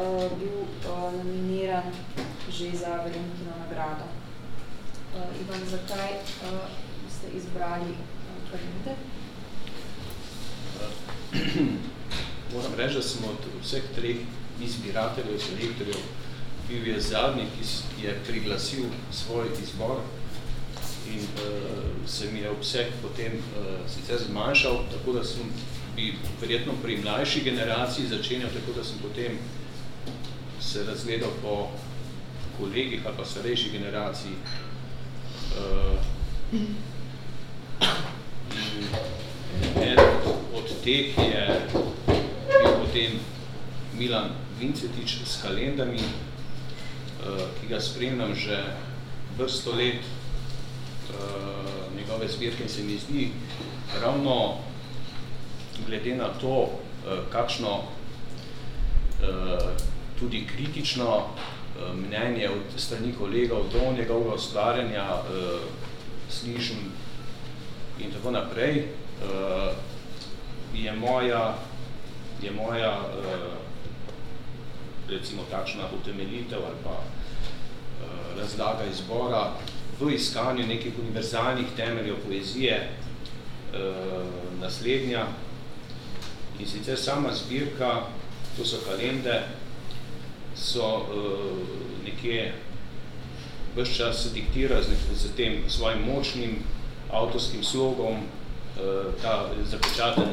uh, bil uh, nominiran že za Veronikino nagrado. Uh, Ivan, zakaj uh, ste izbrali uh, Karinte? Moram reči, da sem od vseh treh izbirateljev, selektorjev, bil je zadnji, ki je priglasil svoj izbor in uh, se mi je obseg potem uh, sicer zmanjšal, tako da sem bi verjetno pri mlajši generaciji začenjal, tako da sem potem se razgledal po kolegih ali pa starejši generaciji. Uh, in od, teh je bil potem Milan Vincetič s kalendami, uh, ki ga spremljam že vrsto let, uh, njegove zbirke se mi zdi ravno glede na to, uh, kakšno uh, tudi kritično mnenje od strani kolegov do njegovega ustvarjanja uh, slišim in tako naprej, uh, je moja, je moja uh, recimo takšna utemeljitev ali pa uh, razlaga izbora v iskanju nekih univerzalnih temeljev poezije uh, naslednja. In sicer sama zbirka, to so kalende, so uh, nekje vse čas diktira z, z tem svojim močnim avtorskim slogom, uh, ta zapečaten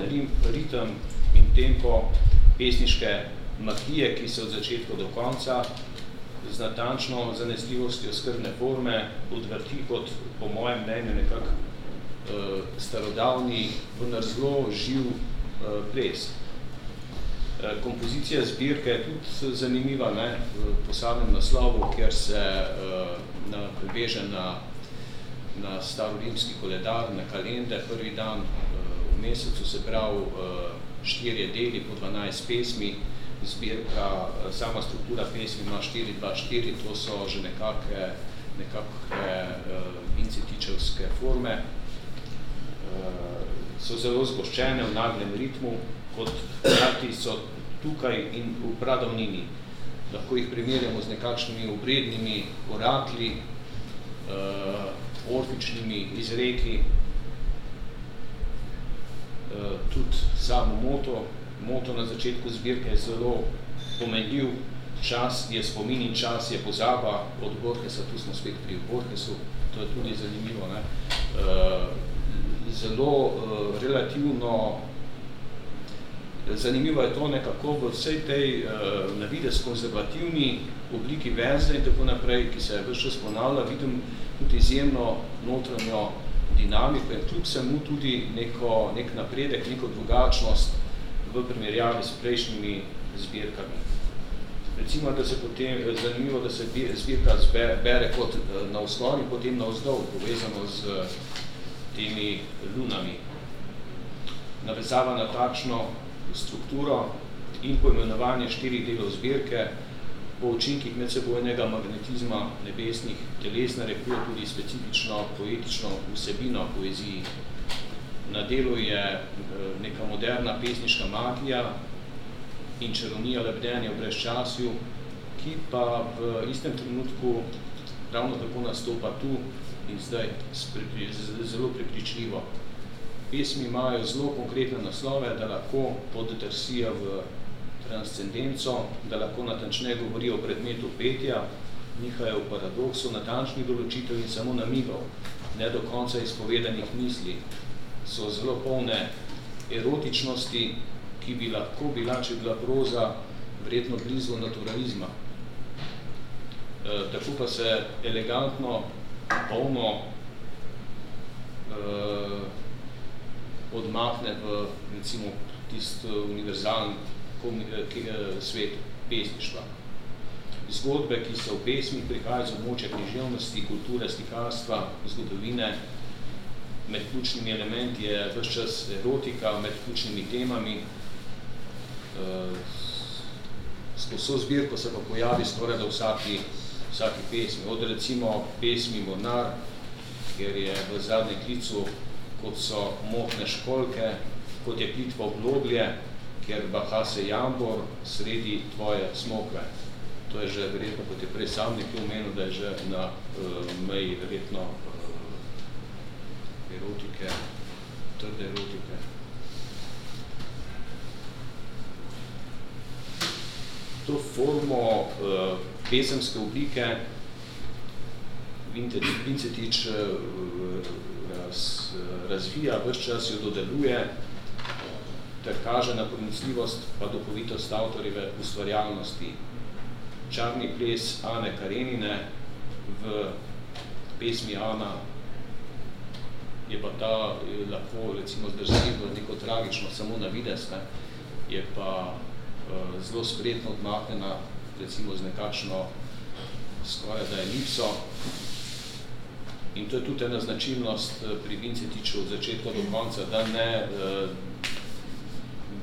ritem in tempo pesniške magije, ki se od začetka do konca z natančno zanesljivostjo skrbne forme odvrti kot, po mojem mnenju, nekak uh, starodavni, vendar zelo živ uh, ples. Uh, kompozicija zbirke je tudi zanimiva ne, v posebnem naslovu, ker se uh, na, veže na, na starorimski koledar, na kalende, prvi dan v mesecu se pravi štirje deli po 12 pesmi, zbirka, sama struktura pesmi ima 4-2-4, to so že nekakve, nekakve vincetičevske forme. So zelo zgoščene v naglem ritmu, kot krati so tukaj in v pradavnini. Lahko jih primerjamo z nekakšnimi obrednimi orakli, uh, orfičnimi izreki, uh, tudi samo moto, moto na začetku zbirke je zelo pomenljiv, čas je spomin in čas je pozaba od Borgesa, tu smo spet pri Borgesu, to je tudi zanimivo. Ne? Uh, zelo uh, relativno zanimivo je to nekako v vsej tej uh, navidez konzervativni obliki verze in tako naprej, ki se je vse čas ponavlja, vidim tudi izjemno notranjo dinamiko in kljub vsemu tudi neko, nek napredek, neko drugačnost v primerjavi s prejšnjimi zbirkami. Recimo, da se potem, zanimivo, da se zbirka bere kot eh, na osnovi, potem na vzdolj, povezano z temi lunami. Navezava na takšno strukturo in poimenovanje štirih delov zbirke po učinkih medsebojnega magnetizma nebesnih teles narekuje tudi specifično poetično vsebino poeziji na delu je eh, neka moderna pesniška magija in čarovnija lebdenja v brezčasju, ki pa v istem trenutku ravno tako nastopa tu in zdaj zelo prepričljivo. Pesmi imajo zelo konkretne naslove, da lahko poddrsijo v transcendenco, da lahko natančneje govorijo o predmetu petja, nihajo v paradoksu natančnih določitev in samo namigov, ne do konca izpovedanih misli, so zelo polne erotičnosti, ki bi lahko bila, če bila proza, vredno blizu naturalizma. E, tako pa se elegantno, polno e, odmahne v, recimo, tist univerzalni svet pesništva zgodbe, ki so v pesmi prihajajo z območja književnosti, kulture, slikarstva, zgodovine. Med ključnimi elementi je vse čas erotika, med ključnimi temami. Skozi vso zbirko se pa pojavi skoraj da vsaki, vsaki pesmi. Od recimo pesmi Mornar, kjer je v zadnjem klicu, kot so mokne školke, kot je plitvo obloglje, kjer baha se jambor sredi tvoje smokve to je že verjetno, kot je prej sam nekaj omenil, da je že na uh, meji verjetno uh, erotike, trde erotike. To formo uh, pesemske oblike Vincetič uh, raz, razvija, vse čas jo dodeluje, ter kaže na pronicljivost pa duhovitost avtorjeve ustvarjalnosti, čarni ples Ane Karenine v pesmi Ana je pa ta lahko recimo zdrži v neko tragično samo na vides, ne, je pa uh, zelo spretno odmahnjena recimo z nekakšno skoraj da elipso in to je tudi ena značilnost eh, pri Vincetiču od začetka do konca, da ne uh,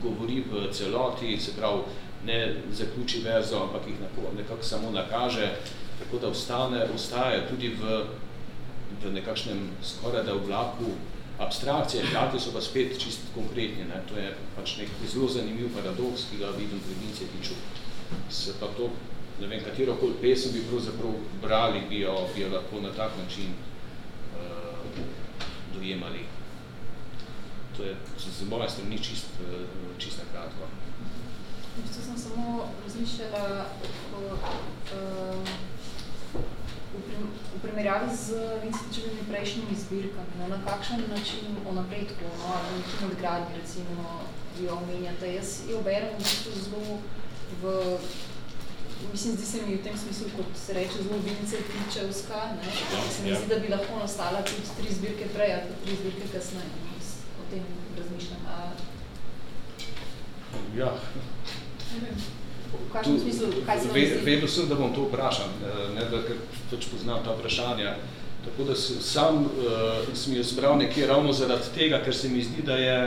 govori v celoti, se pravi, ne zaključi verzo, ampak jih nekako samo nakaže, tako da ostane, ostaje tudi v, v nekakšnem skoraj da vlaku abstrakcije, hkrati so pa spet čist konkretni. Ne? To je pač nek zelo zanimiv paradoks, ki ga vidim pri Vince Tiču. Se pa to, ne vem, katero koli pesem bi pravzaprav brali, bi jo, bi jo lahko na tak način dojemali. To je z moje strani čist, uh, čist na kratko. Če sem samo razmišljala o, um, v, prim, v primerjavi z Vincentičevimi prejšnjimi zbirkami, no, na kakšen način o napredku, no, ali nekaj nadgradnji, recimo, jo omenjate. Jaz jo berem v bistvu zelo v, mislim, zdi se mi v tem smislu, kot se reče, zelo Vincentičevska, ne, ja, se mi ja. zdi, da bi lahko nastala tudi tri zbirke prej, ali tri zbirke kasneje, o tem razmišljam. A... Ja, Vedel sem, da bom to vprašal, ne da pač poznam ta vprašanja. Tako da sam uh, sem jo zbral nekje ravno zaradi tega, ker se mi zdi, da je,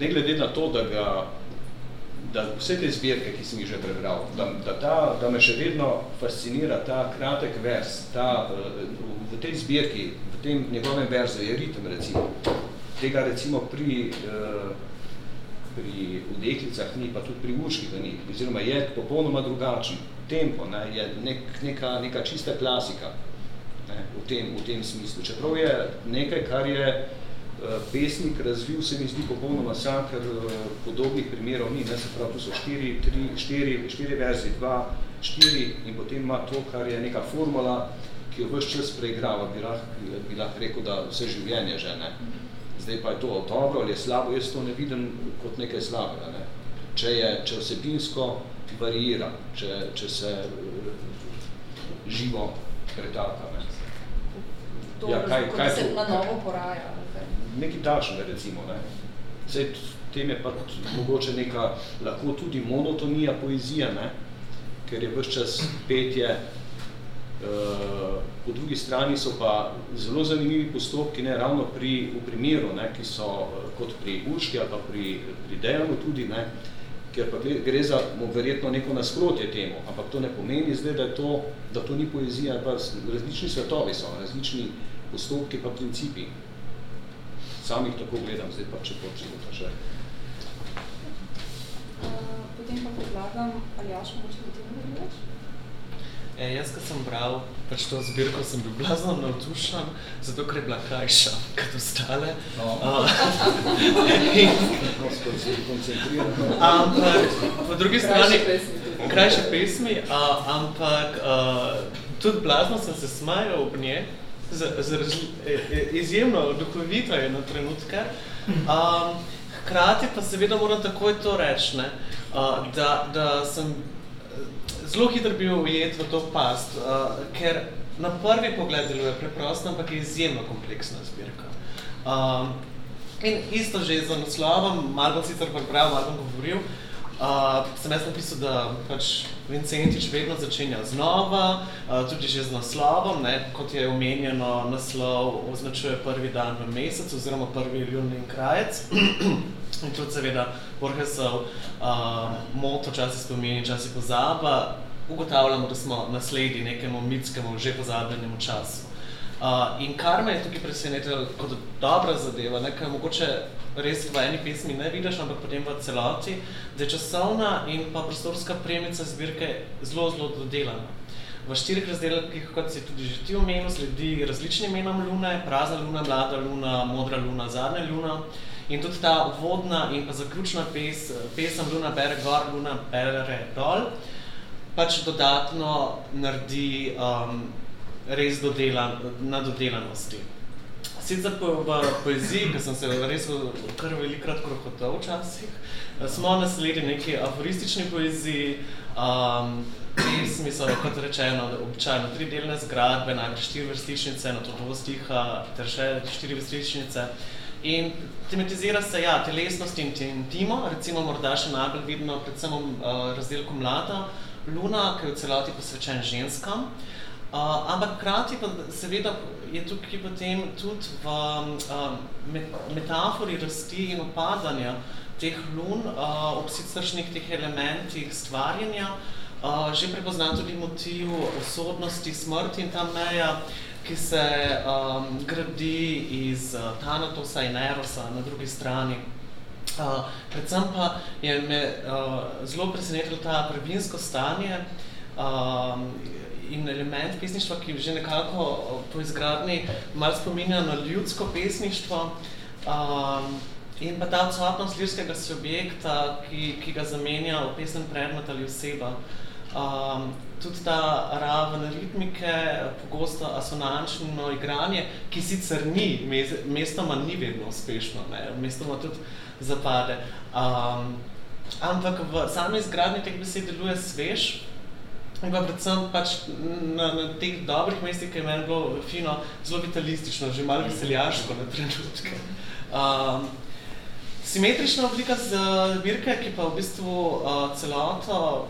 ne glede na to, da, ga, da vse te zbirke, ki sem jih že prebral, da, da, ta, da me še vedno fascinira ta kratek vers, ta, uh, v tej zbirki, v tem njegovem verzu je ritem, recimo. Tega recimo pri uh, pri udeklicah ni, pa tudi pri učkih ni, oziroma je popolnoma drugačen. Tempo ne, je nek, neka, neka čista klasika ne, v, tem, v tem smislu. Čeprav je nekaj, kar je pesnik razvil, se mi zdi popolnoma sam, ker uh, podobnih primerov ni. Ne, se pravi, tu so štiri, tri, štiri, štiri verzi, dva, štiri in potem ima to, kar je neka formula, ki jo vse čas preigrava, bi lahko bi lah rekel, da vse življenje že. Ne. Zdaj pa je to dobro ali je slabo, jaz to ne vidim kot nekaj slabega. Ne. Če, je, če vsebinsko variira, če, če se uh, živo pretaka. Ne. To, ja, kaj, kaj se to, na novo poraja. Nekaj takšnega recimo. Ne. Zdaj, tem je pa mogoče neka lahko tudi monotonija poezija, ne, ker je vse čas petje, Uh, po drugi strani so pa zelo zanimivi postopki, ne, ravno pri, v primeru, ne, ki so uh, kot pri Urški ali pa pri, pri Dejanu tudi, ne, ker pa gre za verjetno neko nasprotje temu, ampak to ne pomeni zdaj, da, to, da to ni poezija, pa različni svetovi so, različni postopki pa principi. Sam jih tako gledam, zdaj pa če počemo to še. Uh, potem pa predlagam, ali Jaš, mogoče v tem več? E, jaz, ko sem bral pač to zbirko, sem bil blazno navdušen, zato ker je bila krajša kot ostale. No. Ampak, po drugi strani, krajše pesmi, uh, ampak uh, tudi blazno sem se smajal ob nje, z, z, z, izjemno duhovito je na trenutke. Um, hkrati pa seveda moram takoj to reči, ne, uh, da, da sem zelo hitro bil ujet v to past, uh, ker na prvi pogled deluje preprosto, ampak je izjemno kompleksna zbirka. Um, in isto že za naslovom, malo bom sicer prebral, malo bom govoril, uh, sem jaz napisal, da pač Vincentič vedno začenja znova, uh, tudi že z naslovom, ne, kot je omenjeno, naslov označuje prvi dan v mesecu, oziroma prvi ljunin krajec. in tudi seveda Borgesov uh, moto časi spomeni, časi pozaba, ugotavljamo, da smo nasledi nekemu mitskemu, že pozabljenemu času. Uh, in kar me je tukaj presenetilo kot dobra zadeva, nekaj mogoče res v eni pesmi ne vidiš, ampak potem v celoti, da je časovna in pa prostorska premica zbirke zelo, zelo dodelana. V štirih razdelkih, kot si tudi že ti omenil, sledi različnim imenom lune, prazna luna, mlada luna, modra luna, zadnja luna. In tudi ta vodna in pa zaključna pes, pesem Luna bere gor, Luna bere dol, pač dodatno naredi um, res na dodelanosti. Sicer po, v poeziji, ki sem se res kar velikrat krohotal včasih, smo nasledi neki aforistični poeziji, um, pesmi so, kot rečeno, običajno tri delne zgradbe, najprej štiri vrstičnice, na to dva stiha, ter še štiri vrstičnice. In tematizira se ja, telesnost in intimo, recimo morda še najbolj vidno predvsem v uh, razdelku Mlada, Luna, ki je v celoti posvečen ženskam. Uh, ampak krati pa seveda je tukaj potem tudi v um, metafori rasti in opadanja teh lun uh, ob siceršnih teh elementih stvarjenja uh, že prepozna tudi motiv osodnosti, smrti in ta meja, ki se um, gradi iz uh, Thanatosa in Erosa na drugi strani. Uh, predvsem pa je me uh, zelo presenetilo ta previnsko stanje um, in element pesništva, ki že nekako po izgradni malo spominja na ljudsko pesništvo um, in pa ta odsotnost lirskega subjekta, ki, ki ga zamenja v pesem predmet ali oseba. Um, tudi ta raven ritmike, pogosto asonančno igranje, ki sicer ni, mestoma ni vedno uspešno, ne, mestoma tudi zapade. Um, ampak v sami izgradnji teh besed deluje svež, In pa predvsem pač na, na teh dobrih mestih, ki je meni bilo fino, zelo vitalistično, že malo veseljaško na trenutke. Um, simetrična oblika zbirke, ki pa v bistvu uh, celoto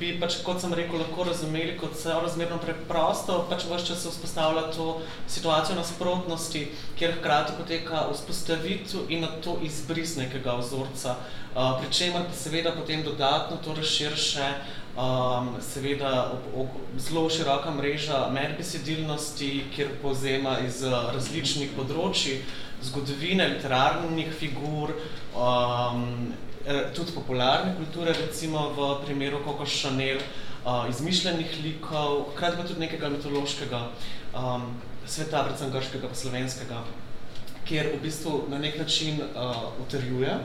bi pač, kot sem rekel, lahko razumeli kot vse razmerno preprosto, pač vse čas se vzpostavlja to situacijo nasprotnosti, kjer hkrati poteka vzpostavitev in na to izbris nekega vzorca, uh, pri čemer pa seveda potem dodatno to razširše um, seveda ob, ob, zelo široka mreža medbesedilnosti, kjer povzema iz različnih področji, zgodovine, literarnih figur, um, tudi popularne kulture, recimo v primeru Coco Chanel, uh, izmišljenih likov, hkrati pa tudi nekega mitološkega um, sveta, predvsem grškega pa slovenskega, kjer v bistvu na nek način uh, utrjuje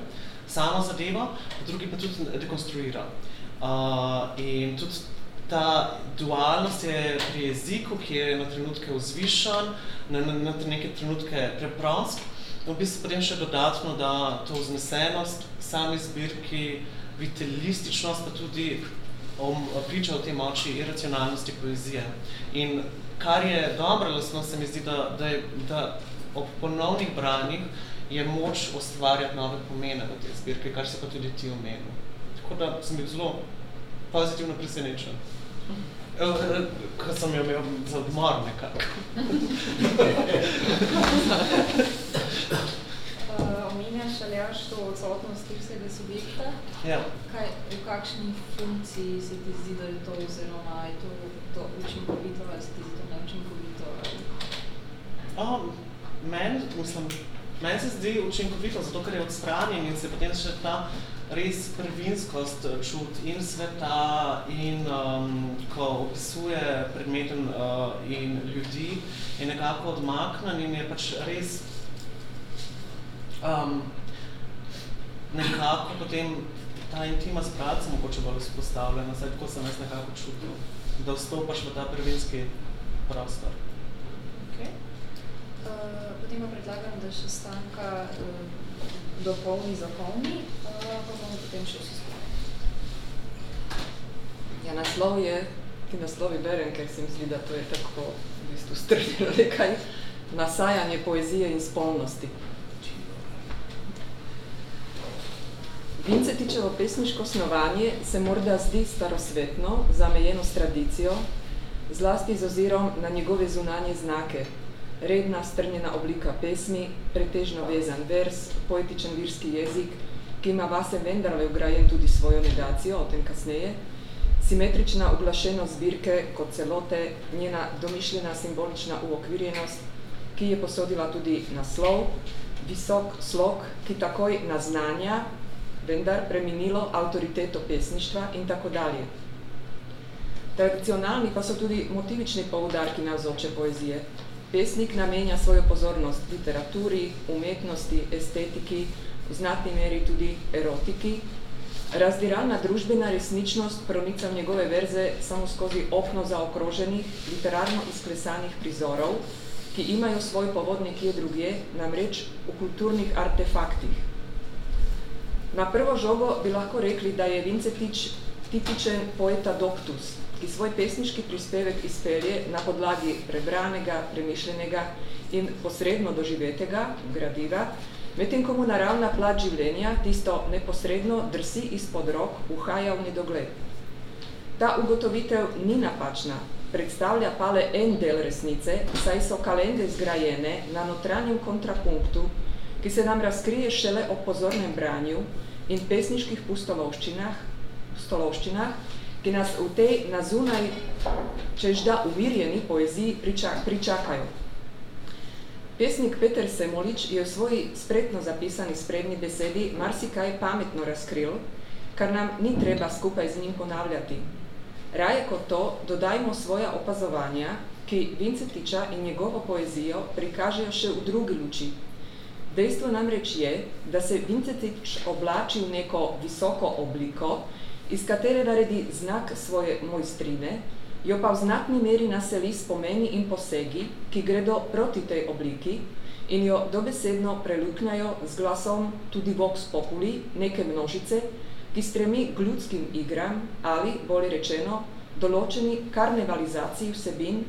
samo zadevo, drugi pa tudi dekonstruira. Uh, in tudi ta dualnost je pri jeziku, ki je na trenutke vzvišan, na, na, na neke trenutke preprost, v bistvu potem še dodatno, da to vznesenost, sami zbirki, vitalističnost, pa tudi om, priča o tej moči iracionalnosti poezije. In kar je dobra lastnost, se mi zdi, da, da, je, da ob ponovnih branjih je moč ustvarjati nove pomene v tej zbirki, kar se pa tudi ti omenil. Tako da sem bil zelo pozitivno presenečen. Ko sem jo imel za odmor nekako. Omenjaš ali jaš to odsotnost tirskega subjekta? Ja. Kaj, v kakšni funkciji se ti zdi, da je to oziroma je to, to učinkovito ali se ti zdi to neučinkovito? Um, meni, mislim, meni se zdi učinkovito, zato ker je odstranjen in se potem še ta res prvinskost čut in sveta in um, ko opisuje predmeten uh, in ljudi, je nekako odmaknen in je pač res um, nekako potem ta intima s bratcem mogoče bolj vzpostavljena, saj tako sem jaz nekako čutil, da vstopaš v ta prvinski prostor. Okay. Uh, potem pa predlagam, da še stanka uh, dopolni, zapolni, uh, pa bomo potem še vsi skupaj. Ja, naslov je, ti naslovi berem, ker se mi zdi, da to je tako v bistvu strnilo nekaj, nasajanje poezije in spolnosti. Vincetičevo pesniško snovanje se morda zdi starosvetno, zamejeno s tradicijo, zlasti z ozirom na njegove zunanje znake, redna, strnjena oblika pesmi, pretežno vezan vers, poetičen virski jezik, ki ima vase vendarle ugrajen tudi svojo negacijo, o tem kasneje, simetrična oglašenost zbirke kot celote, njena domišljena simbolična uokvirjenost, ki je posodila tudi naslov, visok slog, ki takoj naznanja, vendar preminilo avtoriteto pesništva in tako dalje. Tradicionalni pa so tudi motivični poudarki navzoče poezije. Pesnik namenja svojo pozornost literaturi, umetnosti, estetiki, v znatni meri tudi erotiki. Razdiralna družbena resničnost pronica v njegove verze samo skozi okno zaokroženih, literarno izklesanih prizorov, ki imajo svoj povod nekje drugje, namreč v kulturnih artefaktih, Na prvo žogo bi lahko rekli, da je Vincetič tipičen poeta doctus, ki svoj pesniški prispevek izpelje na podlagi prebranega, premišljenega in posredno doživetega gradiva, medtem ko mu naravna plat življenja tisto neposredno drsi izpod rok, uhaja v nedogled. Ta ugotovitev ni napačna, predstavlja pa le en del resnice, saj so kalende zgrajene na notranjem kontrapunktu, ki se nam razkrije šele o pozornem branju, in pesniških pustolovščinah, pustolovščinah, ki nas v tej nazunaj, čežda umirjeni poeziji pričak, pričakajo. Pesnik Peter Semolič je v svoji spretno zapisani sprednji besedi marsikaj pametno razkril, kar nam ni treba skupaj z njim ponavljati. Raje kot to, dodajmo svoja opazovanja, ki Vincetiča in njegovo poezijo prikažejo še v drugi luči, Dejstvo namreč je, da se Vincetič oblači v neko visoko obliko, iz katere naredi znak svoje mojstrine, jo pa v znatni meri naseli spomeni in posegi, ki gredo proti tej obliki in jo dobesedno preluknjajo z glasom tudi vox populi, neke množice, ki stremi k ljudskim igram ali, bolje rečeno, določeni karnevalizaciji vsebin,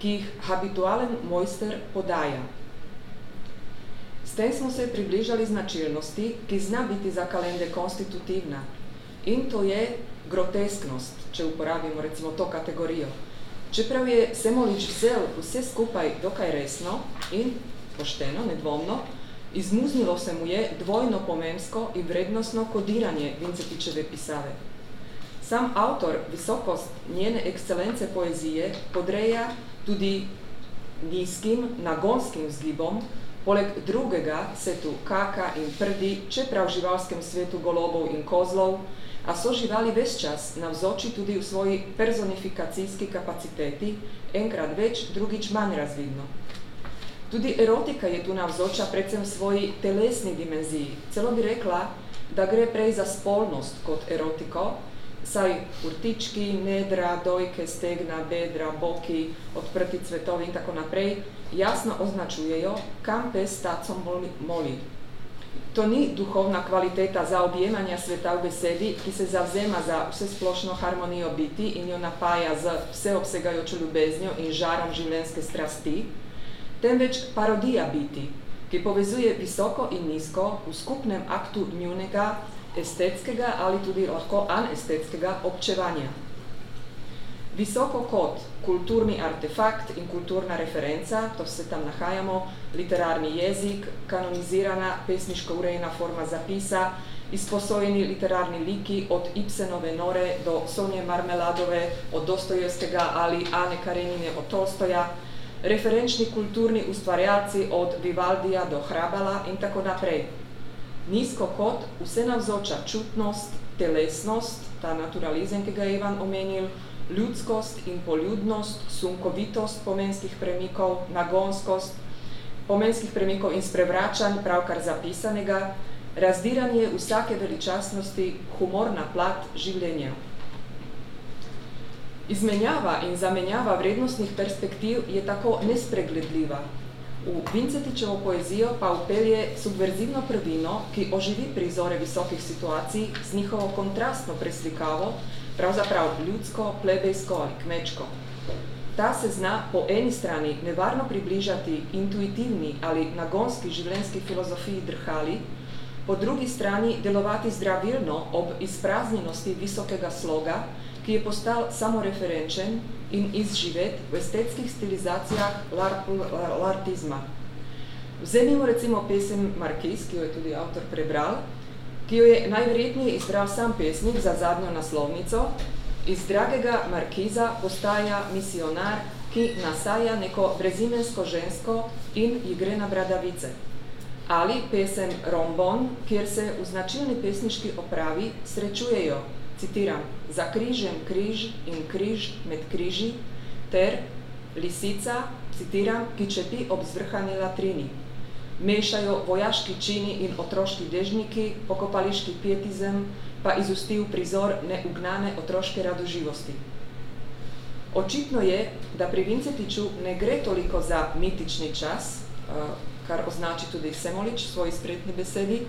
ki jih habitualen mojster podaja. S tem smo se približali značilnosti, ki zna biti za kalende konstitutivna. In to je grotesknost, če uporabimo recimo to kategorijo. Čeprav je Semolič vzel vse skupaj dokaj resno in pošteno, nedvomno, izmuznilo se mu je dvojno pomensko in vrednostno kodiranje Vincetičeve pisave. Sam avtor visokost njene ekscelence poezije podreja tudi nizkim, nagonskim vzgibom, Poleg drugega se tu kaka in prdi, čeprav v živalskem svetu golobov in kozlov, a so živali ves čas navzoči tudi v svoji personifikacijski kapaciteti, enkrat več, drugič manj razvidno. Tudi erotika je tu navzoča predvsem v svoji telesni dimenziji. Celo bi rekla, da gre prej za spolnost kot erotiko, saj urtički, nedra, dojke, stegna, bedra, boki, odprti cvetovi in tako naprej, jasno označujejo, kam pes tacom moli. To ni duhovna kvaliteta za objemanja sveta v besedi, ki se zavzema za vse splošno harmonijo biti in jo napaja z vseobsegajočo ljubeznjo in žarom življenjske strasti, temveč parodija biti, ki povezuje visoko in nizko v skupnem aktu njunega estetskega ali tudi lahko anestetskega občevanja. Visoko kot kulturni artefakt in kulturna referenca, to se tam nahajamo, literarni jezik, kanonizirana, pesniško urejena forma zapisa, izposojeni literarni liki od Ibsenove Nore do Sonje Marmeladove, od Dostojevskega ali Ane Karenine od Tolstoja, referenčni kulturni ustvarjalci od Vivaldija do Hrabala in tako naprej. Nizko kot vse navzoča čutnost, telesnost, ta naturalizem, ki ga je Ivan omenil, ljudskost in poljudnost, sunkovitost pomenskih premikov, nagonskost, pomenskih premikov in sprevračanj pravkar zapisanega, razdiranje vsake veličastnosti, humorna plat življenja. Izmenjava in zamenjava vrednostnih perspektiv je tako nespregledljiva. V Vincetičevo poezijo pa upelje subverzivno prvino, ki oživi prizore visokih situacij z njihovo kontrastno preslikavo, pravzaprav ljudsko, plebejsko ali kmečko. Ta se zna po eni strani nevarno približati intuitivni ali nagonski življenjski filozofiji drhali, po drugi strani delovati zdravilno ob izpraznjenosti visokega sloga, ki je postal samoreferenčen in izživet v estetskih stilizacijah lartizma. Vzemimo recimo pesem Marquis, ki jo je tudi avtor prebral, ki jo je najverjetnije izbral sam pesnik za zadnjo naslovnico, iz dragega Markiza postaja misionar, ki nasaja neko brezimensko žensko in ji gre na bradavice. Ali pesem Rombon, kjer se v značilni pesniški opravi srečujejo citiram, za križem križ in križ med križi, ter lisica, citiram, ki čepi ob zvrhani latrini. Mešajo vojaški čini in otroški dežniki, pokopališki pietizem, pa izustil prizor neugnane otroške radoživosti. Očitno je, da pri Vincetiču ne gre toliko za mitični čas, kar označi tudi Semolič v svoji spretni besedi,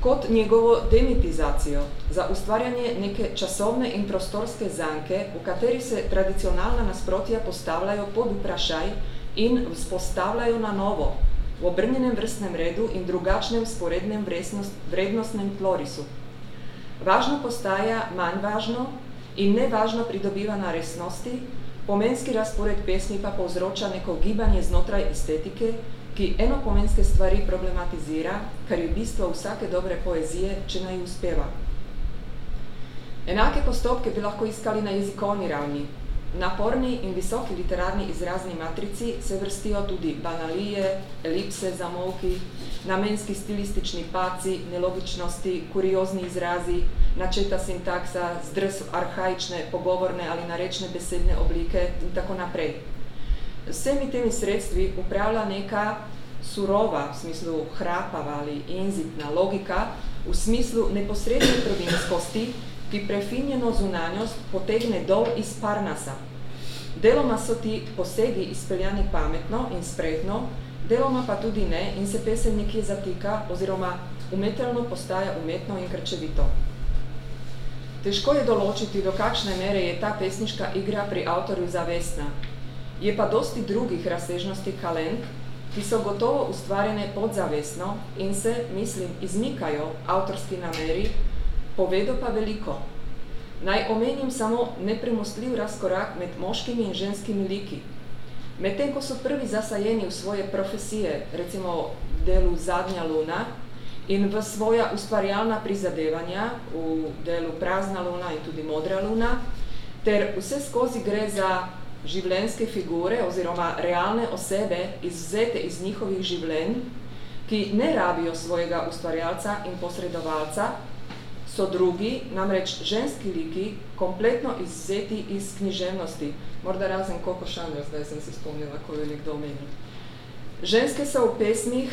kot njegovo demitizacijo za ustvarjanje neke časovne in prostorske zanke, v kateri se tradicionalna nasprotja postavljajo pod vprašaj in vzpostavljajo na novo, v obrnjenem vrstnem redu in drugačnem sporednem vrednostnem tlorisu. Važno postaja manj važno in nevažno pridobiva na resnosti, pomenski razpored pesmi pa povzroča neko gibanje znotraj estetike, ki enopomenske stvari problematizira, kar je bistvo vsake dobre poezije, če naj uspeva. Enake postopke bi lahko iskali na jezikovni ravni. Naporni in visoki literarni izrazni matrici se vrstijo tudi banalije, elipse, zamolki, namenski stilistični paci, nelogičnosti, kuriozni izrazi, načeta sintaksa, zdrs arhaične, pogovorne ali narečne besedne oblike in tako naprej. Vsemi temi sredstvi upravlja neka surova, v smislu hrapava ali enzitna logika, v smislu neposredne provinskosti, ki prefinjeno zunanjost potegne dol iz parnasa. Deloma so ti posegi izpeljani pametno in spretno, deloma pa tudi ne in se pesem nekje zatika oziroma umetelno postaja umetno in krčevito. Težko je določiti, do kakšne mere je ta pesniška igra pri avtorju zavestna, Je pa dosti drugih razsežnosti kalend, ki so gotovo ustvarjene podzavestno in se, mislim, izmikajo avtorski nameri, povedo pa veliko. Naj omenim samo nepremostljiv razkorak med moškimi in ženskimi liki. Medtem, ko so prvi zasajeni v svoje profesije, recimo v delu Zadnja luna, in v svoja ustvarjalna prizadevanja, v delu Prazna luna in tudi Modra luna, ter vse skozi gre za življenjske figure oziroma realne osebe izvzete iz njihovih življenj, ki ne rabijo svojega ustvarjalca in posredovalca, so drugi, namreč ženski liki, kompletno izvzeti iz književnosti. Morda razen Koko Šander, zdaj sem se spomnila, ko je nekdo omenil. Ženske so v pesmih,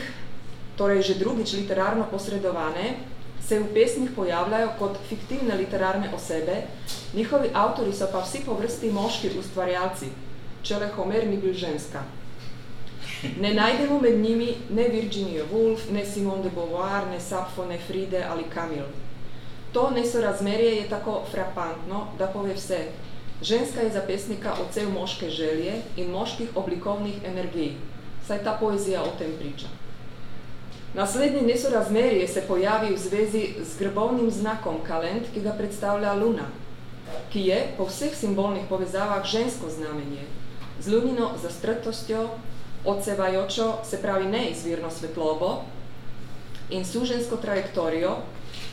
torej že drugič literarno posredovane, se v pesmih pojavljajo kot fiktivne literarne osebe, njihovi avtori so pa vsi po vrsti moški ustvarjalci, če le Homer ni bil ženska. Ne najdemo med njimi ne Virginia Woolf, ne Simone de Beauvoir, ne Sappho, ne Fride ali Camille. To nesorazmerje je tako frapantno, da pove vse. Ženska je za pesnika odsev moške želje in moških oblikovnih energij. Saj ta poezija o tem priča. Naslednji nesorazmerje se pojavi v zvezi z grbovnim znakom kalend, ki ga predstavlja Luna, ki je po vseh simbolnih povezavah žensko znamenje, z lunino zastrtostjo, odsevajočo, se pravi neizvirno svetlobo in sužensko trajektorijo,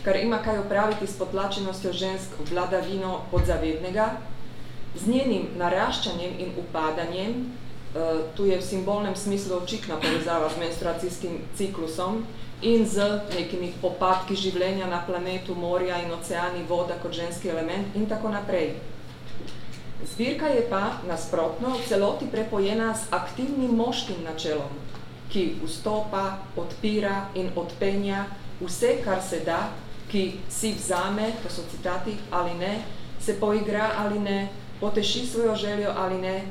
kar ima kaj opraviti s potlačenostjo žensk vladavino podzavednega, z njenim naraščanjem in upadanjem, Eh, tu je v simbolnem smislu očitna povezava z menstruacijskim ciklusom in z nekimi popadki življenja na planetu, morja in oceani, voda kot ženski element in tako naprej. Zbirka je pa nasprotno celoti prepojena s aktivnim moškim načelom, ki vstopa, odpira in odpenja vse, kar se da, ki si vzame, to so citati, ali ne, se poigra ali ne, poteši svojo željo ali ne,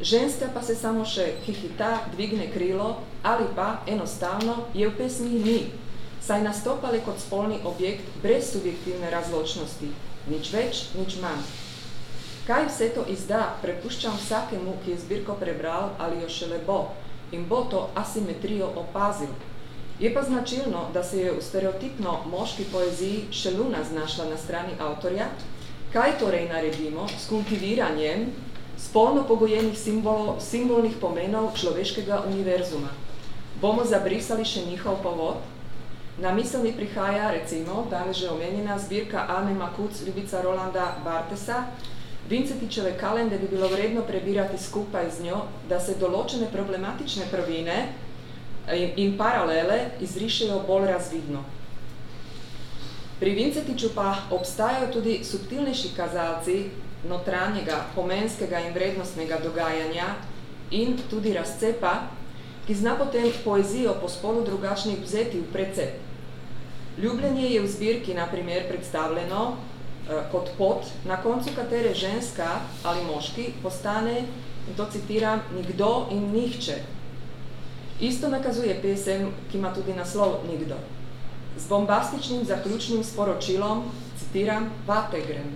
ženska pa se samo še hihita, dvigne krilo ali pa enostavno je v pesmi ni, saj nastopale kot spolni objekt brez subjektivne razločnosti, nič več, nič manj. Kaj vse to izda, prepuščam vsakemu, ki je zbirko prebral ali jo šele bo in bo to asimetrijo opazil. Je pa značilno, da se je v stereotipno moški poeziji še luna znašla na strani avtorja, kaj torej naredimo s kultiviranjem spolno pogojenih simbolo, simbolnih pomenov človeškega univerzuma. Bomo zabrisali še njihov povod? Na misel mi prihaja, recimo, danes že omenjena zbirka Ane Makuc, ljubica Rolanda Bartesa, Vincetičeve kalende bi bilo vredno prebirati skupaj z njo, da se določene problematične prvine in, in paralele izrišejo bolj razvidno. Pri Vincetiču pa obstajajo tudi subtilnejši kazalci notranjega, pomenskega in vrednostnega dogajanja in tudi razcepa, ki zna potem poezijo po spolu drugačnih vzeti v precep. Ljubljenje je v zbirki, na primer, predstavljeno eh, kot pot, na koncu katere ženska ali moški postane, in to citiram, nikdo in nihče. Isto nakazuje pesem, ki ima tudi naslov Nikdo. Z bombastičnim zaključnim sporočilom, citiram, vate grem.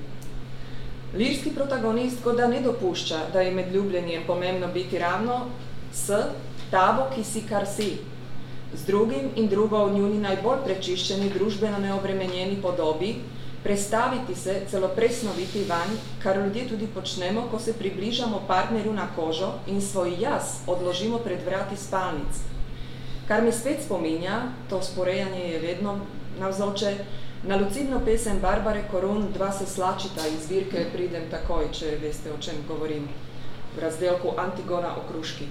Lirski protagonist kot da ne dopušča, da je med ljubljenjem pomembno biti ravno s tabo, ki si kar si, z drugim in drugo v njuni najbolj prečiščeni, družbeno neobremenjeni podobi, prestaviti se, celo presnoviti vanj, kar ljudje tudi počnemo, ko se približamo partnerju na kožo in svoj jaz odložimo pred vrati spalnic. Kar mi spet spominja, to sporejanje je vedno navzoče, na lucidno pesem Barbare Korun Dva se slačita iz zbirke Pridem takoj, če veste, o čem govorim, v razdelku Antigona okruški.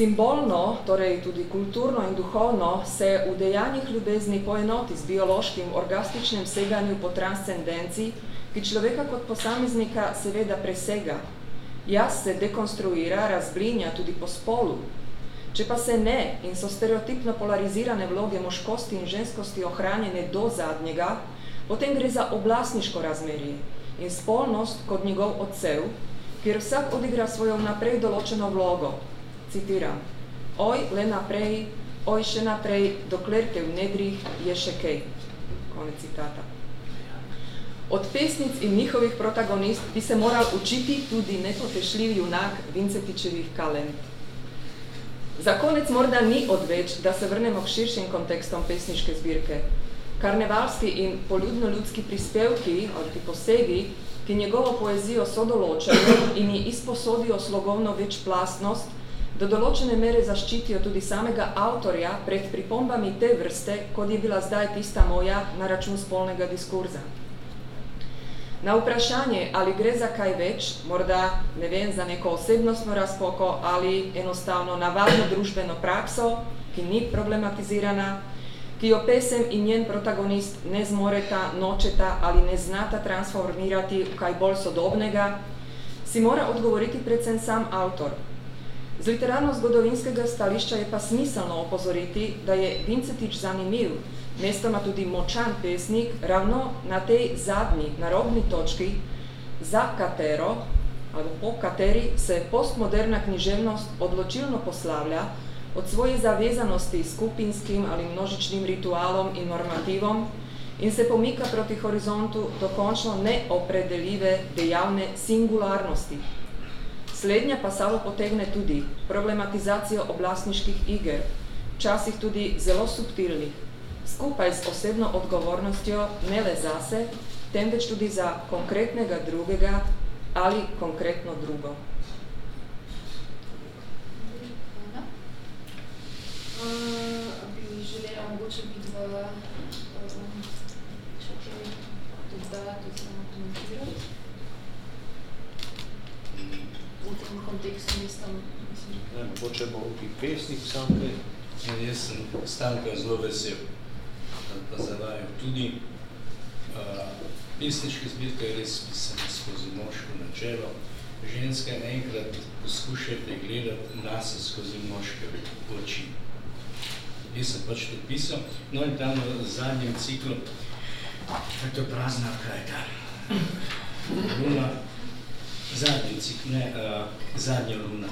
Simbolno, torej tudi kulturno in duhovno, se v dejanjih ljubezni poenoti z biološkim orgastičnem seganju po transcendenci, ki človeka kot posameznika seveda presega. Jaz se dekonstruira, razblinja tudi po spolu. Če pa se ne in so stereotipno polarizirane vloge moškosti in ženskosti ohranjene do zadnjega, potem gre za oblastniško razmerje in spolnost kot njegov odsev, kjer vsak odigra svojo vnaprej določeno vlogo, citiram, oj, le naprej, oj, še naprej, dokler te v nedrih je še kaj. Konec citata. Od pesnic in njihovih protagonist bi se moral učiti tudi nepotešljiv junak Vincetičevih kalend. Za konec morda ni odveč, da se vrnemo k širšim kontekstom pesniške zbirke. Karnevalski in poljudno-ljudski prispevki, ali posegi, ki njegovo poezijo so določajo in ji izposodijo slogovno večplastnost, do določene mere zaščitijo tudi samega avtorja pred pripombami te vrste, kot je bila zdaj tista moja na račun spolnega diskurza. Na vprašanje, ali gre za kaj več, morda, ne vem, za neko osebnostno razpoko ali enostavno navadno družbeno prakso, ki ni problematizirana, ki jo pesem in njen protagonist ne zmoreta, nočeta ali ne znata transformirati v kaj bolj sodobnega, si mora odgovoriti predvsem sam avtor, Z literarno-zgodovinskega stališča je pa smiselno opozoriti, da je Vincetič zanimiv, mestoma tudi močan pesnik, ravno na tej zadnji, narobni točki, za katero, ali po kateri se postmoderna književnost odločilno poslavlja od svoje zavezanosti skupinskim ali množičnim ritualom in normativom in se pomika proti horizontu dokončno neopredeljive dejavne singularnosti, Slednja pa sabo potegne tudi problematizacijo oblastniških iger, včasih tudi zelo subtilnih, skupaj z osebno odgovornostjo ne le zase, temveč tudi za konkretnega drugega ali konkretno drugo. Uh, bi želela mogoče biti v um, še kaj dodati, oziroma komentirati? v tem kontekstu mislim. Ne, mogoče bo ki pesnik sam kaj. Ja, jaz sem stanka zelo vesel, pa za vaju tudi. Uh, pesniške zbirke je res pisane skozi moško načelo. Ženske enkrat poskušajte gledati nas skozi moške oči. Jaz sem pač to pisal, no in tam v zadnjem ciklu, kaj je to prazna, ta luna, zadnji cikl, ne, uh, zadnja luna.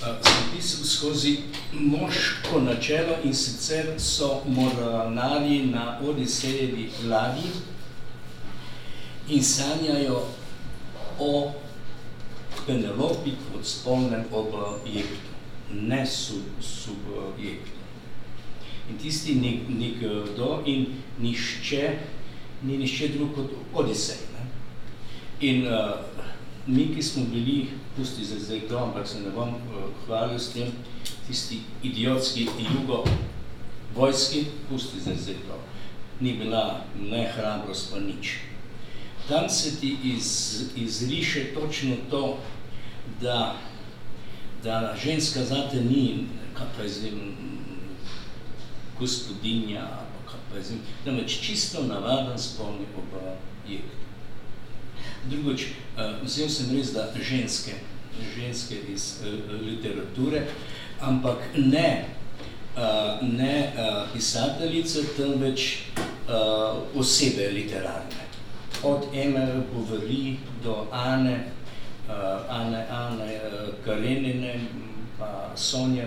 Uh, sem pisal skozi moško načelo in sicer so moranarji na Odisejevi vladi in sanjajo o Penelopi kot spolnem objektu, ne sub, subjektu. In tisti nek, nekdo in nišče, ni nišče drug kot Odisej. Ne? In uh, mi, ki smo bili, pusti za zdaj kdo, ampak se ne bom uh, hvalil s tem, tisti idiotski jugo vojski, pusti za zdaj kdo, ni bila ne hrabrost pa nič. Tam se ti iz, izriše točno to, da, da ženska zate ni, kaj pa zdaj, gospodinja, kaj pa zdaj, namreč čisto navaden spolni objekt. Drugoč, vzel sem res, da ženske, ženske iz literature, ampak ne, ne pisateljice, temveč osebe literarne. Od Eme Bovary do Ane, Ane, Ane Karenine, pa Sonja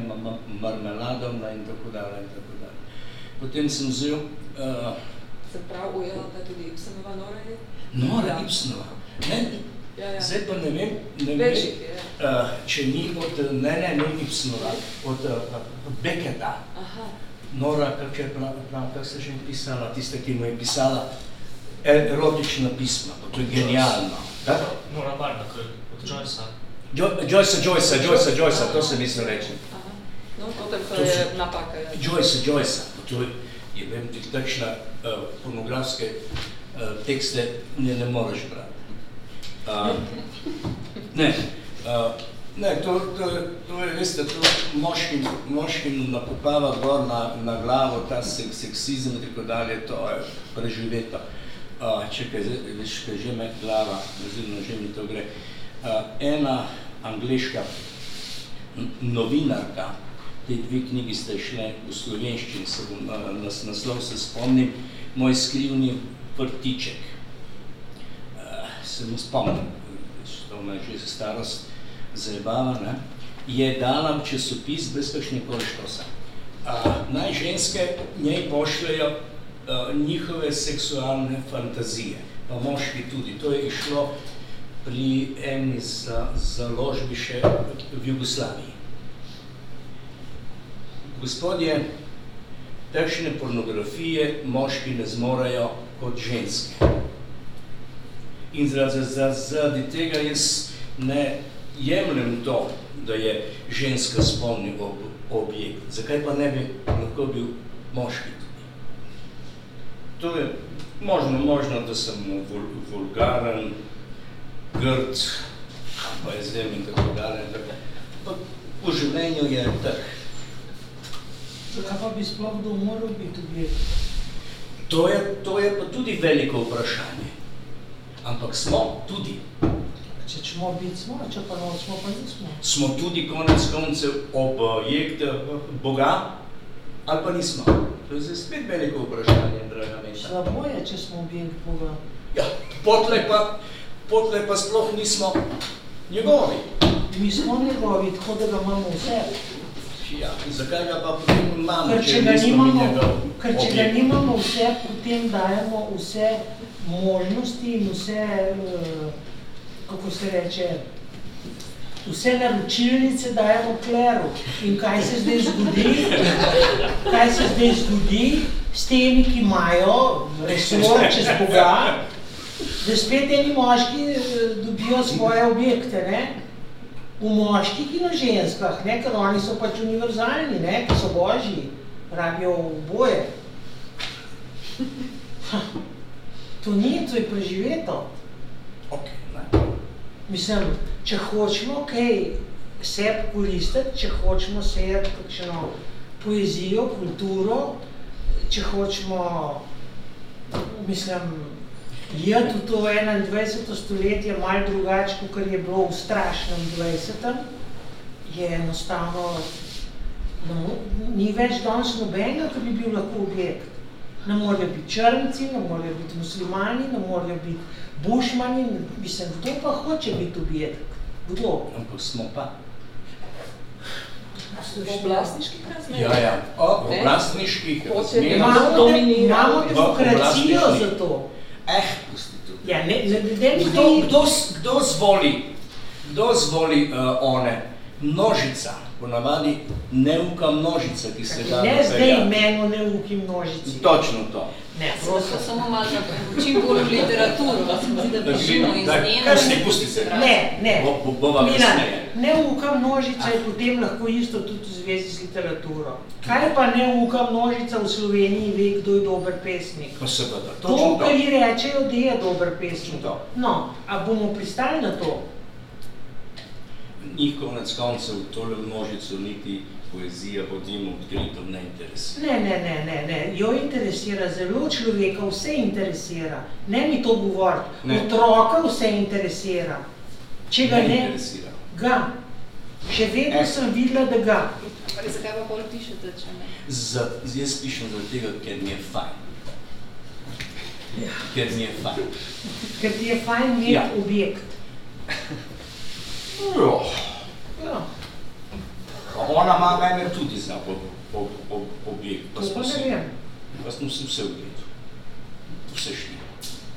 Marmeladovna in tako dalje in tako dalje. Potem sem vzel... Uh, Se pravi, ujela, da tudi Ibsenova Nora je? Nora Ibsenova? Ne, ja, ja. zdaj pa ne vem, ne vem jih je. uh, če ni od, ne, ne, ne Ibsenova, od uh, Becketa. Aha. Nora, kako je prav, prav, kako se že pisala, tiste, ki mu je pisala erotična pisma, pa to je genialno. Tak? Nora Barnacle od Joycea. Jo, Joyce, Joyce, Joyce, Joyce, to sem mislil reči. Aha. No, potem pa je napaka. Ja. Joyce, Joyce, to je, je vem, takšna uh, pornografske uh, tekste ne, ne moreš brati. Uh, ne, uh, ne, to, to, to je, veste, to moškim, moškim nakopava gor na, na glavo, ta sek, seksizem in tako dalje, to je preživeto. Uh, čekaj, zdaj, veš, kaj že me glava, oziroma že mi to gre. Uh, ena angliška novinarka, te dve knjigi ste šle v slovenščini, se bom, na, na naslov se spomnim, Moj skrivni vrtiček. Se mu spomnim, veš, to me že starost zajebava, ne? je dala v časopis brez kakšne koli štosa. Naj ženske njej pošljajo njihove seksualne fantazije, pa moški tudi. To je išlo pri eni za, založbi še v Jugoslaviji. Gospodje, takšne pornografije moški ne zmorajo kot ženske. In zaradi, zaradi tega jaz ne jemljem to, da je ženska spolni ob, objekt. Zakaj pa ne bi lahko bil moški tudi? To je možno, možno, da sem vul, vulgaren, grd, pa je zdaj in tako dalje. Pa v življenju je tak. Zakaj pa bi sploh kdo moral biti objekt? To je, to je pa tudi veliko vprašanje. Ampak smo tudi. Če ćemo biti smo, če pa nočemo, pa nismo. Smo tudi konec koncev objekt eh, Boga ali pa nismo. To je spet veliko vprašanje, draga Meta. Slabo je, če smo objekt Boga. Ja, potle pa, potle pa sploh nismo njegovi. Mi smo njegovi, tako da ga imamo vse. Ja, zakaj ga pa potem imamo, Ker če, če ga nismo nimamo, njegov ker če ga nimamo vse, potem dajemo vse možnosti in vse, eh, kako se reče, vse naročilnice dajemo kleru. In kaj se zdaj zgodi? Kaj se zdaj zgodi s temi, ki imajo resor čez Boga, da spet eni moški eh, dobijo svoje objekte, ne? V moških in v ženskah, ne, ker oni so pač univerzalni, ne, ki so božji, rabijo oboje. To ni, to je preživeto. Okay, ne. Mislim, če hočemo kaj sebi koristiti, če hočemo sejati kakšno poezijo, kulturo, če hočemo, mislim, jeti v to 21. stoletje malo drugače, kot je bilo v strašnem 20. je enostavno No, ni več danes nobenega, ki bi bil lahko objekt. Ne morajo biti črnci, ne morajo biti muslimani, ne morajo biti bušmani, mislim, kdo pa hoče biti objekt? Kdo? Ampak smo pa. V oblastniških razmerah. Ja, ja. O, v Ne? oblastniških razmerah. Imamo, demokracijo za to. Eh, pusti to. Ja, ne, ne, ne, ne, Kdo, kdo, s- kdo zvoli, kdo zvoli uh, one? Množica, ponavadi neuka množica, ki se da ne zdaj meni neuki množici. Točno to. Ne, Samo, prosim. samo malo da čim bolj v literaturo, da se zdi, da pišemo vidim, iz da- njene. kar si pustite. Ne, ne. Bo- bo- bova kasneje. neuka množica je potem lahko isto tudi v zvezi z literaturo. Kaj pa neuka množica v Sloveniji ve, kdo je dober pesnik? Pa seveda, To, točno kar ji to. rečejo, da je dober pesnik. No, a bomo pristali na to? Njih konec koncev tole množico niti poezija pod njim odkrito ne interesira. Ne, ne, ne, ne, ne. Jo interesira zelo človeka, vse interesira. Ne mi to govoriti. Otroka vse interesira. Če ga Ne ne, interesira. ga. Še vedno Eh. sem videla, da ga. Ampak zakaj pa pol pišete, če ne? Za, jaz pišem zaradi tega, ker mi je fajn. Ker mi je fajn. Ker ti je fajn imeti Ja. objekt. Jo. Ja. Ona ima mene tudi za ob, ob, ob, objekt. Pa ne vem. Pa smo se vse ugledali. Vse šli.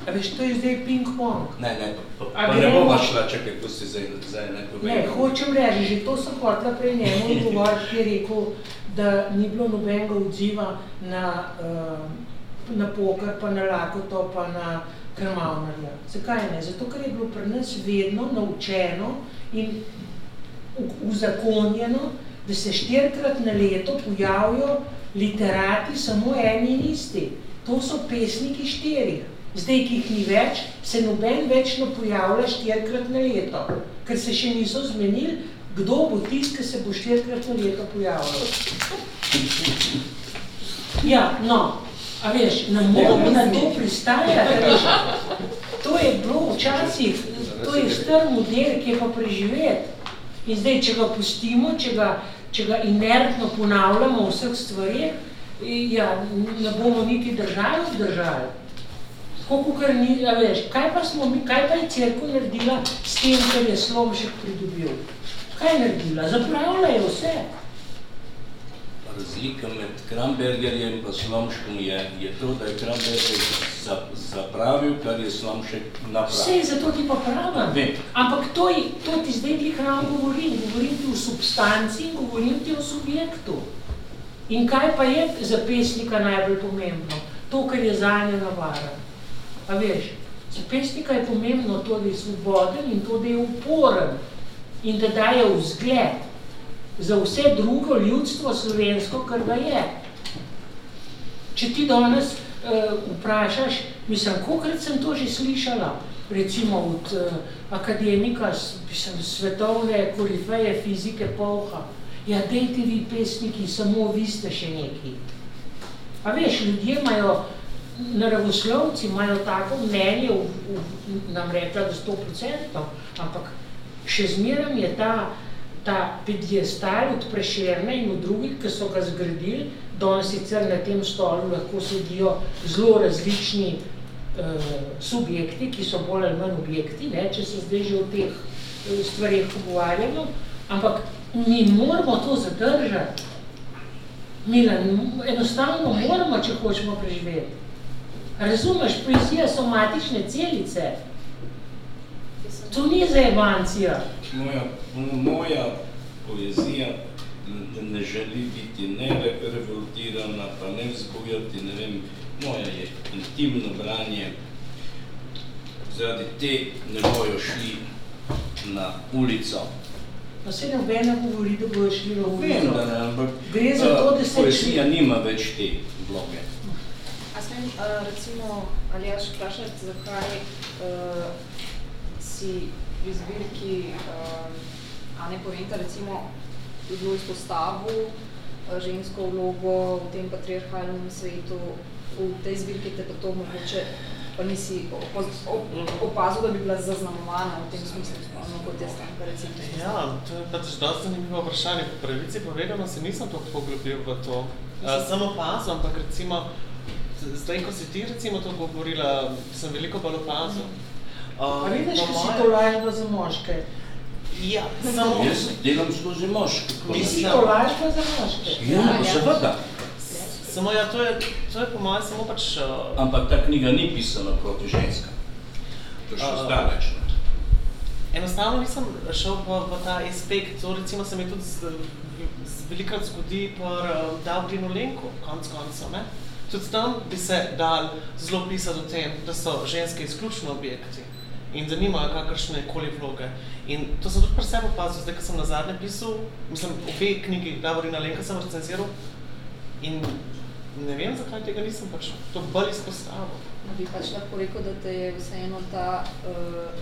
A veš, to je zdaj ping-pong. Ne, ne, pa, A pa ne bova šla, čakaj, si zdaj, zdaj ne povem. Ne, hočem reči, že to sem hotela prej njemu odgovoriti, ki je rekel, da ni bilo nobenega odziva na, uh, na poker, pa na lakoto, pa na krmavnarja. Zakaj ne? Zato, ker je bilo pri nas vedno naučeno in uzakonjeno, da se štirikrat na leto pojavijo literati samo eni in isti. To so pesniki štirih. Zdaj, ki jih ni več, se noben več ne pojavlja štirikrat na leto, ker se še niso zmenili, kdo bo tisti, ki se bo štirikrat na leto pojavljal. Ja, no, a veš, ne moramo na to pristajati, veš. To je bilo včasih, to je star model, ki je pa preživet. In zdaj, če ga pustimo, če ga, če ga inertno ponavljamo v vseh stvarih, ja, ne bomo niti držali vzdržali. Tako kar ni, a veš, kaj pa smo mi, kaj pa je cerkev naredila s tem, kar je Slomšek pridobil? Kaj je naredila? Zapravila je vse. Razlika med Krambergerjem in Slomškom je, je to, da je Kramberger za, zapravil, kar je Slomšek napravil. Vse zato ti pa pravim. Vem. Ampak to, je, to ti zdaj glih ravno govorim. Govorim ti o substanci in govorim ti o subjektu. In kaj pa je za pesnika najbolj pomembno? To, kar je zanje navaren. A veš, za pesnika je pomembno to, da je svoboden in to, da je uporen in da daje vzgled za vse drugo ljudstvo slovensko, kar ga je. Če ti danes uh, vprašaš, mislim, kolikrat sem to že slišala, recimo od uh, akademika, mislim, svetovne korifeje fizike Polha, ja, dejte vi pesniki, samo vi ste še neki. A veš, ljudje imajo, naravoslovci imajo tako mnenje, v, v, nam rekla, da 100%, ampak še zmeraj je ta, ta pedestal od Prešerne in od drugih, ki so ga zgradili, danes sicer na tem stolu lahko sedijo zelo različni uh, subjekti, ki so bolj ali manj objekti, ne, če se zdaj že o teh eh, stvareh pogovarjamo, ampak mi moramo to zadržati. Milan, enostavno moramo, če hočemo preživeti. Razumeš, poezija so matične celice. To ni zajebancija. Moja, moja poezija ne želi biti ne re- revoltirana, pa ne vzbujati, ne vem, moja je intimno branje. Zaradi te ne bojo šli na ulico. Pa se ne govori, da bojo šli na Vem, ulico. da ne, ampak Gre za to, da se poezija nima več te vloge. A smem uh, recimo Aljaš vprašati, zakaj uh, si pri zbirki uh, Ane Poventa recimo zelo izpostavil uh, žensko vlogo v tem patriarhalnem svetu, v tej zbirki te pa to mogoče pa nisi opazil, da bi bila zaznamovana v tem smislu, spolno, kot je stanka recimo. Ja, to je pač dosti zanimivo vprašanje. Po pravici povedano se nisem toliko poglobil v to. Uh, samo opazil, ampak recimo, zdaj, ko si ti recimo to govorila, sem veliko bolj opazil. Uh, A vidiš, ko si moje- tolažba za moške? Ja, samo... Jaz delam skozi moške. Ti si tolažba za moške? Ja, seveda. Samo ja, to je, to je po mojem samo pač... Uh, Ampak ta knjiga ni pisana proti ženskam. To je še A- zdaleč. Enostavno nisem šel v, v ta aspekt, to recimo se mi tudi z, z velikrat zgodi pri uh, Davrinu Lenku, konc koncev, ne? Tudi tam bi se dal zelo pisati o tem, da so ženske izključno objekti in da nimajo kakršne koli vloge. In to sem tudi pri sebi opazil, zdaj, ko sem na zadnje pisal, mislim, obe knjigi Davorina Lenka sem recenziral in ne vem, zakaj tega nisem pač to bolj izpostavil. No, bi pač lahko rekel, da te je vseeno ta uh,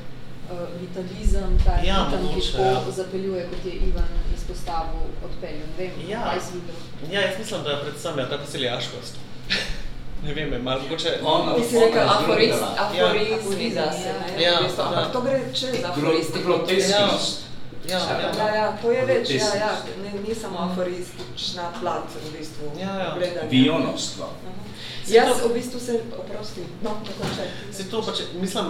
uh, vitalizem, ta Ja, ritem, ki tako ja. zapeljuje, kot je Ivan izpostavil, odpeljal. Ne vem, Ja. kaj si videl. Ja, jaz mislim, da je predvsem ja, ta veseljaškost. ne vem, malo mogoče... Ona- Ti si rekel aforist, aforizmi zase, ne? Ja, v bistvu, Ampak ja. to gre čez aforistiko. grotesknost. Ja, ja. Ja, ja, to je več, ja, ja, ne, ni samo aforistična plat v bistvu Ja, ja. gledanja. Vionostvo. Jaz v bistvu se, oprosti, no, dokončaj. Se to pač, mislim,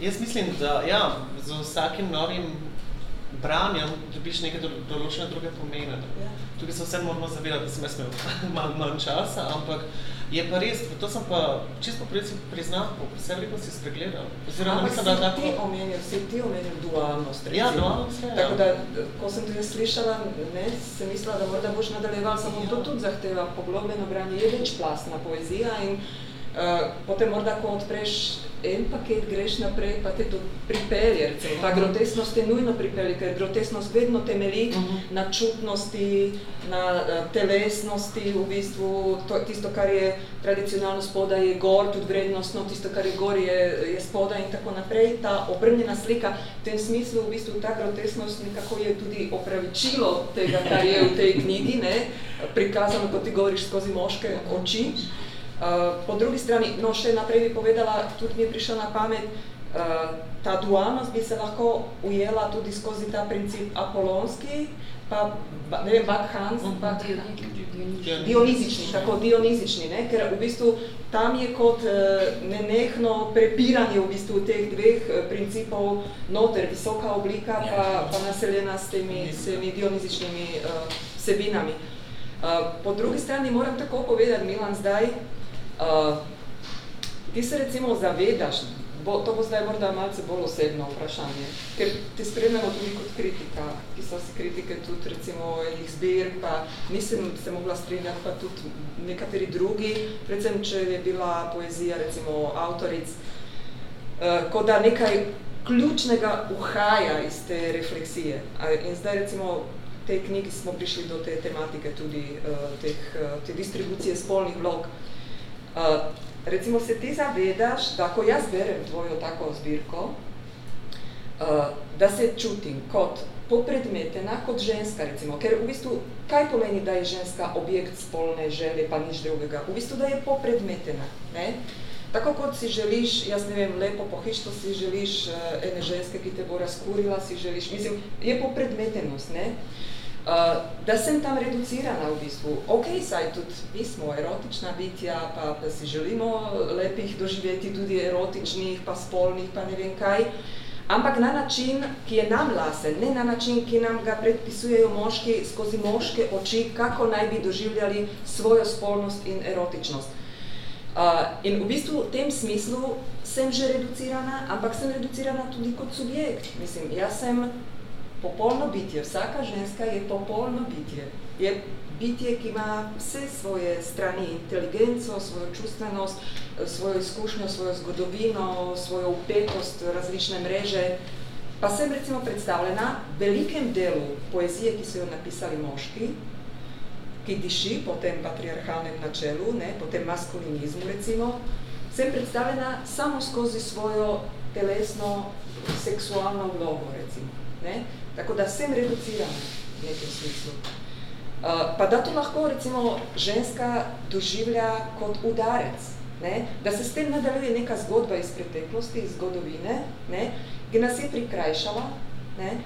jaz mislim, da ja, z vsakim novim branjem dobiš neke do, določene druge pomene. Ja. Tukaj se vsem moramo zavedati, da sem jaz imel malo manj časa, ampak je pa res, to sem pa čisto priznal, po vse veliko si spregledal. Oziroma Ampak mislim, da tako... ti omenil, si ti omenil dualnost, recimo. Ja, dualnost, ja, ja. Tako da, ko sem te slišala, ne, sem mislila, da morda boš nadaljeval, samo Ja. to tudi zahteva poglobljeno branje, je večplastna poezija in potem morda, ko odpreš en paket, greš naprej, pa te to pripelje, recimo. Ta Mhm. grotesnost te nujno pripelje, ker grotesnost vedno temelji Mhm. na čutnosti, na uh, telesnosti, v bistvu to, tisto, kar je tradicionalno spodaj, je gor, tudi vrednostno, tisto, kar je gor, je, je spodaj in tako naprej. Ta obrnjena slika, v tem smislu, v bistvu ta grotesnost nekako je tudi opravičilo tega, kar je v tej knjigi, ne, prikazano, kot ti govoriš, skozi moške oči. Uh, po drugi strani, no še naprej bi povedala, tudi mi je prišla na pamet, uh, ta dualnost bi se lahko ujela tudi skozi ta princip apolonski, pa, ba, ne vem, Bakhans, Bak, dionizični, tako dionizični, ne? ker v bistvu tam je kot uh, nenehno prepiranje v bistvu teh dveh uh, principov noter, visoka oblika pa, pa naseljena s temi, s temi dionizičnimi uh, vsebinami. Uh, po drugi strani moram tako povedati, Milan, zdaj, uh, ti se recimo zavedaš, bo, to bo zdaj morda malce bolj osebno vprašanje, ker te spremljamo tudi kot kritika, so si kritike tudi recimo enih zbir, pa nisem se mogla strinjati, pa tudi nekateri drugi, predvsem, če je bila poezija recimo avtoric, uh, kot da nekaj ključnega uhaja iz te refleksije. In zdaj recimo tej knjigi smo prišli do te tematike tudi uh, teh, uh, te distribucije spolnih vlog. Uh, recimo se ti zavedaš, da ko jaz berem tvojo tako zbirko, uh, da se čutim kot popredmetena, kot ženska recimo, ker v bistvu, kaj pomeni, da je ženska objekt spolne želje, pa nič drugega? V bistvu, da je popredmetena, ne? Tako kot si želiš, jaz ne vem, lepo pohištvo si želiš uh, ene ženske, ki te bo razkurila, si želiš, mislim, je popredmetenost, ne? Uh, da sem tam reducirana v bistvu. Ok, saj tudi mi smo erotična bitja, pa, pa si želimo lepih doživeti tudi erotičnih, pa spolnih, pa ne vem kaj, ampak na način, ki je nam lasen, ne na način, ki nam ga predpisujejo moški skozi moške oči, kako naj bi doživljali svojo spolnost in erotičnost. Uh, in v bistvu v tem smislu sem že reducirana, ampak sem reducirana tudi kot subjekt. Mislim, jaz sem popolno bitje, vsaka ženska je popolno bitje. Je bitje, ki ima vse svoje strani, inteligenco, svojo čustvenost, svojo izkušnjo, svojo zgodovino, svojo upetost, različne mreže. Pa sem recimo predstavljena velikem delu poezije, ki so jo napisali moški, ki diši po tem patriarhalnem načelu, ne, po tem maskulinizmu recimo, sem predstavljena samo skozi svojo telesno, seksualno vlogo recimo. Ne. Tako da sem reducirana v nekem smislu. Uh, pa da to lahko recimo ženska doživlja kot udarec. ne, da se s tem nadaljuje neka zgodba iz preteklosti, iz zgodovine, ne, ki nas je prikrajšala, ne,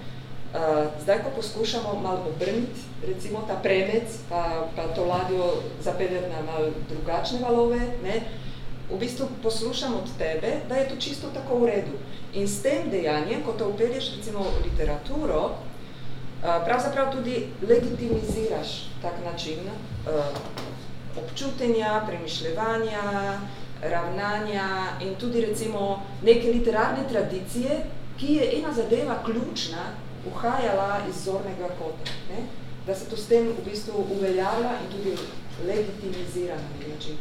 Uh, zdaj, ko poskušamo malo obrniti, recimo ta premec, pa, pa to ladjo zapeljati na malo drugačne valove, ne, v bistvu poslušam od tebe, da je to čisto tako v redu. In s tem dejanjem, ko to upelješ recimo v literaturo, uh, pravzaprav tudi legitimiziraš tak način uh, občutenja, premišljevanja, ravnanja in tudi recimo neke literarne tradicije, ki je ena zadeva ključna uhajala iz zornega kota, ne? da se to s tem v bistvu uveljavlja in tudi legitimizira na nek način.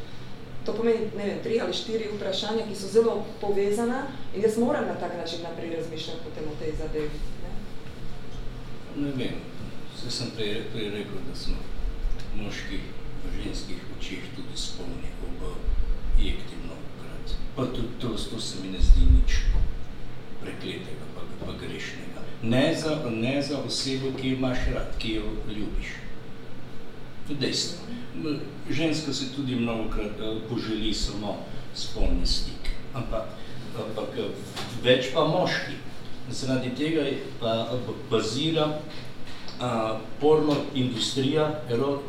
To pomeni, ne vem, tri ali štiri vprašanja, ki so zelo povezana in jaz moram na tak način naprej razmišljati potem o tej zadevi. Ne, ne vem, vse sem prej, prej rekel, da smo moških v ženskih očih tudi spomni objekti mnogokrat. Pa tudi to, to se mi ne zdi nič prekletega pa, pa grešnega ne za, ne za osebo, ki jo imaš rad, ki jo ljubiš. To je dejstvo. Ženska se tudi mnogokrat eh, poželi samo spolni stik, ampak, ampak eh, več pa moški. Zaradi tega pa bazira a, porno industrija,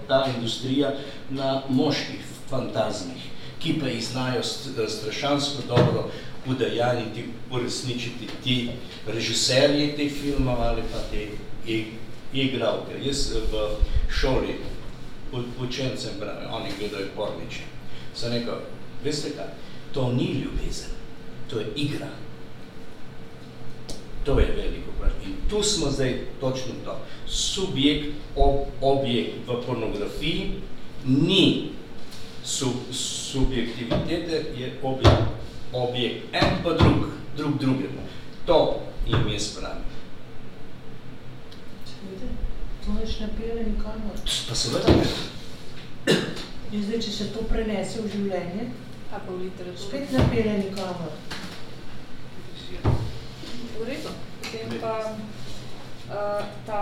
ta industrija na moških fantazmih, ki pa jih znajo strašansko dobro udejaniti, uresničiti ti režiserji teh filmov ali pa te igralke. Jaz v šoli učencem pravim, oni gledajo porniče. Sem rekel, veste kaj, to ni ljubezen, to je igra. To je veliko vprašanje. In tu smo zdaj točno to. Subjekt, ob, objekt v pornografiji ni sub, subjektivitete, je objekt objekt, en pa drug, drug drugemu. To jim je spravim. To neš napele nikamor. Pa seveda ne. In zdaj, če se to prenese v življenje, A pa v literaturo. spet napele nikamor. V redu. Potem pa uh, ta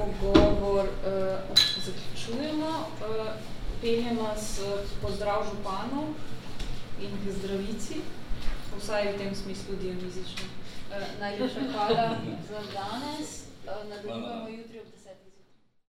pogovor uh, zaključujemo. Uh, penjemo s pozdrav županov in k zdravici, vsaj v tem smislu dionizično. Uh, najlepša hvala za danes. Uh, nadaljujemo jutri ob desetih.